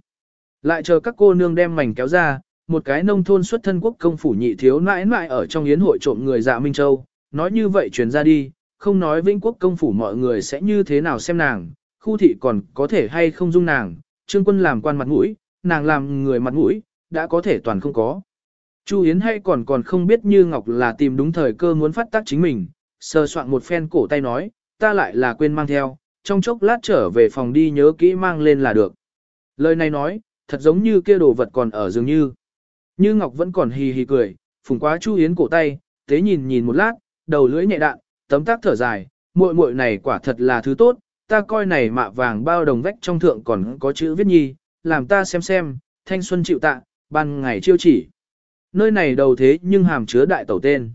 [SPEAKER 1] Lại chờ các cô nương đem mảnh kéo ra, một cái nông thôn xuất thân quốc công phủ nhị thiếu nãi nãi ở trong yến hội trộm người dạ Minh Châu, nói như vậy truyền ra đi, không nói vĩnh quốc công phủ mọi người sẽ như thế nào xem nàng, khu thị còn có thể hay không dung nàng, trương quân làm quan mặt mũi, nàng làm người mặt mũi, đã có thể toàn không có. Chu Yến hay còn còn không biết Như Ngọc là tìm đúng thời cơ muốn phát tác chính mình, sơ soạn một phen cổ tay nói, ta lại là quên mang theo, trong chốc lát trở về phòng đi nhớ kỹ mang lên là được. Lời này nói, thật giống như kia đồ vật còn ở dường như. Như Ngọc vẫn còn hì hì cười, phùng quá Chu Yến cổ tay, tế nhìn nhìn một lát, đầu lưỡi nhẹ đạn, tấm tác thở dài, muội muội này quả thật là thứ tốt, ta coi này mạ vàng bao đồng vách trong thượng còn có chữ viết nhi, làm ta xem xem, thanh xuân chịu tạ, ban ngày chiêu chỉ. Nơi này đầu thế nhưng hàm chứa đại tẩu tên.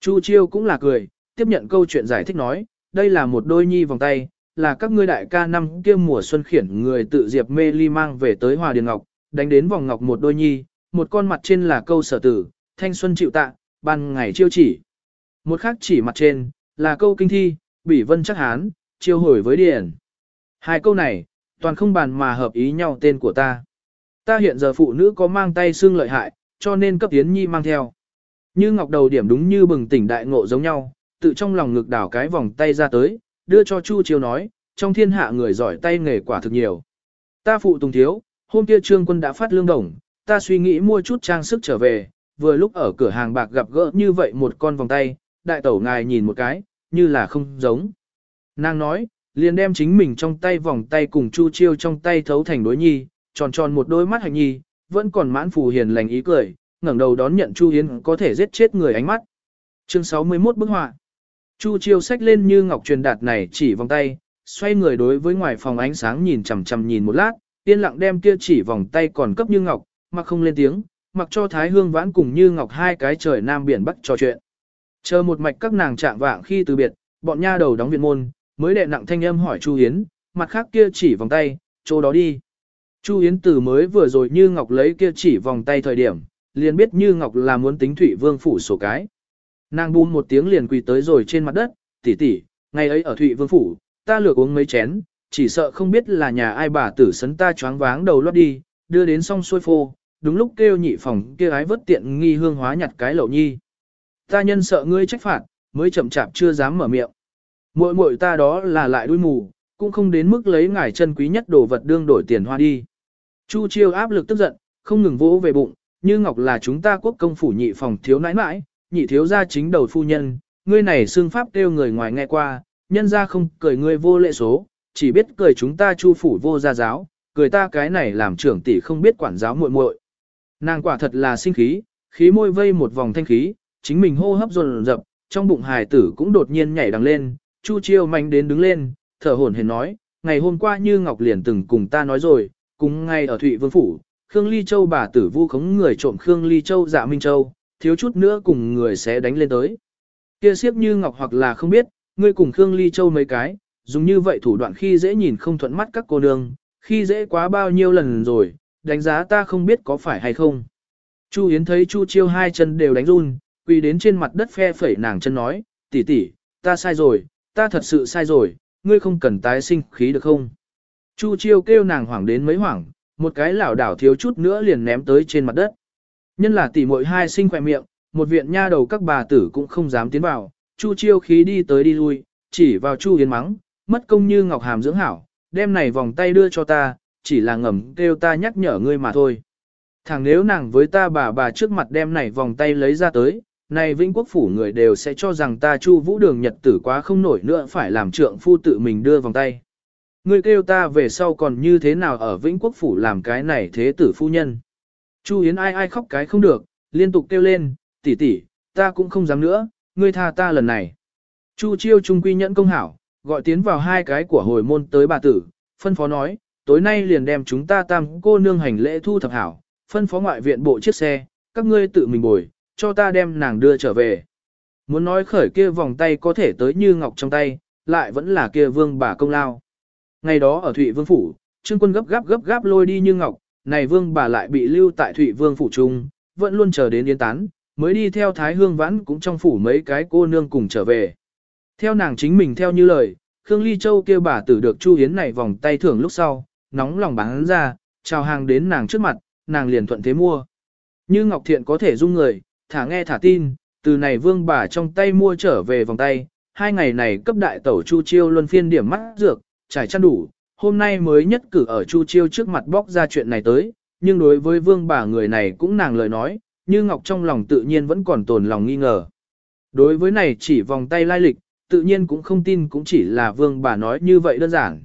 [SPEAKER 1] Chu chiêu cũng là cười, tiếp nhận câu chuyện giải thích nói, đây là một đôi nhi vòng tay, là các ngươi đại ca năm kia mùa xuân khiển người tự diệp mê ly mang về tới Hòa Điền Ngọc, đánh đến vòng ngọc một đôi nhi, một con mặt trên là câu sở tử, thanh xuân chịu tạ, ban ngày chiêu chỉ. Một khác chỉ mặt trên, là câu kinh thi, bỉ vân chắc hán, chiêu hồi với điển. Hai câu này, toàn không bàn mà hợp ý nhau tên của ta. Ta hiện giờ phụ nữ có mang tay xương lợi hại, cho nên cấp tiến nhi mang theo. Như ngọc đầu điểm đúng như bừng tỉnh đại ngộ giống nhau, tự trong lòng ngực đảo cái vòng tay ra tới, đưa cho Chu Chiêu nói, trong thiên hạ người giỏi tay nghề quả thực nhiều. Ta phụ tùng thiếu, hôm kia trương quân đã phát lương đồng, ta suy nghĩ mua chút trang sức trở về, vừa lúc ở cửa hàng bạc gặp gỡ như vậy một con vòng tay, đại tẩu ngài nhìn một cái, như là không giống. Nàng nói, liền đem chính mình trong tay vòng tay cùng Chu Chiêu trong tay thấu thành đối nhi, tròn tròn một đôi mắt hạnh nhi, vẫn còn mãn phù hiền lành ý cười, ngẩng đầu đón nhận Chu Hiến có thể giết chết người ánh mắt. Chương 61 bức họa. Chu Chiêu sách lên như ngọc truyền đạt này chỉ vòng tay, xoay người đối với ngoài phòng ánh sáng nhìn chằm chằm nhìn một lát, yên lặng đem kia chỉ vòng tay còn cấp như ngọc, mà không lên tiếng, mặc cho Thái Hương vãn cùng như ngọc hai cái trời nam biển bắc trò chuyện. Chờ một mạch các nàng chạm vạng khi từ biệt, bọn nha đầu đóng viện môn, mới đệ nặng thanh âm hỏi Chu Hiến, mặt khác kia chỉ vòng tay, chỗ đó đi. Chu Yến Tử mới vừa rồi Như Ngọc lấy kia chỉ vòng tay thời điểm, liền biết Như Ngọc là muốn tính Thụy Vương phủ sổ cái. Nàng bùm một tiếng liền quỳ tới rồi trên mặt đất, tỷ tỷ, ngày ấy ở Thụy Vương phủ, ta lừa uống mấy chén, chỉ sợ không biết là nhà ai bà tử sấn ta choáng váng đầu lót đi, đưa đến xong xuôi phô, đúng lúc kêu nhị phòng kia ái vất tiện nghi hương hóa nhặt cái lậu nhi. Ta nhân sợ ngươi trách phạt, mới chậm chạp chưa dám mở miệng. Muội muội ta đó là lại đuôi mù, cũng không đến mức lấy ngài chân quý nhất đồ vật đương đổi tiền hoa đi. Chu chiêu áp lực tức giận, không ngừng vỗ về bụng, như ngọc là chúng ta quốc công phủ nhị phòng thiếu nãi nãi, nhị thiếu gia chính đầu phu nhân, ngươi này xương pháp kêu người ngoài nghe qua, nhân ra không cười ngươi vô lệ số, chỉ biết cười chúng ta chu phủ vô gia giáo, cười ta cái này làm trưởng tỷ không biết quản giáo muội muội. Nàng quả thật là sinh khí, khí môi vây một vòng thanh khí, chính mình hô hấp dồn dập, trong bụng hài tử cũng đột nhiên nhảy đằng lên, Chu Chiêu mạnh đến đứng lên, thở hổn hển nói, ngày hôm qua Như Ngọc liền từng cùng ta nói rồi, cùng ngay ở Thụy Vương Phủ, Khương Ly Châu bà tử vu khống người trộm Khương Ly Châu dạ Minh Châu, thiếu chút nữa cùng người sẽ đánh lên tới. Kia siếp Như Ngọc hoặc là không biết, ngươi cùng Khương Ly Châu mấy cái, dùng như vậy thủ đoạn khi dễ nhìn không thuận mắt các cô nương, khi dễ quá bao nhiêu lần rồi, đánh giá ta không biết có phải hay không. Chu Yến thấy Chu Chiêu hai chân đều đánh run, quỳ đến trên mặt đất phe phẩy nàng chân nói, tỷ tỷ, ta sai rồi, ta thật sự sai rồi, ngươi không cần tái sinh khí được không? Chu chiêu kêu nàng hoảng đến mấy hoảng, một cái lảo đảo thiếu chút nữa liền ném tới trên mặt đất. Nhân là tỷ muội hai sinh khỏe miệng, một viện nha đầu các bà tử cũng không dám tiến vào, Chu chiêu khí đi tới đi lui, chỉ vào Chu Yến mắng, mất công như ngọc hàm dưỡng hảo, đem này vòng tay đưa cho ta, chỉ là ngầm kêu ta nhắc nhở ngươi mà thôi. Thằng nếu nàng với ta bà bà trước mặt đem này vòng tay lấy ra tới, này Vĩnh Quốc phủ người đều sẽ cho rằng ta Chu Vũ Đường nhật tử quá không nổi nữa phải làm trượng phu tự mình đưa vòng tay. Ngươi kêu ta về sau còn như thế nào ở Vĩnh Quốc phủ làm cái này thế tử phu nhân. Chu Yến ai ai khóc cái không được, liên tục kêu lên, tỷ tỷ, ta cũng không dám nữa, ngươi tha ta lần này. Chu chiêu trung quy nhẫn công hảo, gọi tiến vào hai cái của hồi môn tới bà tử, phân phó nói, tối nay liền đem chúng ta tam cô nương hành lễ thu thập hảo, phân phó ngoại viện bộ chiếc xe, các ngươi tự mình bồi, cho ta đem nàng đưa trở về. Muốn nói khởi kia vòng tay có thể tới như ngọc trong tay, lại vẫn là kia vương bà công lao. Ngày đó ở Thụy Vương Phủ, Trương quân gấp gáp gấp gáp lôi đi như ngọc, này vương bà lại bị lưu tại Thụy Vương Phủ Trung, vẫn luôn chờ đến yên tán, mới đi theo Thái Hương Vãn cũng trong phủ mấy cái cô nương cùng trở về. Theo nàng chính mình theo như lời, Khương Ly Châu kêu bà tử được Chu Hiến này vòng tay thưởng lúc sau, nóng lòng bán ra, chào hàng đến nàng trước mặt, nàng liền thuận thế mua. Như Ngọc Thiện có thể dung người, thả nghe thả tin, từ này vương bà trong tay mua trở về vòng tay, hai ngày này cấp đại tẩu Chu Chiêu luân phiên điểm mắt dược, trải chăn đủ, hôm nay mới nhất cử ở Chu Chiêu trước mặt bóc ra chuyện này tới, nhưng đối với vương bà người này cũng nàng lời nói, như Ngọc trong lòng tự nhiên vẫn còn tồn lòng nghi ngờ. Đối với này chỉ vòng tay lai lịch, tự nhiên cũng không tin cũng chỉ là vương bà nói như vậy đơn giản.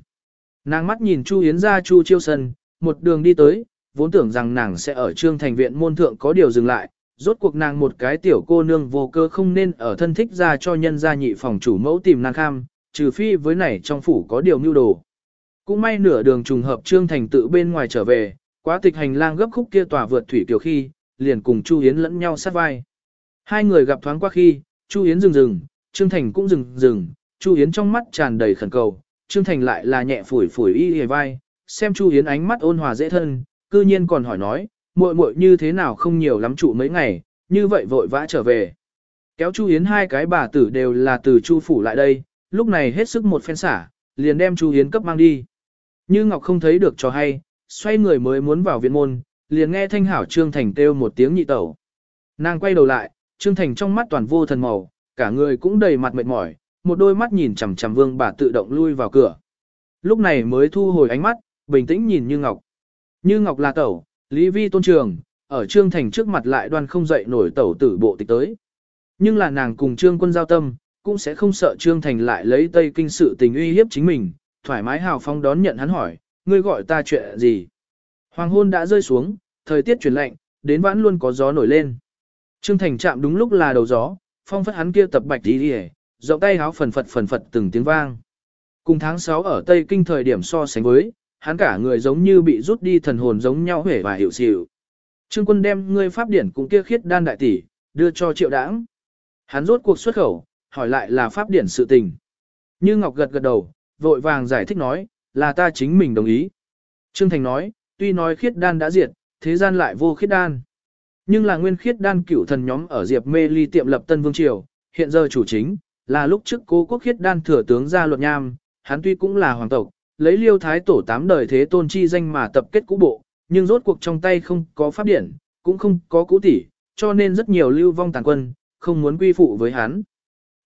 [SPEAKER 1] Nàng mắt nhìn Chu Yến ra Chu Chiêu Sân, một đường đi tới, vốn tưởng rằng nàng sẽ ở trương thành viện môn thượng có điều dừng lại, rốt cuộc nàng một cái tiểu cô nương vô cơ không nên ở thân thích ra cho nhân gia nhị phòng chủ mẫu tìm nàng kham, trừ phi với này trong phủ có điều mưu đồ. Cũng may nửa đường trùng hợp trương thành tự bên ngoài trở về, quá tịch hành lang gấp khúc kia tòa vượt thủy kiểu khi, liền cùng Chu Yến lẫn nhau sát vai. Hai người gặp thoáng qua khi, Chu Yến dừng dừng, Trương Thành cũng dừng dừng, Chu Yến trong mắt tràn đầy khẩn cầu, Trương Thành lại là nhẹ phủi phủi y hề vai, xem Chu Yến ánh mắt ôn hòa dễ thân, cư nhiên còn hỏi nói, muội muội như thế nào không nhiều lắm trụ mấy ngày, như vậy vội vã trở về. Kéo Chu Yến hai cái bà tử đều là từ Chu phủ lại đây, lúc này hết sức một phen xả, liền đem Chu Yến cấp mang đi. Như Ngọc không thấy được cho hay, xoay người mới muốn vào viện môn, liền nghe thanh hảo Trương Thành kêu một tiếng nhị tẩu. Nàng quay đầu lại, Trương Thành trong mắt toàn vô thần màu, cả người cũng đầy mặt mệt mỏi, một đôi mắt nhìn chằm chằm vương bà tự động lui vào cửa. Lúc này mới thu hồi ánh mắt, bình tĩnh nhìn Như Ngọc. Như Ngọc là tẩu, Lý Vi tôn trường, ở Trương Thành trước mặt lại đoan không dậy nổi tẩu tử bộ tịch tới. Nhưng là nàng cùng Trương quân giao tâm, cũng sẽ không sợ Trương Thành lại lấy Tây Kinh sự tình uy hiếp chính mình, thoải mái hào phong đón nhận hắn hỏi, ngươi gọi ta chuyện gì? Hoàng hôn đã rơi xuống, thời tiết chuyển lạnh, đến vãn luôn có gió nổi lên. Trương Thành chạm đúng lúc là đầu gió, phong phất hắn kia tập bạch đi đi rộng tay háo phần phật phần phật từng tiếng vang. Cùng tháng 6 ở Tây Kinh thời điểm so sánh với, hắn cả người giống như bị rút đi thần hồn giống nhau hể và hiệu xỉu. Trương quân đem ngươi pháp điển cũng kia khiết đan đại tỷ, đưa cho triệu đãng. Hắn rốt cuộc xuất khẩu, hỏi lại là pháp điển sự tình. Như Ngọc gật gật đầu, vội vàng giải thích nói, là ta chính mình đồng ý. Trương Thành nói, tuy nói khiết đan đã diệt, thế gian lại vô khiết đan. Nhưng là nguyên khiết đan cửu thần nhóm ở Diệp Mê Ly tiệm lập Tân Vương Triều, hiện giờ chủ chính, là lúc trước cố quốc khiết đan thừa tướng gia luật nham, hắn tuy cũng là hoàng tộc, lấy liêu thái tổ tám đời thế tôn chi danh mà tập kết cũ bộ, nhưng rốt cuộc trong tay không có pháp điển, cũng không có cũ tỷ, cho nên rất nhiều lưu vong tàn quân, không muốn quy phụ với hắn.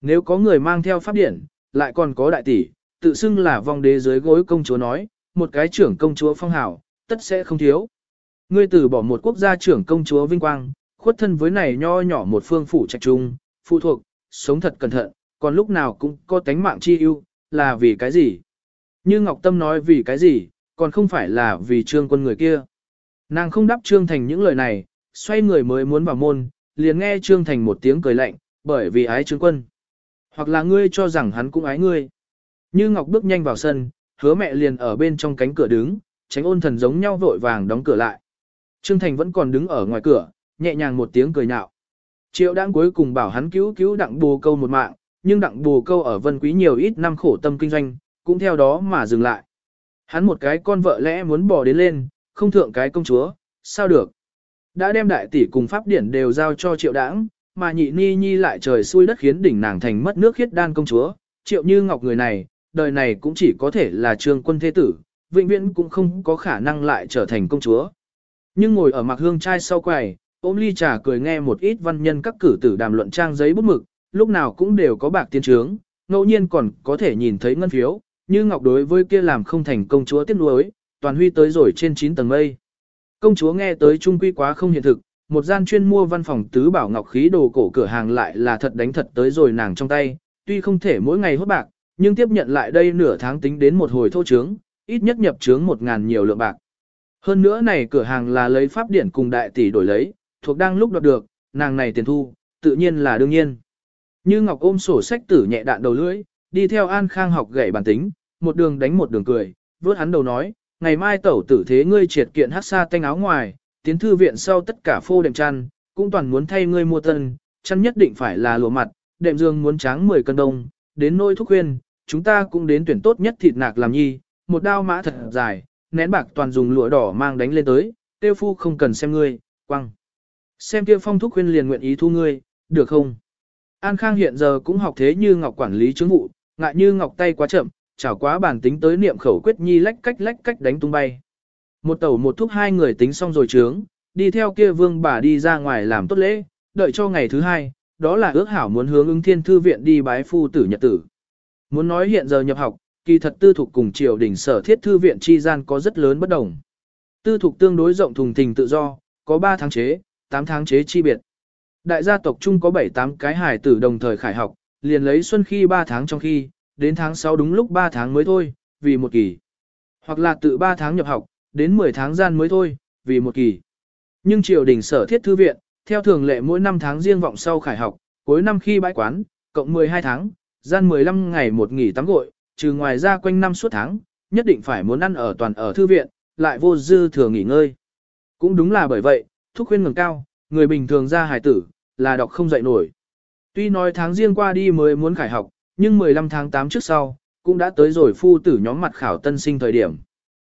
[SPEAKER 1] Nếu có người mang theo pháp điển, lại còn có đại tỷ, tự xưng là vong đế dưới gối công chúa nói, một cái trưởng công chúa phong hào, tất sẽ không thiếu. Ngươi từ bỏ một quốc gia trưởng công chúa vinh quang, khuất thân với này nho nhỏ một phương phủ trạch trung, phụ thuộc, sống thật cẩn thận, còn lúc nào cũng có tánh mạng chi ưu, là vì cái gì? Như Ngọc Tâm nói vì cái gì, còn không phải là vì trương quân người kia. Nàng không đáp trương thành những lời này, xoay người mới muốn vào môn, liền nghe trương thành một tiếng cười lạnh, bởi vì ái trương quân. Hoặc là ngươi cho rằng hắn cũng ái ngươi. Như Ngọc bước nhanh vào sân, hứa mẹ liền ở bên trong cánh cửa đứng, tránh ôn thần giống nhau vội vàng đóng cửa lại. Trương Thành vẫn còn đứng ở ngoài cửa, nhẹ nhàng một tiếng cười nhạo. Triệu đang cuối cùng bảo hắn cứu cứu đặng bù câu một mạng, nhưng đặng bù câu ở vân quý nhiều ít năm khổ tâm kinh doanh, cũng theo đó mà dừng lại. Hắn một cái con vợ lẽ muốn bỏ đến lên, không thượng cái công chúa, sao được. Đã đem đại tỷ cùng pháp điển đều giao cho triệu đảng, mà nhị ni nhi lại trời xui đất khiến đỉnh nàng thành mất nước khiết đan công chúa, triệu như ngọc người này, đời này cũng chỉ có thể là trương quân thế tử, vĩnh viễn cũng không có khả năng lại trở thành công chúa. Nhưng ngồi ở mặc hương trai sau quầy, ôm ly trà cười nghe một ít văn nhân các cử tử đàm luận trang giấy bút mực, lúc nào cũng đều có bạc tiên trướng, ngẫu nhiên còn có thể nhìn thấy ngân phiếu, như ngọc đối với kia làm không thành công chúa tiếc nuối, toàn huy tới rồi trên 9 tầng mây. Công chúa nghe tới trung quy quá không hiện thực, một gian chuyên mua văn phòng tứ bảo ngọc khí đồ cổ cửa hàng lại là thật đánh thật tới rồi nàng trong tay, tuy không thể mỗi ngày hốt bạc, nhưng tiếp nhận lại đây nửa tháng tính đến một hồi thô trướng, ít nhất nhập trướng một ngàn nhiều lượng bạc. Hơn nữa này cửa hàng là lấy pháp điển cùng đại tỷ đổi lấy, thuộc đang lúc đoạt được, nàng này tiền thu, tự nhiên là đương nhiên. Như Ngọc ôm sổ sách tử nhẹ đạn đầu lưỡi, đi theo An Khang học gậy bản tính, một đường đánh một đường cười, vớt hắn đầu nói, ngày mai tẩu tử thế ngươi triệt kiện hát xa tanh áo ngoài, tiến thư viện sau tất cả phô đệm chăn, cũng toàn muốn thay ngươi mua tân, chăn nhất định phải là lụa mặt, đệm giường muốn tráng 10 cân đông, đến nôi thúc khuyên, chúng ta cũng đến tuyển tốt nhất thịt nạc làm nhi, một đao mã thật dài, nén bạc toàn dùng lụa đỏ mang đánh lên tới, tiêu phu không cần xem ngươi, quăng. Xem kia phong thúc khuyên liền nguyện ý thu ngươi, được không? An Khang hiện giờ cũng học thế như Ngọc quản lý chứng vụ, ngại như Ngọc tay quá chậm, chảo quá bản tính tới niệm khẩu quyết nhi lách cách lách cách đánh tung bay. Một tẩu một thúc hai người tính xong rồi trướng, đi theo kia vương bà đi ra ngoài làm tốt lễ, đợi cho ngày thứ hai, đó là ước hảo muốn hướng ứng thiên thư viện đi bái phu tử nhật tử. Muốn nói hiện giờ nhập học, kỳ thật tư thục cùng triều đình sở thiết thư viện chi gian có rất lớn bất đồng. Tư thục tương đối rộng thùng thình tự do, có 3 tháng chế, 8 tháng chế chi biệt. Đại gia tộc chung có 7-8 cái hài tử đồng thời khải học, liền lấy xuân khi 3 tháng trong khi, đến tháng 6 đúng lúc 3 tháng mới thôi, vì một kỳ. Hoặc là tự 3 tháng nhập học, đến 10 tháng gian mới thôi, vì một kỳ. Nhưng triều đình sở thiết thư viện, theo thường lệ mỗi năm tháng riêng vọng sau khải học, cuối năm khi bãi quán, cộng 12 tháng, gian 15 ngày một nghỉ tắm gội, trừ ngoài ra quanh năm suốt tháng, nhất định phải muốn ăn ở toàn ở thư viện, lại vô dư thừa nghỉ ngơi. Cũng đúng là bởi vậy, thúc khuyên ngừng cao, người bình thường ra hài tử, là đọc không dậy nổi. Tuy nói tháng riêng qua đi mới muốn khải học, nhưng 15 tháng 8 trước sau, cũng đã tới rồi phu tử nhóm mặt khảo tân sinh thời điểm.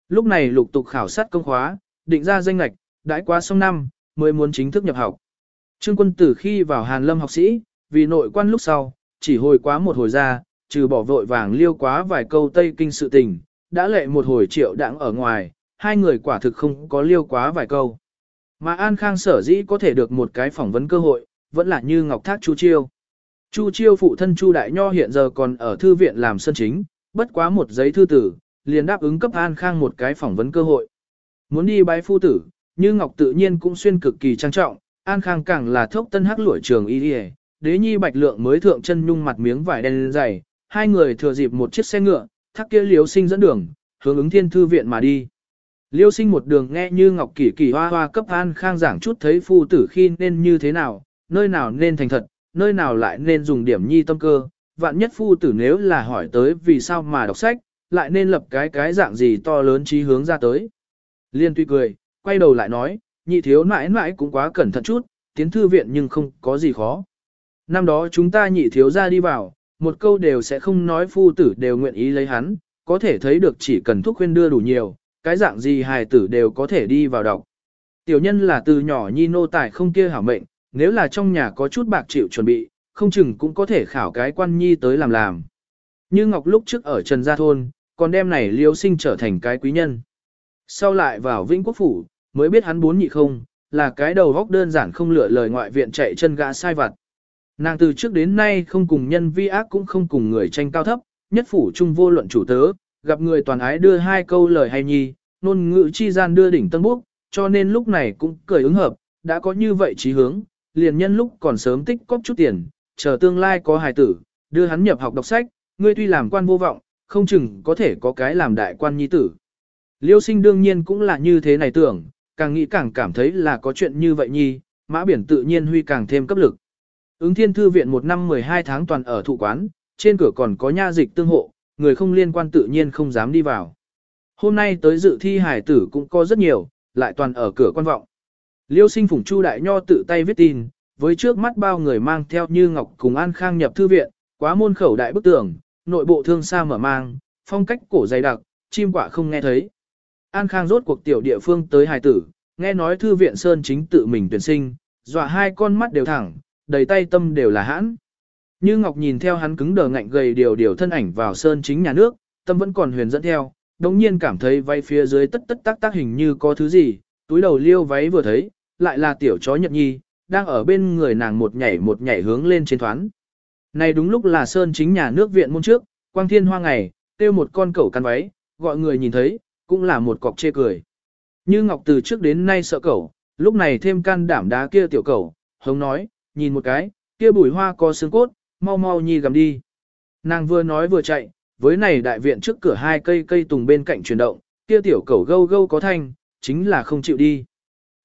[SPEAKER 1] Lúc này lục tục khảo sát công khóa, định ra danh lạch, đãi qua xong năm, mới muốn chính thức nhập học. Trương quân tử khi vào Hàn Lâm học sĩ, vì nội quan lúc sau, chỉ hồi quá một hồi ra, trừ bỏ vội vàng liêu quá vài câu Tây Kinh sự tình, đã lệ một hồi triệu đặng ở ngoài, hai người quả thực không có liêu quá vài câu. Mà An Khang sở dĩ có thể được một cái phỏng vấn cơ hội, vẫn là như Ngọc Thác Chu Chiêu. Chu Chiêu phụ thân Chu Đại Nho hiện giờ còn ở thư viện làm sân chính, bất quá một giấy thư tử, liền đáp ứng cấp An Khang một cái phỏng vấn cơ hội. Muốn đi bái phu tử, như Ngọc tự nhiên cũng xuyên cực kỳ trang trọng, An Khang càng là thốc tân hắc lũi trường y đi đế nhi bạch lượng mới thượng chân nhung mặt miếng vải đen dày, hai người thừa dịp một chiếc xe ngựa, thắc kia liếu sinh dẫn đường, hướng ứng thiên thư viện mà đi. Liêu sinh một đường nghe như Ngọc Kỳ Kỳ hoa hoa cấp An Khang giảng chút thấy phu tử khi nên như thế nào, nơi nào nên thành thật, nơi nào lại nên dùng điểm nhi tâm cơ, vạn nhất phu tử nếu là hỏi tới vì sao mà đọc sách, lại nên lập cái cái dạng gì to lớn trí hướng ra tới. Liên tuy cười, quay đầu lại nói, nhị thiếu mãi mãi cũng quá cẩn thận chút, tiến thư viện nhưng không có gì khó. Năm đó chúng ta nhị thiếu ra đi vào, một câu đều sẽ không nói phu tử đều nguyện ý lấy hắn, có thể thấy được chỉ cần thuốc khuyên đưa đủ nhiều, cái dạng gì hài tử đều có thể đi vào đọc. Tiểu nhân là từ nhỏ nhi nô tài không kia hảo mệnh, nếu là trong nhà có chút bạc chịu chuẩn bị, không chừng cũng có thể khảo cái quan nhi tới làm làm. Như Ngọc lúc trước ở Trần Gia Thôn, còn đem này liêu sinh trở thành cái quý nhân. Sau lại vào Vĩnh Quốc Phủ, mới biết hắn bốn nhị không, là cái đầu góc đơn giản không lựa lời ngoại viện chạy chân gã sai vặt. Nàng từ trước đến nay không cùng nhân vi ác cũng không cùng người tranh cao thấp, nhất phủ trung vô luận chủ tớ, gặp người toàn ái đưa hai câu lời hay nhi, nôn ngữ chi gian đưa đỉnh tân bước, cho nên lúc này cũng cười ứng hợp, đã có như vậy trí hướng, liền nhân lúc còn sớm tích cóp chút tiền, chờ tương lai có hài tử, đưa hắn nhập học đọc sách, ngươi tuy làm quan vô vọng, không chừng có thể có cái làm đại quan nhi tử. Liêu sinh đương nhiên cũng là như thế này tưởng, càng nghĩ càng cảm thấy là có chuyện như vậy nhi, mã biển tự nhiên huy càng thêm cấp lực. Ứng thiên thư viện một năm 12 tháng toàn ở thụ quán, trên cửa còn có nha dịch tương hộ, người không liên quan tự nhiên không dám đi vào. Hôm nay tới dự thi hải tử cũng có rất nhiều, lại toàn ở cửa quan vọng. Liêu sinh phủng chu đại nho tự tay viết tin, với trước mắt bao người mang theo như ngọc cùng an khang nhập thư viện, quá môn khẩu đại bức tường, nội bộ thương xa mở mang, phong cách cổ dày đặc, chim quạ không nghe thấy. An khang rốt cuộc tiểu địa phương tới hài tử, nghe nói thư viện sơn chính tự mình tuyển sinh, dọa hai con mắt đều thẳng, đầy tay tâm đều là hãn. Như Ngọc nhìn theo hắn cứng đờ ngạnh gầy điều điều thân ảnh vào sơn chính nhà nước, tâm vẫn còn huyền dẫn theo, đồng nhiên cảm thấy váy phía dưới tất tất tác tác hình như có thứ gì, túi đầu liêu váy vừa thấy, lại là tiểu chó nhật nhi, đang ở bên người nàng một nhảy một nhảy hướng lên trên thoán. Này đúng lúc là sơn chính nhà nước viện môn trước, quang thiên hoa ngày, tiêu một con cẩu căn váy, gọi người nhìn thấy, cũng là một cọc chê cười. Như Ngọc từ trước đến nay sợ cẩu, lúc này thêm can đảm đá kia tiểu cẩu, hống nói, nhìn một cái, kia bùi hoa có xương cốt, mau mau nhi gầm đi. Nàng vừa nói vừa chạy, với này đại viện trước cửa hai cây cây tùng bên cạnh chuyển động, kia tiểu cẩu gâu gâu có thanh, chính là không chịu đi.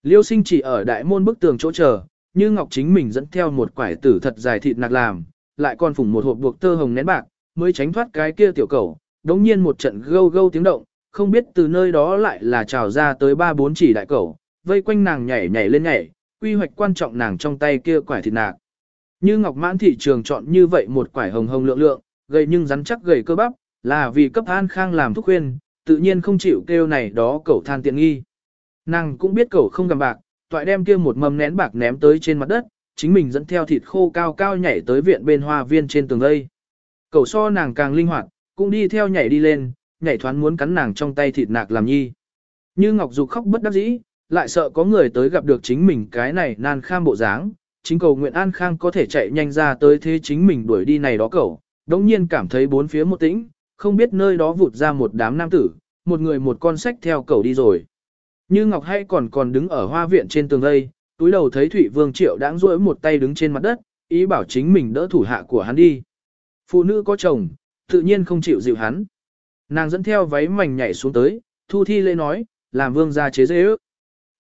[SPEAKER 1] Liêu sinh chỉ ở đại môn bức tường chỗ chờ, như Ngọc chính mình dẫn theo một quải tử thật dài thịt nạc làm, lại còn phủng một hộp buộc tơ hồng nén bạc, mới tránh thoát cái kia tiểu cầu, đống nhiên một trận gâu gâu tiếng động, không biết từ nơi đó lại là trào ra tới ba bốn chỉ đại cầu, vây quanh nàng nhảy nhảy lên nhảy, quy hoạch quan trọng nàng trong tay kia quải thịt nạc. Như Ngọc Mãn thị trường chọn như vậy một quải hồng hồng lượng lượng, gầy nhưng rắn chắc gầy cơ bắp, là vì cấp An Khang làm thuốc khuyên, tự nhiên không chịu kêu này đó cầu than tiện nghi. Nàng cũng biết cậu không cầm bạc, toại đem kia một mầm nén bạc ném tới trên mặt đất, chính mình dẫn theo thịt khô cao cao nhảy tới viện bên hoa viên trên tường đây. Cậu so nàng càng linh hoạt, cũng đi theo nhảy đi lên, nhảy thoáng muốn cắn nàng trong tay thịt nạc làm nhi. Như Ngọc Dục khóc bất đắc dĩ, lại sợ có người tới gặp được chính mình cái này nan kham bộ dáng, chính cầu nguyện An Khang có thể chạy nhanh ra tới thế chính mình đuổi đi này đó cậu, đống nhiên cảm thấy bốn phía một tĩnh, không biết nơi đó vụt ra một đám nam tử, một người một con sách theo cậu đi rồi. Như Ngọc hay còn còn đứng ở hoa viện trên tường đây, túi đầu thấy Thụy Vương Triệu đang duỗi một tay đứng trên mặt đất, ý bảo chính mình đỡ thủ hạ của hắn đi. Phụ nữ có chồng, tự nhiên không chịu dịu hắn. Nàng dẫn theo váy mảnh nhảy xuống tới, thu thi lễ nói, làm vương gia chế dễ ước.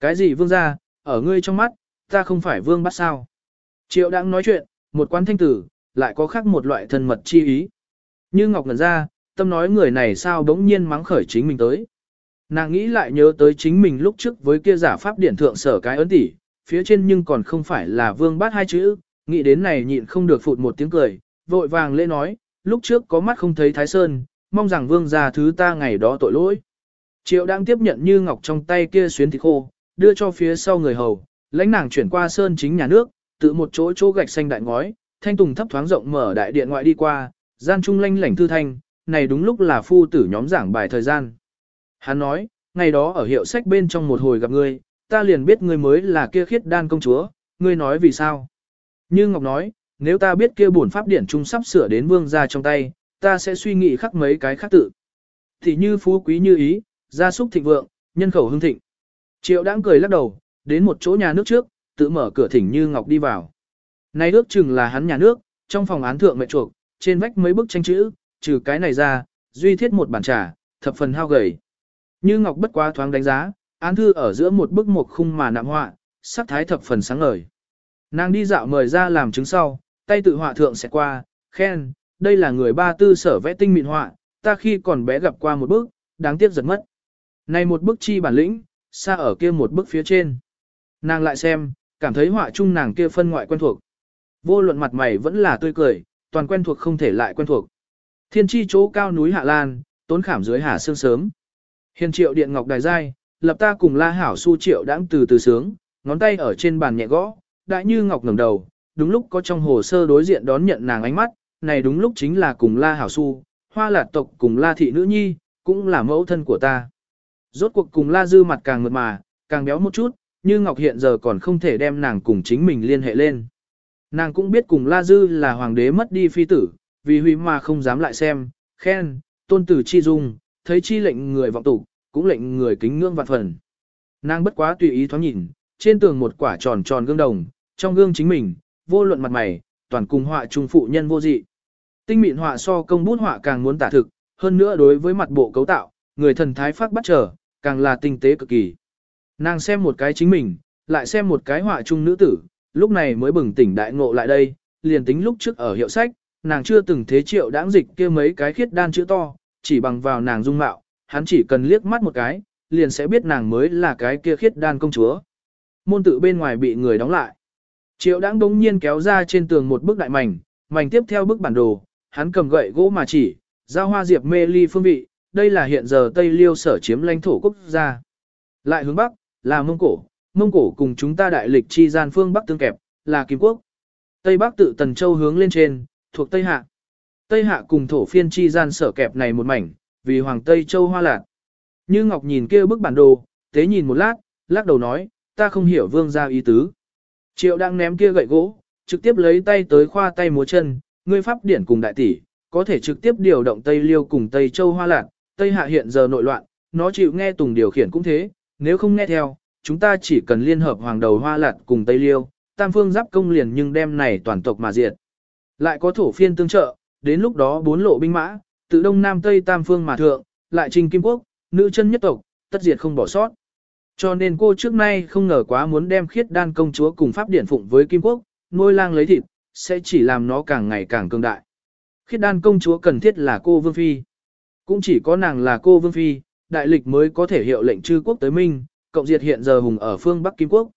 [SPEAKER 1] Cái gì vương gia, ở ngươi trong mắt, ta không phải vương bắt sao. Triệu đang nói chuyện, một quán thanh tử, lại có khác một loại thân mật chi ý. Như Ngọc ngẩn ra, tâm nói người này sao bỗng nhiên mắng khởi chính mình tới. Nàng nghĩ lại nhớ tới chính mình lúc trước với kia giả pháp điển thượng sở cái ấn tỷ, phía trên nhưng còn không phải là vương bát hai chữ, nghĩ đến này nhịn không được phụt một tiếng cười, vội vàng lễ nói, lúc trước có mắt không thấy Thái Sơn, mong rằng vương gia thứ ta ngày đó tội lỗi. Triệu đang tiếp nhận như ngọc trong tay kia xuyến thịt khô, đưa cho phía sau người hầu, lãnh nàng chuyển qua sơn chính nhà nước, tự một chỗ chỗ gạch xanh đại ngói, thanh tùng thấp thoáng rộng mở đại điện ngoại đi qua, gian trung lanh lảnh thư thanh, này đúng lúc là phu tử nhóm giảng bài thời gian. Hắn nói, ngày đó ở hiệu sách bên trong một hồi gặp ngươi, ta liền biết ngươi mới là kia khiết đan công chúa, ngươi nói vì sao? Như Ngọc nói, nếu ta biết kia bổn pháp điển trung sắp sửa đến vương gia trong tay, ta sẽ suy nghĩ khắc mấy cái khác tự. Thì như phú quý như ý, gia súc thịnh vượng, nhân khẩu hưng thịnh. Triệu đãng cười lắc đầu, đến một chỗ nhà nước trước, tự mở cửa thỉnh Như Ngọc đi vào. nay ước chừng là hắn nhà nước, trong phòng án thượng mẹ chuộc, trên vách mấy bức tranh chữ, trừ cái này ra, duy thiết một bản trà, thập phần hao gầy. Như Ngọc bất quá thoáng đánh giá, án thư ở giữa một bức một khung mà nạm họa, sắc thái thập phần sáng ngời. Nàng đi dạo mời ra làm chứng sau, tay tự họa thượng sẽ qua, khen, đây là người ba tư sở vẽ tinh mịn họa, ta khi còn bé gặp qua một bức, đáng tiếc giật mất. Này một bức chi bản lĩnh, xa ở kia một bức phía trên. Nàng lại xem, cảm thấy họa chung nàng kia phân ngoại quen thuộc. Vô luận mặt mày vẫn là tươi cười, toàn quen thuộc không thể lại quen thuộc. Thiên chi chỗ cao núi Hạ Lan, tốn khảm dưới hà sương sớm. Hiền triệu điện ngọc đài giai, lập ta cùng la hảo su triệu đãng từ từ sướng, ngón tay ở trên bàn nhẹ gõ, đại như ngọc ngẩng đầu, đúng lúc có trong hồ sơ đối diện đón nhận nàng ánh mắt, này đúng lúc chính là cùng la hảo su, hoa lạt tộc cùng la thị nữ nhi, cũng là mẫu thân của ta. Rốt cuộc cùng la dư mặt càng mượt mà, càng béo một chút, như ngọc hiện giờ còn không thể đem nàng cùng chính mình liên hệ lên. Nàng cũng biết cùng la dư là hoàng đế mất đi phi tử, vì huy mà không dám lại xem, khen, tôn tử chi dung, thấy chi lệnh người vọng tục, cũng lệnh người kính ngưỡng vạn phần. Nàng bất quá tùy ý thoáng nhìn, trên tường một quả tròn tròn gương đồng, trong gương chính mình, vô luận mặt mày, toàn cùng họa trung phụ nhân vô dị. Tinh mịn họa so công bút họa càng muốn tả thực, hơn nữa đối với mặt bộ cấu tạo, người thần thái phát bắt trở, càng là tinh tế cực kỳ. Nàng xem một cái chính mình, lại xem một cái họa trung nữ tử, lúc này mới bừng tỉnh đại ngộ lại đây, liền tính lúc trước ở hiệu sách, nàng chưa từng thế triệu đáng dịch kia mấy cái khiết đan chữ to, chỉ bằng vào nàng dung mạo, hắn chỉ cần liếc mắt một cái, liền sẽ biết nàng mới là cái kia khiết đan công chúa. Môn tự bên ngoài bị người đóng lại. Triệu đáng đống nhiên kéo ra trên tường một bức đại mảnh, mảnh tiếp theo bức bản đồ, hắn cầm gậy gỗ mà chỉ, giao hoa diệp mê ly phương vị, đây là hiện giờ Tây Liêu sở chiếm lãnh thổ quốc gia. Lại hướng Bắc, là Mông Cổ, Mông Cổ cùng chúng ta đại lịch chi gian phương Bắc tương kẹp, là Kim Quốc. Tây Bắc tự Tần Châu hướng lên trên, thuộc Tây Hạ. Tây Hạ cùng thổ phiên chi gian sở kẹp này một mảnh, vì Hoàng Tây Châu hoa lạc. Như Ngọc nhìn kia bức bản đồ, tế nhìn một lát, lắc đầu nói, ta không hiểu vương gia ý tứ. Triệu đang ném kia gậy gỗ, trực tiếp lấy tay tới khoa tay múa chân, ngươi pháp điển cùng đại tỷ, có thể trực tiếp điều động Tây Liêu cùng Tây Châu hoa lạc, Tây Hạ hiện giờ nội loạn, nó chịu nghe Tùng điều khiển cũng thế, nếu không nghe theo, chúng ta chỉ cần liên hợp hoàng đầu hoa lạc cùng Tây Liêu, tam phương giáp công liền nhưng đem này toàn tộc mà diệt. Lại có thổ phiên tương trợ, đến lúc đó bốn lộ binh mã, từ đông nam tây tam phương mà thượng, lại trình kim quốc, nữ chân nhất tộc, tất diệt không bỏ sót. Cho nên cô trước nay không ngờ quá muốn đem khiết đan công chúa cùng pháp điển phụng với kim quốc, nuôi lang lấy thịt, sẽ chỉ làm nó càng ngày càng cường đại. Khiết đan công chúa cần thiết là cô Vương Phi. Cũng chỉ có nàng là cô Vương Phi, đại lịch mới có thể hiệu lệnh chư quốc tới minh, cộng diệt hiện giờ hùng ở phương Bắc Kim Quốc.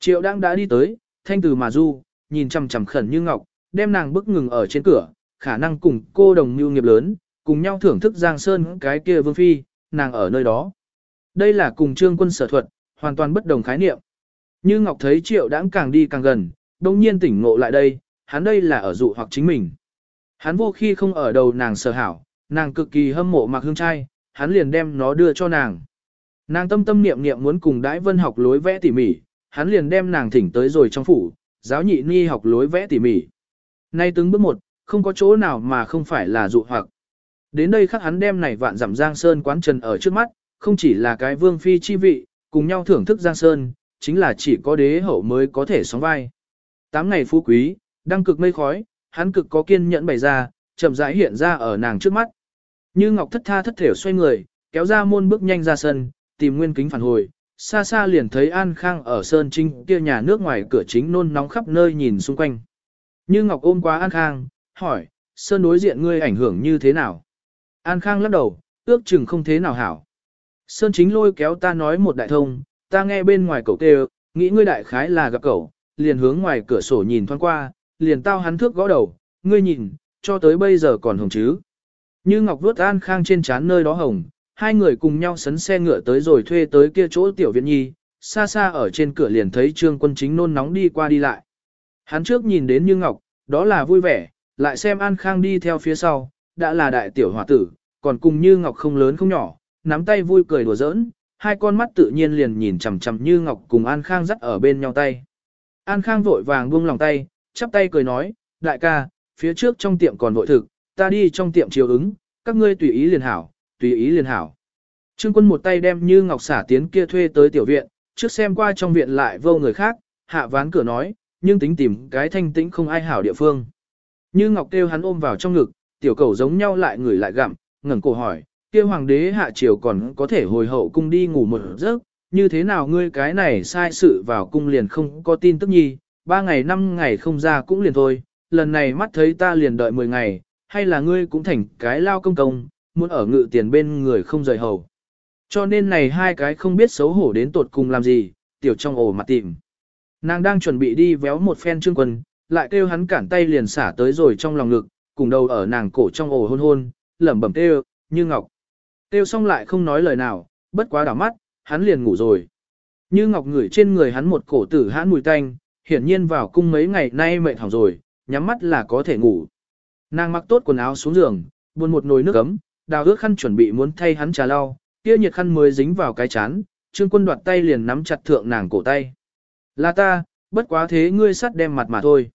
[SPEAKER 1] Triệu đang đã đi tới, thanh từ mà du, nhìn chằm chằm khẩn như ngọc, đem nàng bức ngừng ở trên cửa, khả năng cùng cô đồng mưu nghiệp lớn, cùng nhau thưởng thức Giang Sơn cái kia Vương Phi, nàng ở nơi đó. Đây là cùng trương quân sở thuật, hoàn toàn bất đồng khái niệm. Như Ngọc thấy triệu đãng càng đi càng gần, đồng nhiên tỉnh ngộ lại đây, hắn đây là ở dụ hoặc chính mình. Hắn vô khi không ở đầu nàng sở hảo, nàng cực kỳ hâm mộ mặc hương trai, hắn liền đem nó đưa cho nàng. Nàng tâm tâm niệm niệm muốn cùng đãi vân học lối vẽ tỉ mỉ, hắn liền đem nàng thỉnh tới rồi trong phủ, giáo nhị ni học lối vẽ tỉ mỉ. Nay từng bước một, không có chỗ nào mà không phải là dụ hoặc. Đến đây khắc hắn đem này vạn giảm giang sơn quán trần ở trước mắt, không chỉ là cái vương phi chi vị, cùng nhau thưởng thức giang sơn, chính là chỉ có đế hậu mới có thể sóng vai. Tám ngày phú quý, đang cực mây khói, hắn cực có kiên nhẫn bày ra, chậm rãi hiện ra ở nàng trước mắt. Như Ngọc thất tha thất thểu xoay người, kéo ra môn bước nhanh ra sân, tìm nguyên kính phản hồi, xa xa liền thấy An Khang ở sơn trinh kia nhà nước ngoài cửa chính nôn nóng khắp nơi nhìn xung quanh. Như Ngọc ôm quá An Khang, hỏi, sơn đối diện ngươi ảnh hưởng như thế nào? An Khang lắc đầu, ước chừng không thế nào hảo. Sơn chính lôi kéo ta nói một đại thông, ta nghe bên ngoài cậu kêu, nghĩ ngươi đại khái là gặp cậu, liền hướng ngoài cửa sổ nhìn thoáng qua, liền tao hắn thước gõ đầu, ngươi nhìn, cho tới bây giờ còn hồng chứ. Như Ngọc vuốt An Khang trên trán nơi đó hồng, hai người cùng nhau sấn xe ngựa tới rồi thuê tới kia chỗ tiểu viện nhi, xa xa ở trên cửa liền thấy trương quân chính nôn nóng đi qua đi lại. Hắn trước nhìn đến Như Ngọc, đó là vui vẻ, lại xem An Khang đi theo phía sau, đã là đại tiểu hòa tử, còn cùng Như Ngọc không lớn không nhỏ, nắm tay vui cười đùa giỡn, hai con mắt tự nhiên liền nhìn chằm chằm Như Ngọc cùng An Khang dắt ở bên nhau tay. An Khang vội vàng buông lòng tay, chắp tay cười nói, đại ca, phía trước trong tiệm còn vội thực, ta đi trong tiệm chiều ứng, các ngươi tùy ý liền hảo, tùy ý liền hảo. Trương quân một tay đem Như Ngọc xả tiến kia thuê tới tiểu viện, trước xem qua trong viện lại vô người khác, hạ ván cửa nói, nhưng tính tìm cái thanh tĩnh không ai hảo địa phương. Như Ngọc kêu hắn ôm vào trong ngực, tiểu cầu giống nhau lại người lại gặm, ngẩng cổ hỏi, kia hoàng đế hạ triều còn có thể hồi hậu cung đi ngủ một giấc, như thế nào ngươi cái này sai sự vào cung liền không có tin tức nhi, ba ngày năm ngày không ra cũng liền thôi, lần này mắt thấy ta liền đợi mười ngày, hay là ngươi cũng thành cái lao công công, muốn ở ngự tiền bên người không rời hầu. Cho nên này hai cái không biết xấu hổ đến tột cùng làm gì, tiểu trong ổ mặt tìm. Nàng đang chuẩn bị đi véo một phen trương quân, lại kêu hắn cản tay liền xả tới rồi trong lòng ngực, cùng đầu ở nàng cổ trong ổ hôn hôn, lẩm bẩm kêu, như ngọc. Kêu xong lại không nói lời nào, bất quá đảo mắt, hắn liền ngủ rồi. Như ngọc ngửi trên người hắn một cổ tử hãn mùi tanh, hiển nhiên vào cung mấy ngày nay mệt hỏng rồi, nhắm mắt là có thể ngủ. Nàng mặc tốt quần áo xuống giường, buồn một nồi nước ấm, đào ước khăn chuẩn bị muốn thay hắn trà lau, kia nhiệt khăn mới dính vào cái chán, trương quân đoạt tay liền nắm chặt thượng nàng cổ tay. Là ta, bất quá thế ngươi sắt đem mặt mà thôi.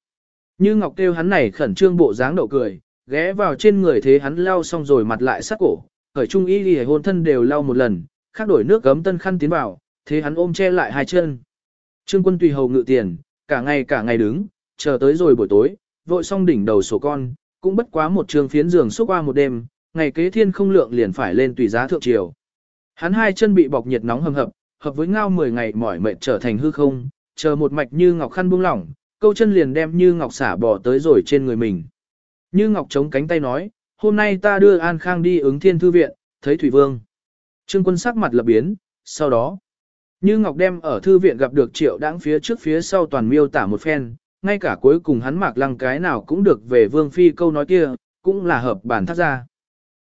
[SPEAKER 1] Như Ngọc kêu hắn này khẩn trương bộ dáng đậu cười, ghé vào trên người thế hắn lau xong rồi mặt lại sát cổ, khởi trung y đi hôn thân đều lau một lần, khác đổi nước gấm tân khăn tiến vào, thế hắn ôm che lại hai chân. Trương quân tùy hầu ngự tiền, cả ngày cả ngày đứng, chờ tới rồi buổi tối, vội xong đỉnh đầu sổ con, cũng bất quá một trường phiến giường xúc qua một đêm, ngày kế thiên không lượng liền phải lên tùy giá thượng triều. Hắn hai chân bị bọc nhiệt nóng hầm hập, hợp với ngao 10 ngày mỏi mệt trở thành hư không, chờ một mạch như ngọc khăn buông lỏng, câu chân liền đem như ngọc xả bỏ tới rồi trên người mình. Như ngọc chống cánh tay nói, hôm nay ta đưa An Khang đi ứng thiên thư viện, thấy Thủy Vương. Trương quân sắc mặt lập biến, sau đó, như ngọc đem ở thư viện gặp được triệu đáng phía trước phía sau toàn miêu tả một phen, ngay cả cuối cùng hắn mạc lăng cái nào cũng được về Vương Phi câu nói kia, cũng là hợp bản thác ra.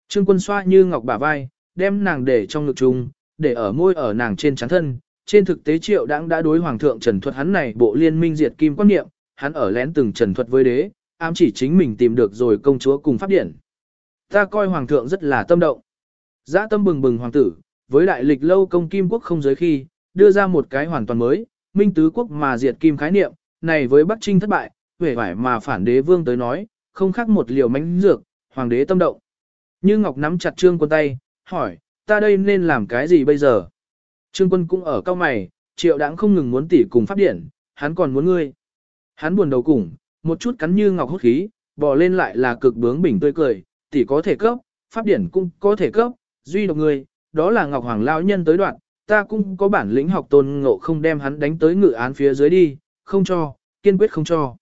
[SPEAKER 1] Trương quân xoa như ngọc bả vai, đem nàng để trong ngực chung, để ở môi ở nàng trên chán thân. Trên thực tế triệu đãng đã đối hoàng thượng trần thuật hắn này bộ liên minh diệt kim quan niệm, hắn ở lén từng trần thuật với đế, ám chỉ chính mình tìm được rồi công chúa cùng pháp điển. Ta coi hoàng thượng rất là tâm động. Giã tâm bừng bừng hoàng tử, với đại lịch lâu công kim quốc không giới khi, đưa ra một cái hoàn toàn mới, minh tứ quốc mà diệt kim khái niệm, này với Bắc Trinh thất bại, vẻ vải mà phản đế vương tới nói, không khác một liều mánh dược, hoàng đế tâm động. Như Ngọc nắm chặt trương quân tay, hỏi, ta đây nên làm cái gì bây giờ? Trương quân cũng ở cao mày, triệu đãng không ngừng muốn tỉ cùng pháp điển, hắn còn muốn ngươi. Hắn buồn đầu cùng, một chút cắn như ngọc hút khí, bò lên lại là cực bướng bình tươi cười, tỷ có thể cấp, pháp điển cũng có thể cấp, duy độc ngươi, đó là ngọc hoàng lão nhân tới đoạn, ta cũng có bản lĩnh học tôn ngộ không đem hắn đánh tới ngự án phía dưới đi, không cho, kiên quyết không cho.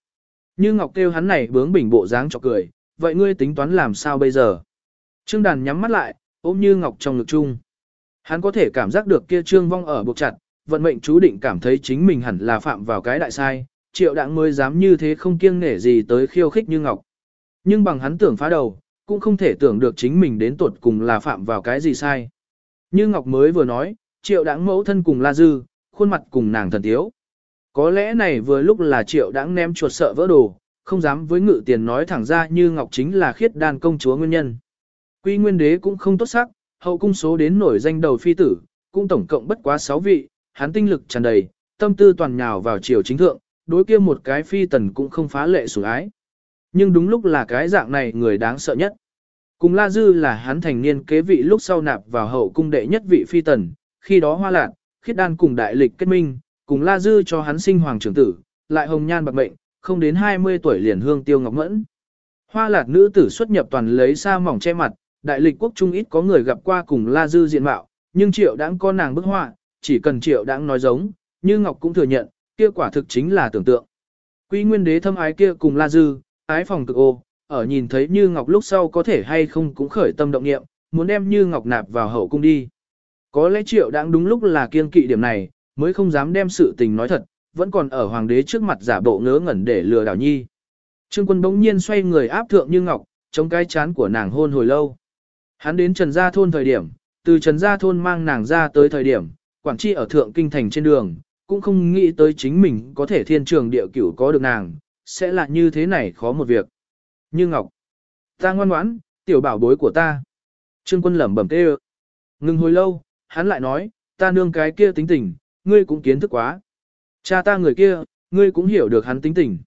[SPEAKER 1] Như Ngọc kêu hắn này bướng bỉnh bộ dáng cho cười, vậy ngươi tính toán làm sao bây giờ? Trương Đàn nhắm mắt lại, ôm Như Ngọc trong ngực chung. Hắn có thể cảm giác được kia Trương Vong ở buộc chặt, vận mệnh chú định cảm thấy chính mình hẳn là phạm vào cái đại sai, triệu đặng mới dám như thế không kiêng nể gì tới khiêu khích Như Ngọc. Nhưng bằng hắn tưởng phá đầu, cũng không thể tưởng được chính mình đến tuột cùng là phạm vào cái gì sai. Như Ngọc mới vừa nói, triệu đặng mẫu thân cùng La Dư, khuôn mặt cùng nàng thần thiếu. Có lẽ này vừa lúc là triệu đặng ném chuột sợ vỡ đồ, không dám với ngự tiền nói thẳng ra như Ngọc chính là khiết đan công chúa nguyên nhân. Quy nguyên đế cũng không tốt sắc, hậu cung số đến nổi danh đầu phi tử, cũng tổng cộng bất quá 6 vị, hắn tinh lực tràn đầy, tâm tư toàn nhào vào triều chính thượng, đối kia một cái phi tần cũng không phá lệ sủng ái. Nhưng đúng lúc là cái dạng này người đáng sợ nhất. Cùng La Dư là hắn thành niên kế vị lúc sau nạp vào hậu cung đệ nhất vị phi tần, khi đó hoa lạc, khiết đan cùng đại lịch kết minh, cùng La Dư cho hắn sinh hoàng trưởng tử, lại hồng nhan bạc mệnh, không đến 20 tuổi liền hương tiêu ngọc mẫn. Hoa lạc nữ tử xuất nhập toàn lấy sa mỏng che mặt, đại lịch quốc trung ít có người gặp qua cùng La Dư diện mạo, nhưng triệu đãng có nàng bức họa, chỉ cần triệu đãng nói giống, như Ngọc cũng thừa nhận, kia quả thực chính là tưởng tượng. Quy nguyên đế thâm ái kia cùng La Dư, ái phòng cực ô, ở nhìn thấy Như Ngọc lúc sau có thể hay không cũng khởi tâm động niệm, muốn đem Như Ngọc nạp vào hậu cung đi. Có lẽ triệu đang đúng lúc là kiên kỵ điểm này, mới không dám đem sự tình nói thật, vẫn còn ở hoàng đế trước mặt giả bộ ngớ ngẩn để lừa đảo nhi. Trương quân bỗng nhiên xoay người áp thượng Như Ngọc, chống cái chán của nàng hôn hồi lâu. Hắn đến Trần Gia Thôn thời điểm, từ Trần Gia Thôn mang nàng ra tới thời điểm, Quảng trị ở Thượng Kinh Thành trên đường, cũng không nghĩ tới chính mình có thể thiên trường địa cửu có được nàng, sẽ là như thế này khó một việc. Như Ngọc, ta ngoan ngoãn, tiểu bảo bối của ta. Trương quân lẩm bẩm kêu. Ngừng hồi lâu, hắn lại nói, ta nương cái kia tính tình, ngươi cũng kiến thức quá. Cha ta người kia, ngươi cũng hiểu được hắn tính tình.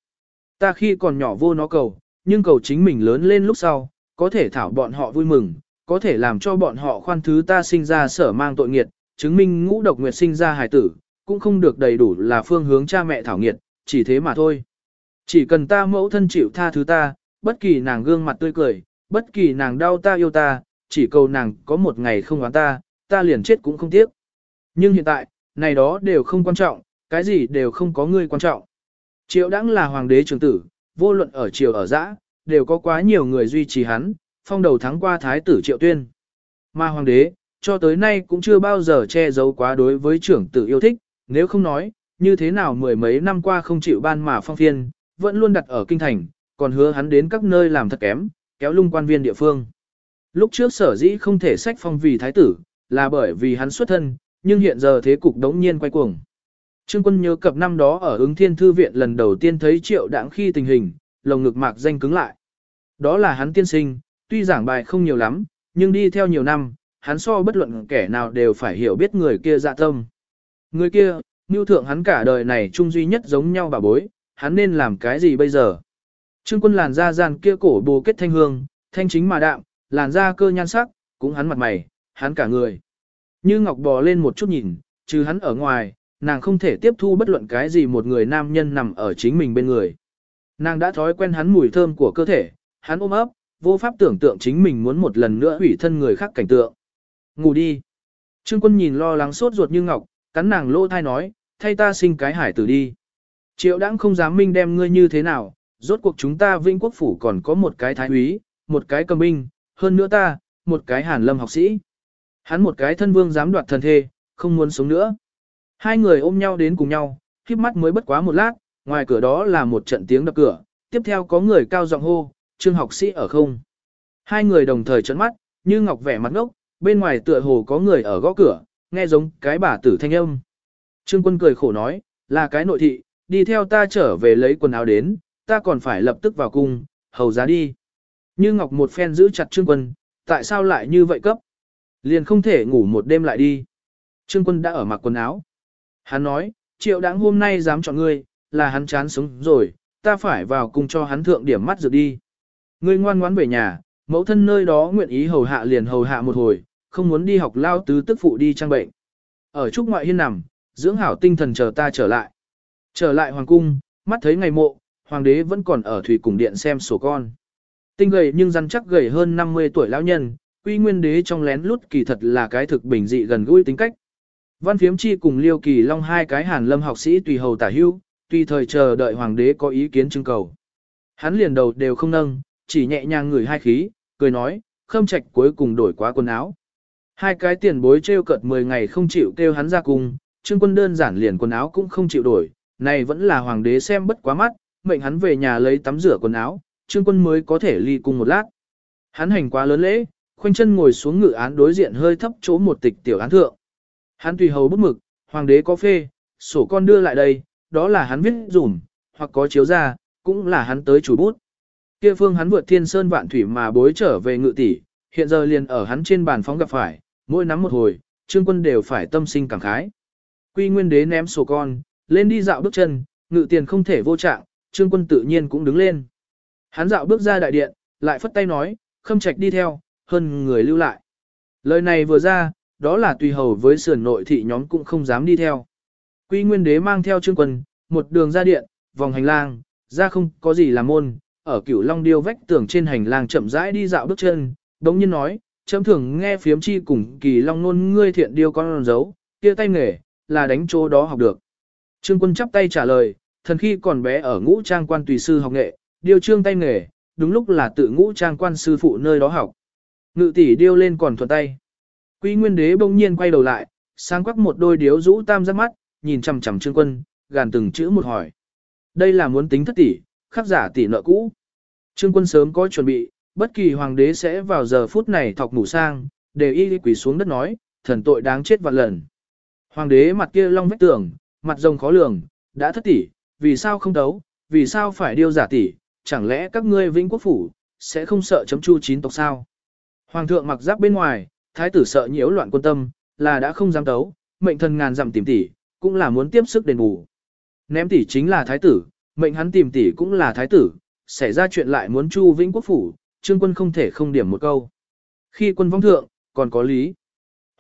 [SPEAKER 1] Ta khi còn nhỏ vô nó cầu, nhưng cầu chính mình lớn lên lúc sau, có thể thảo bọn họ vui mừng, có thể làm cho bọn họ khoan thứ ta sinh ra sở mang tội nghiệt, chứng minh ngũ độc nguyệt sinh ra hài tử, cũng không được đầy đủ là phương hướng cha mẹ thảo nghiệt, chỉ thế mà thôi. Chỉ cần ta mẫu thân chịu tha thứ ta, bất kỳ nàng gương mặt tươi cười, bất kỳ nàng đau ta yêu ta, chỉ cầu nàng có một ngày không oán ta, ta liền chết cũng không tiếc. Nhưng hiện tại, này đó đều không quan trọng, cái gì đều không có ngươi quan trọng. Triệu đãng là hoàng đế trưởng tử, vô luận ở triều ở dã, đều có quá nhiều người duy trì hắn, phong đầu thắng qua thái tử triệu tuyên. Mà hoàng đế, cho tới nay cũng chưa bao giờ che giấu quá đối với trưởng tử yêu thích, nếu không nói, như thế nào mười mấy năm qua không chịu ban mà phong phiên, vẫn luôn đặt ở kinh thành, còn hứa hắn đến các nơi làm thật kém, kéo lung quan viên địa phương. Lúc trước sở dĩ không thể sách phong vì thái tử, là bởi vì hắn xuất thân, nhưng hiện giờ thế cục đống nhiên quay cuồng. Trương quân nhớ cập năm đó ở ứng thiên thư viện lần đầu tiên thấy triệu đảng khi tình hình, lồng ngực mạc danh cứng lại. Đó là hắn tiên sinh, tuy giảng bài không nhiều lắm, nhưng đi theo nhiều năm, hắn so bất luận kẻ nào đều phải hiểu biết người kia dạ tâm. Người kia, như thượng hắn cả đời này chung duy nhất giống nhau bà bối, hắn nên làm cái gì bây giờ? Trương quân làn da gian kia cổ bồ kết thanh hương, thanh chính mà đạm, làn da cơ nhan sắc, cũng hắn mặt mày, hắn cả người. Như ngọc bò lên một chút nhìn, trừ hắn ở ngoài, nàng không thể tiếp thu bất luận cái gì một người nam nhân nằm ở chính mình bên người. Nàng đã thói quen hắn mùi thơm của cơ thể, hắn ôm ấp, vô pháp tưởng tượng chính mình muốn một lần nữa hủy thân người khác cảnh tượng. Ngủ đi. Trương quân nhìn lo lắng sốt ruột như ngọc, cắn nàng lỗ thai nói, thay ta sinh cái hải tử đi. Triệu đãng không dám minh đem ngươi như thế nào, rốt cuộc chúng ta vinh quốc phủ còn có một cái thái úy, một cái cầm binh, hơn nữa ta, một cái hàn lâm học sĩ. Hắn một cái thân vương dám đoạt thần thê, không muốn sống nữa. Hai người ôm nhau đến cùng nhau, khiếp mắt mới bất quá một lát, ngoài cửa đó là một trận tiếng đập cửa, tiếp theo có người cao giọng hô, trương học sĩ ở không. Hai người đồng thời trấn mắt, như ngọc vẻ mặt ngốc, bên ngoài tựa hồ có người ở gõ cửa, nghe giống cái bà tử thanh âm. Trương quân cười khổ nói, là cái nội thị, đi theo ta trở về lấy quần áo đến, ta còn phải lập tức vào cung, hầu giá đi. Như Ngọc một phen giữ chặt Trương quân, tại sao lại như vậy cấp? Liền không thể ngủ một đêm lại đi. Trương quân đã ở mặc quần áo. Hắn nói, triệu đáng hôm nay dám chọn ngươi, là hắn chán sống rồi, ta phải vào cung cho hắn thượng điểm mắt dược đi. Ngươi ngoan ngoãn về nhà, mẫu thân nơi đó nguyện ý hầu hạ liền hầu hạ một hồi, không muốn đi học lao tứ tức phụ đi trang bệnh. Ở trúc ngoại hiên nằm, dưỡng hảo tinh thần chờ ta trở lại. Trở lại hoàng cung, mắt thấy ngày mộ, hoàng đế vẫn còn ở thủy cùng điện xem sổ con. Tinh gầy nhưng rắn chắc gầy hơn 50 tuổi lão nhân, quy nguyên đế trong lén lút kỳ thật là cái thực bình dị gần gũi tính cách. Văn phiếm chi cùng liêu kỳ long hai cái hàn lâm học sĩ tùy hầu tả hưu, tùy thời chờ đợi hoàng đế có ý kiến trưng cầu. Hắn liền đầu đều không nâng, chỉ nhẹ nhàng ngửi hai khí, cười nói, khâm trạch cuối cùng đổi quá quần áo. Hai cái tiền bối treo cợt 10 ngày không chịu kêu hắn ra cung, trương quân đơn giản liền quần áo cũng không chịu đổi, này vẫn là hoàng đế xem bất quá mắt, mệnh hắn về nhà lấy tắm rửa quần áo, trương quân mới có thể ly cung một lát. Hắn hành quá lớn lễ, khoanh chân ngồi xuống ngự án đối diện hơi thấp chỗ một tịch tiểu án thượng. Hắn tùy hầu bút mực, hoàng đế có phê, sổ con đưa lại đây, đó là hắn viết dùm, hoặc có chiếu ra, cũng là hắn tới chủ bút. Kia phương hắn vượt thiên sơn vạn thủy mà bối trở về ngự tỷ, hiện giờ liền ở hắn trên bàn phóng gặp phải, mỗi nắm một hồi, trương quân đều phải tâm sinh cảm khái. Quy nguyên đế ném sổ con, lên đi dạo bước chân, ngự tiền không thể vô trạng, trương quân tự nhiên cũng đứng lên. Hắn dạo bước ra đại điện, lại phất tay nói, khâm trạch đi theo, hơn người lưu lại. Lời này vừa ra, đó là tùy hầu với sườn nội thị nhóm cũng không dám đi theo. Quy nguyên đế mang theo trương quân, một đường ra điện, vòng hành lang, ra không có gì làm môn, ở cửu long điêu vách tường trên hành lang chậm rãi đi dạo bước chân, đống nhiên nói, chấm thường nghe phiếm chi cùng kỳ long nôn ngươi thiện điêu con dấu, kia tay nghề, là đánh chỗ đó học được. Trương quân chắp tay trả lời, thần khi còn bé ở ngũ trang quan tùy sư học nghệ, điêu trương tay nghề, đúng lúc là tự ngũ trang quan sư phụ nơi đó học. Ngự tỷ điêu lên còn thuận tay. Quý nguyên đế bỗng nhiên quay đầu lại, sáng quắc một đôi điếu rũ tam giác mắt, nhìn chằm chằm trương quân, gàn từng chữ một hỏi. Đây là muốn tính thất tỷ, khắc giả tỷ nợ cũ. Trương quân sớm có chuẩn bị, bất kỳ hoàng đế sẽ vào giờ phút này thọc ngủ sang, đều y quỳ xuống đất nói, thần tội đáng chết vạn lần. Hoàng đế mặt kia long vách tường, mặt rồng khó lường, đã thất tỷ, vì sao không đấu, vì sao phải điêu giả tỷ, chẳng lẽ các ngươi vĩnh quốc phủ, sẽ không sợ chấm chu chín tộc sao? Hoàng thượng mặc giáp bên ngoài, thái tử sợ nhiễu loạn quân tâm, là đã không dám đấu, mệnh thần ngàn dặm tìm tỷ, cũng là muốn tiếp sức đền bù. Ném tỷ chính là thái tử, mệnh hắn tìm tỷ cũng là thái tử, xảy ra chuyện lại muốn chu vĩnh quốc phủ, trương quân không thể không điểm một câu. Khi quân vong thượng, còn có lý.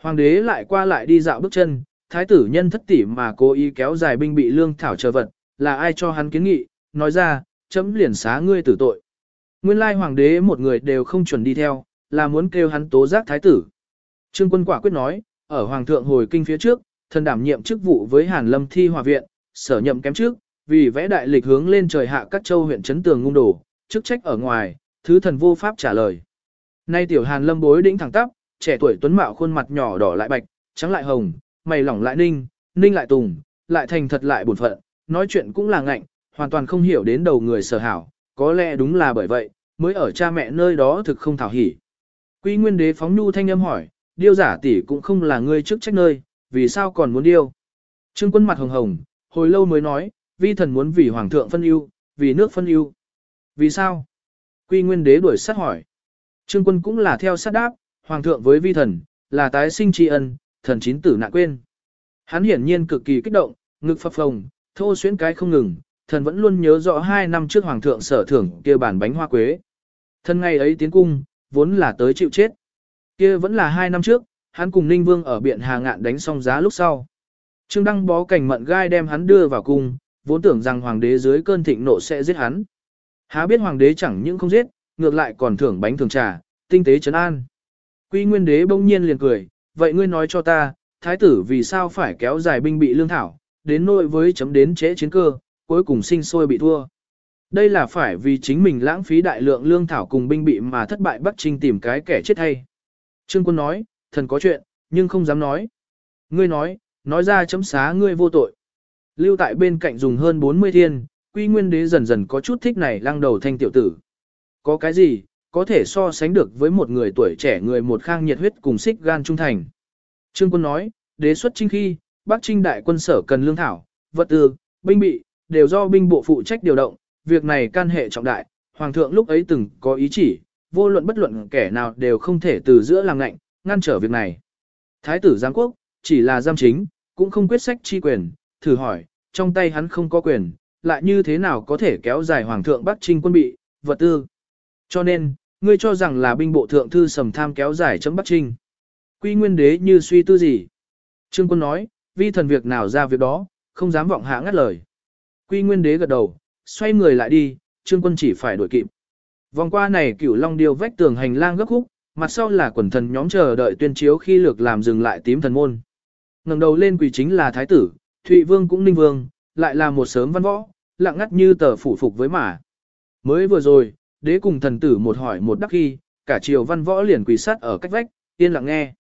[SPEAKER 1] Hoàng đế lại qua lại đi dạo bước chân, thái tử nhân thất tỉ mà cố ý kéo dài binh bị lương thảo chờ vật, là ai cho hắn kiến nghị, nói ra, chấm liền xá ngươi tử tội. Nguyên lai hoàng đế một người đều không chuẩn đi theo, là muốn kêu hắn tố giác thái tử. Trương quân quả quyết nói, ở hoàng thượng hồi kinh phía trước, thần đảm nhiệm chức vụ với Hàn Lâm thi hòa viện, sở nhậm kém trước, vì vẽ đại lịch hướng lên trời hạ các châu huyện chấn tường ngung đổ, chức trách ở ngoài, thứ thần vô pháp trả lời. Nay tiểu Hàn Lâm bối đỉnh thẳng tắp, trẻ tuổi tuấn mạo khuôn mặt nhỏ đỏ lại bạch, trắng lại hồng, mày lỏng lại ninh, ninh lại tùng, lại thành thật lại buồn phận, nói chuyện cũng là ngạnh, hoàn toàn không hiểu đến đầu người sở hảo, có lẽ đúng là bởi vậy, mới ở cha mẹ nơi đó thực không thảo hỉ. Quy Nguyên Đế phóng nhu thanh âm hỏi, điêu giả tỷ cũng không là ngươi trước trách nơi, vì sao còn muốn điêu? Trương quân mặt hồng hồng, hồi lâu mới nói, vi thần muốn vì hoàng thượng phân ưu, vì nước phân ưu. Vì sao? Quy Nguyên Đế đuổi sát hỏi. Trương quân cũng là theo sát đáp, hoàng thượng với vi thần, là tái sinh tri ân, thần chín tử nạn quên. Hắn hiển nhiên cực kỳ kích động, ngực phập phồng, thô xuyến cái không ngừng, thần vẫn luôn nhớ rõ hai năm trước hoàng thượng sở thưởng kia bản bánh hoa quế. Thần ngày ấy tiến cung, vốn là tới chịu chết. Kia vẫn là hai năm trước, hắn cùng Ninh Vương ở biện Hà Ngạn đánh xong giá lúc sau. Trương Đăng bó cảnh mận gai đem hắn đưa vào cung, vốn tưởng rằng hoàng đế dưới cơn thịnh nộ sẽ giết hắn. Há biết hoàng đế chẳng những không giết, ngược lại còn thưởng bánh thường trà, tinh tế trấn an. Quy Nguyên đế bỗng nhiên liền cười, vậy ngươi nói cho ta, thái tử vì sao phải kéo dài binh bị lương thảo, đến nội với chấm đến trễ chiến cơ, cuối cùng sinh sôi bị thua. Đây là phải vì chính mình lãng phí đại lượng lương thảo cùng binh bị mà thất bại Bắc Trinh tìm cái kẻ chết hay. Trương quân nói, thần có chuyện, nhưng không dám nói. Ngươi nói, nói ra chấm xá ngươi vô tội. Lưu tại bên cạnh dùng hơn 40 thiên, quy nguyên đế dần dần có chút thích này lăng đầu thanh tiểu tử. Có cái gì, có thể so sánh được với một người tuổi trẻ người một khang nhiệt huyết cùng xích gan trung thành. Trương quân nói, đế xuất trinh khi, Bắc Trinh đại quân sở cần lương thảo, vật tư, binh bị, đều do binh bộ phụ trách điều động, việc này can hệ trọng đại, hoàng thượng lúc ấy từng có ý chỉ, vô luận bất luận kẻ nào đều không thể từ giữa làm ngạnh, ngăn trở việc này. Thái tử giáng quốc, chỉ là giam chính, cũng không quyết sách chi quyền, thử hỏi, trong tay hắn không có quyền, lại như thế nào có thể kéo dài hoàng thượng Bắc Trinh quân bị, vật tư. Cho nên, ngươi cho rằng là binh bộ thượng thư sầm tham kéo dài chấm Bắc Trinh. Quy nguyên đế như suy tư gì? Trương quân nói, vi thần việc nào ra việc đó, không dám vọng hạ ngắt lời. Quy nguyên đế gật đầu, xoay người lại đi, trương quân chỉ phải đuổi kịp. Vòng qua này cửu long điêu vách tường hành lang gấp khúc, mặt sau là quần thần nhóm chờ đợi tuyên chiếu khi lược làm dừng lại tím thần môn. ngẩng đầu lên quỳ chính là thái tử, Thụy Vương cũng Ninh Vương, lại là một sớm văn võ, lặng ngắt như tờ phủ phục với mà. Mới vừa rồi, đế cùng thần tử một hỏi một đắc khi, cả triều văn võ liền quỳ sát ở cách vách, yên lặng nghe.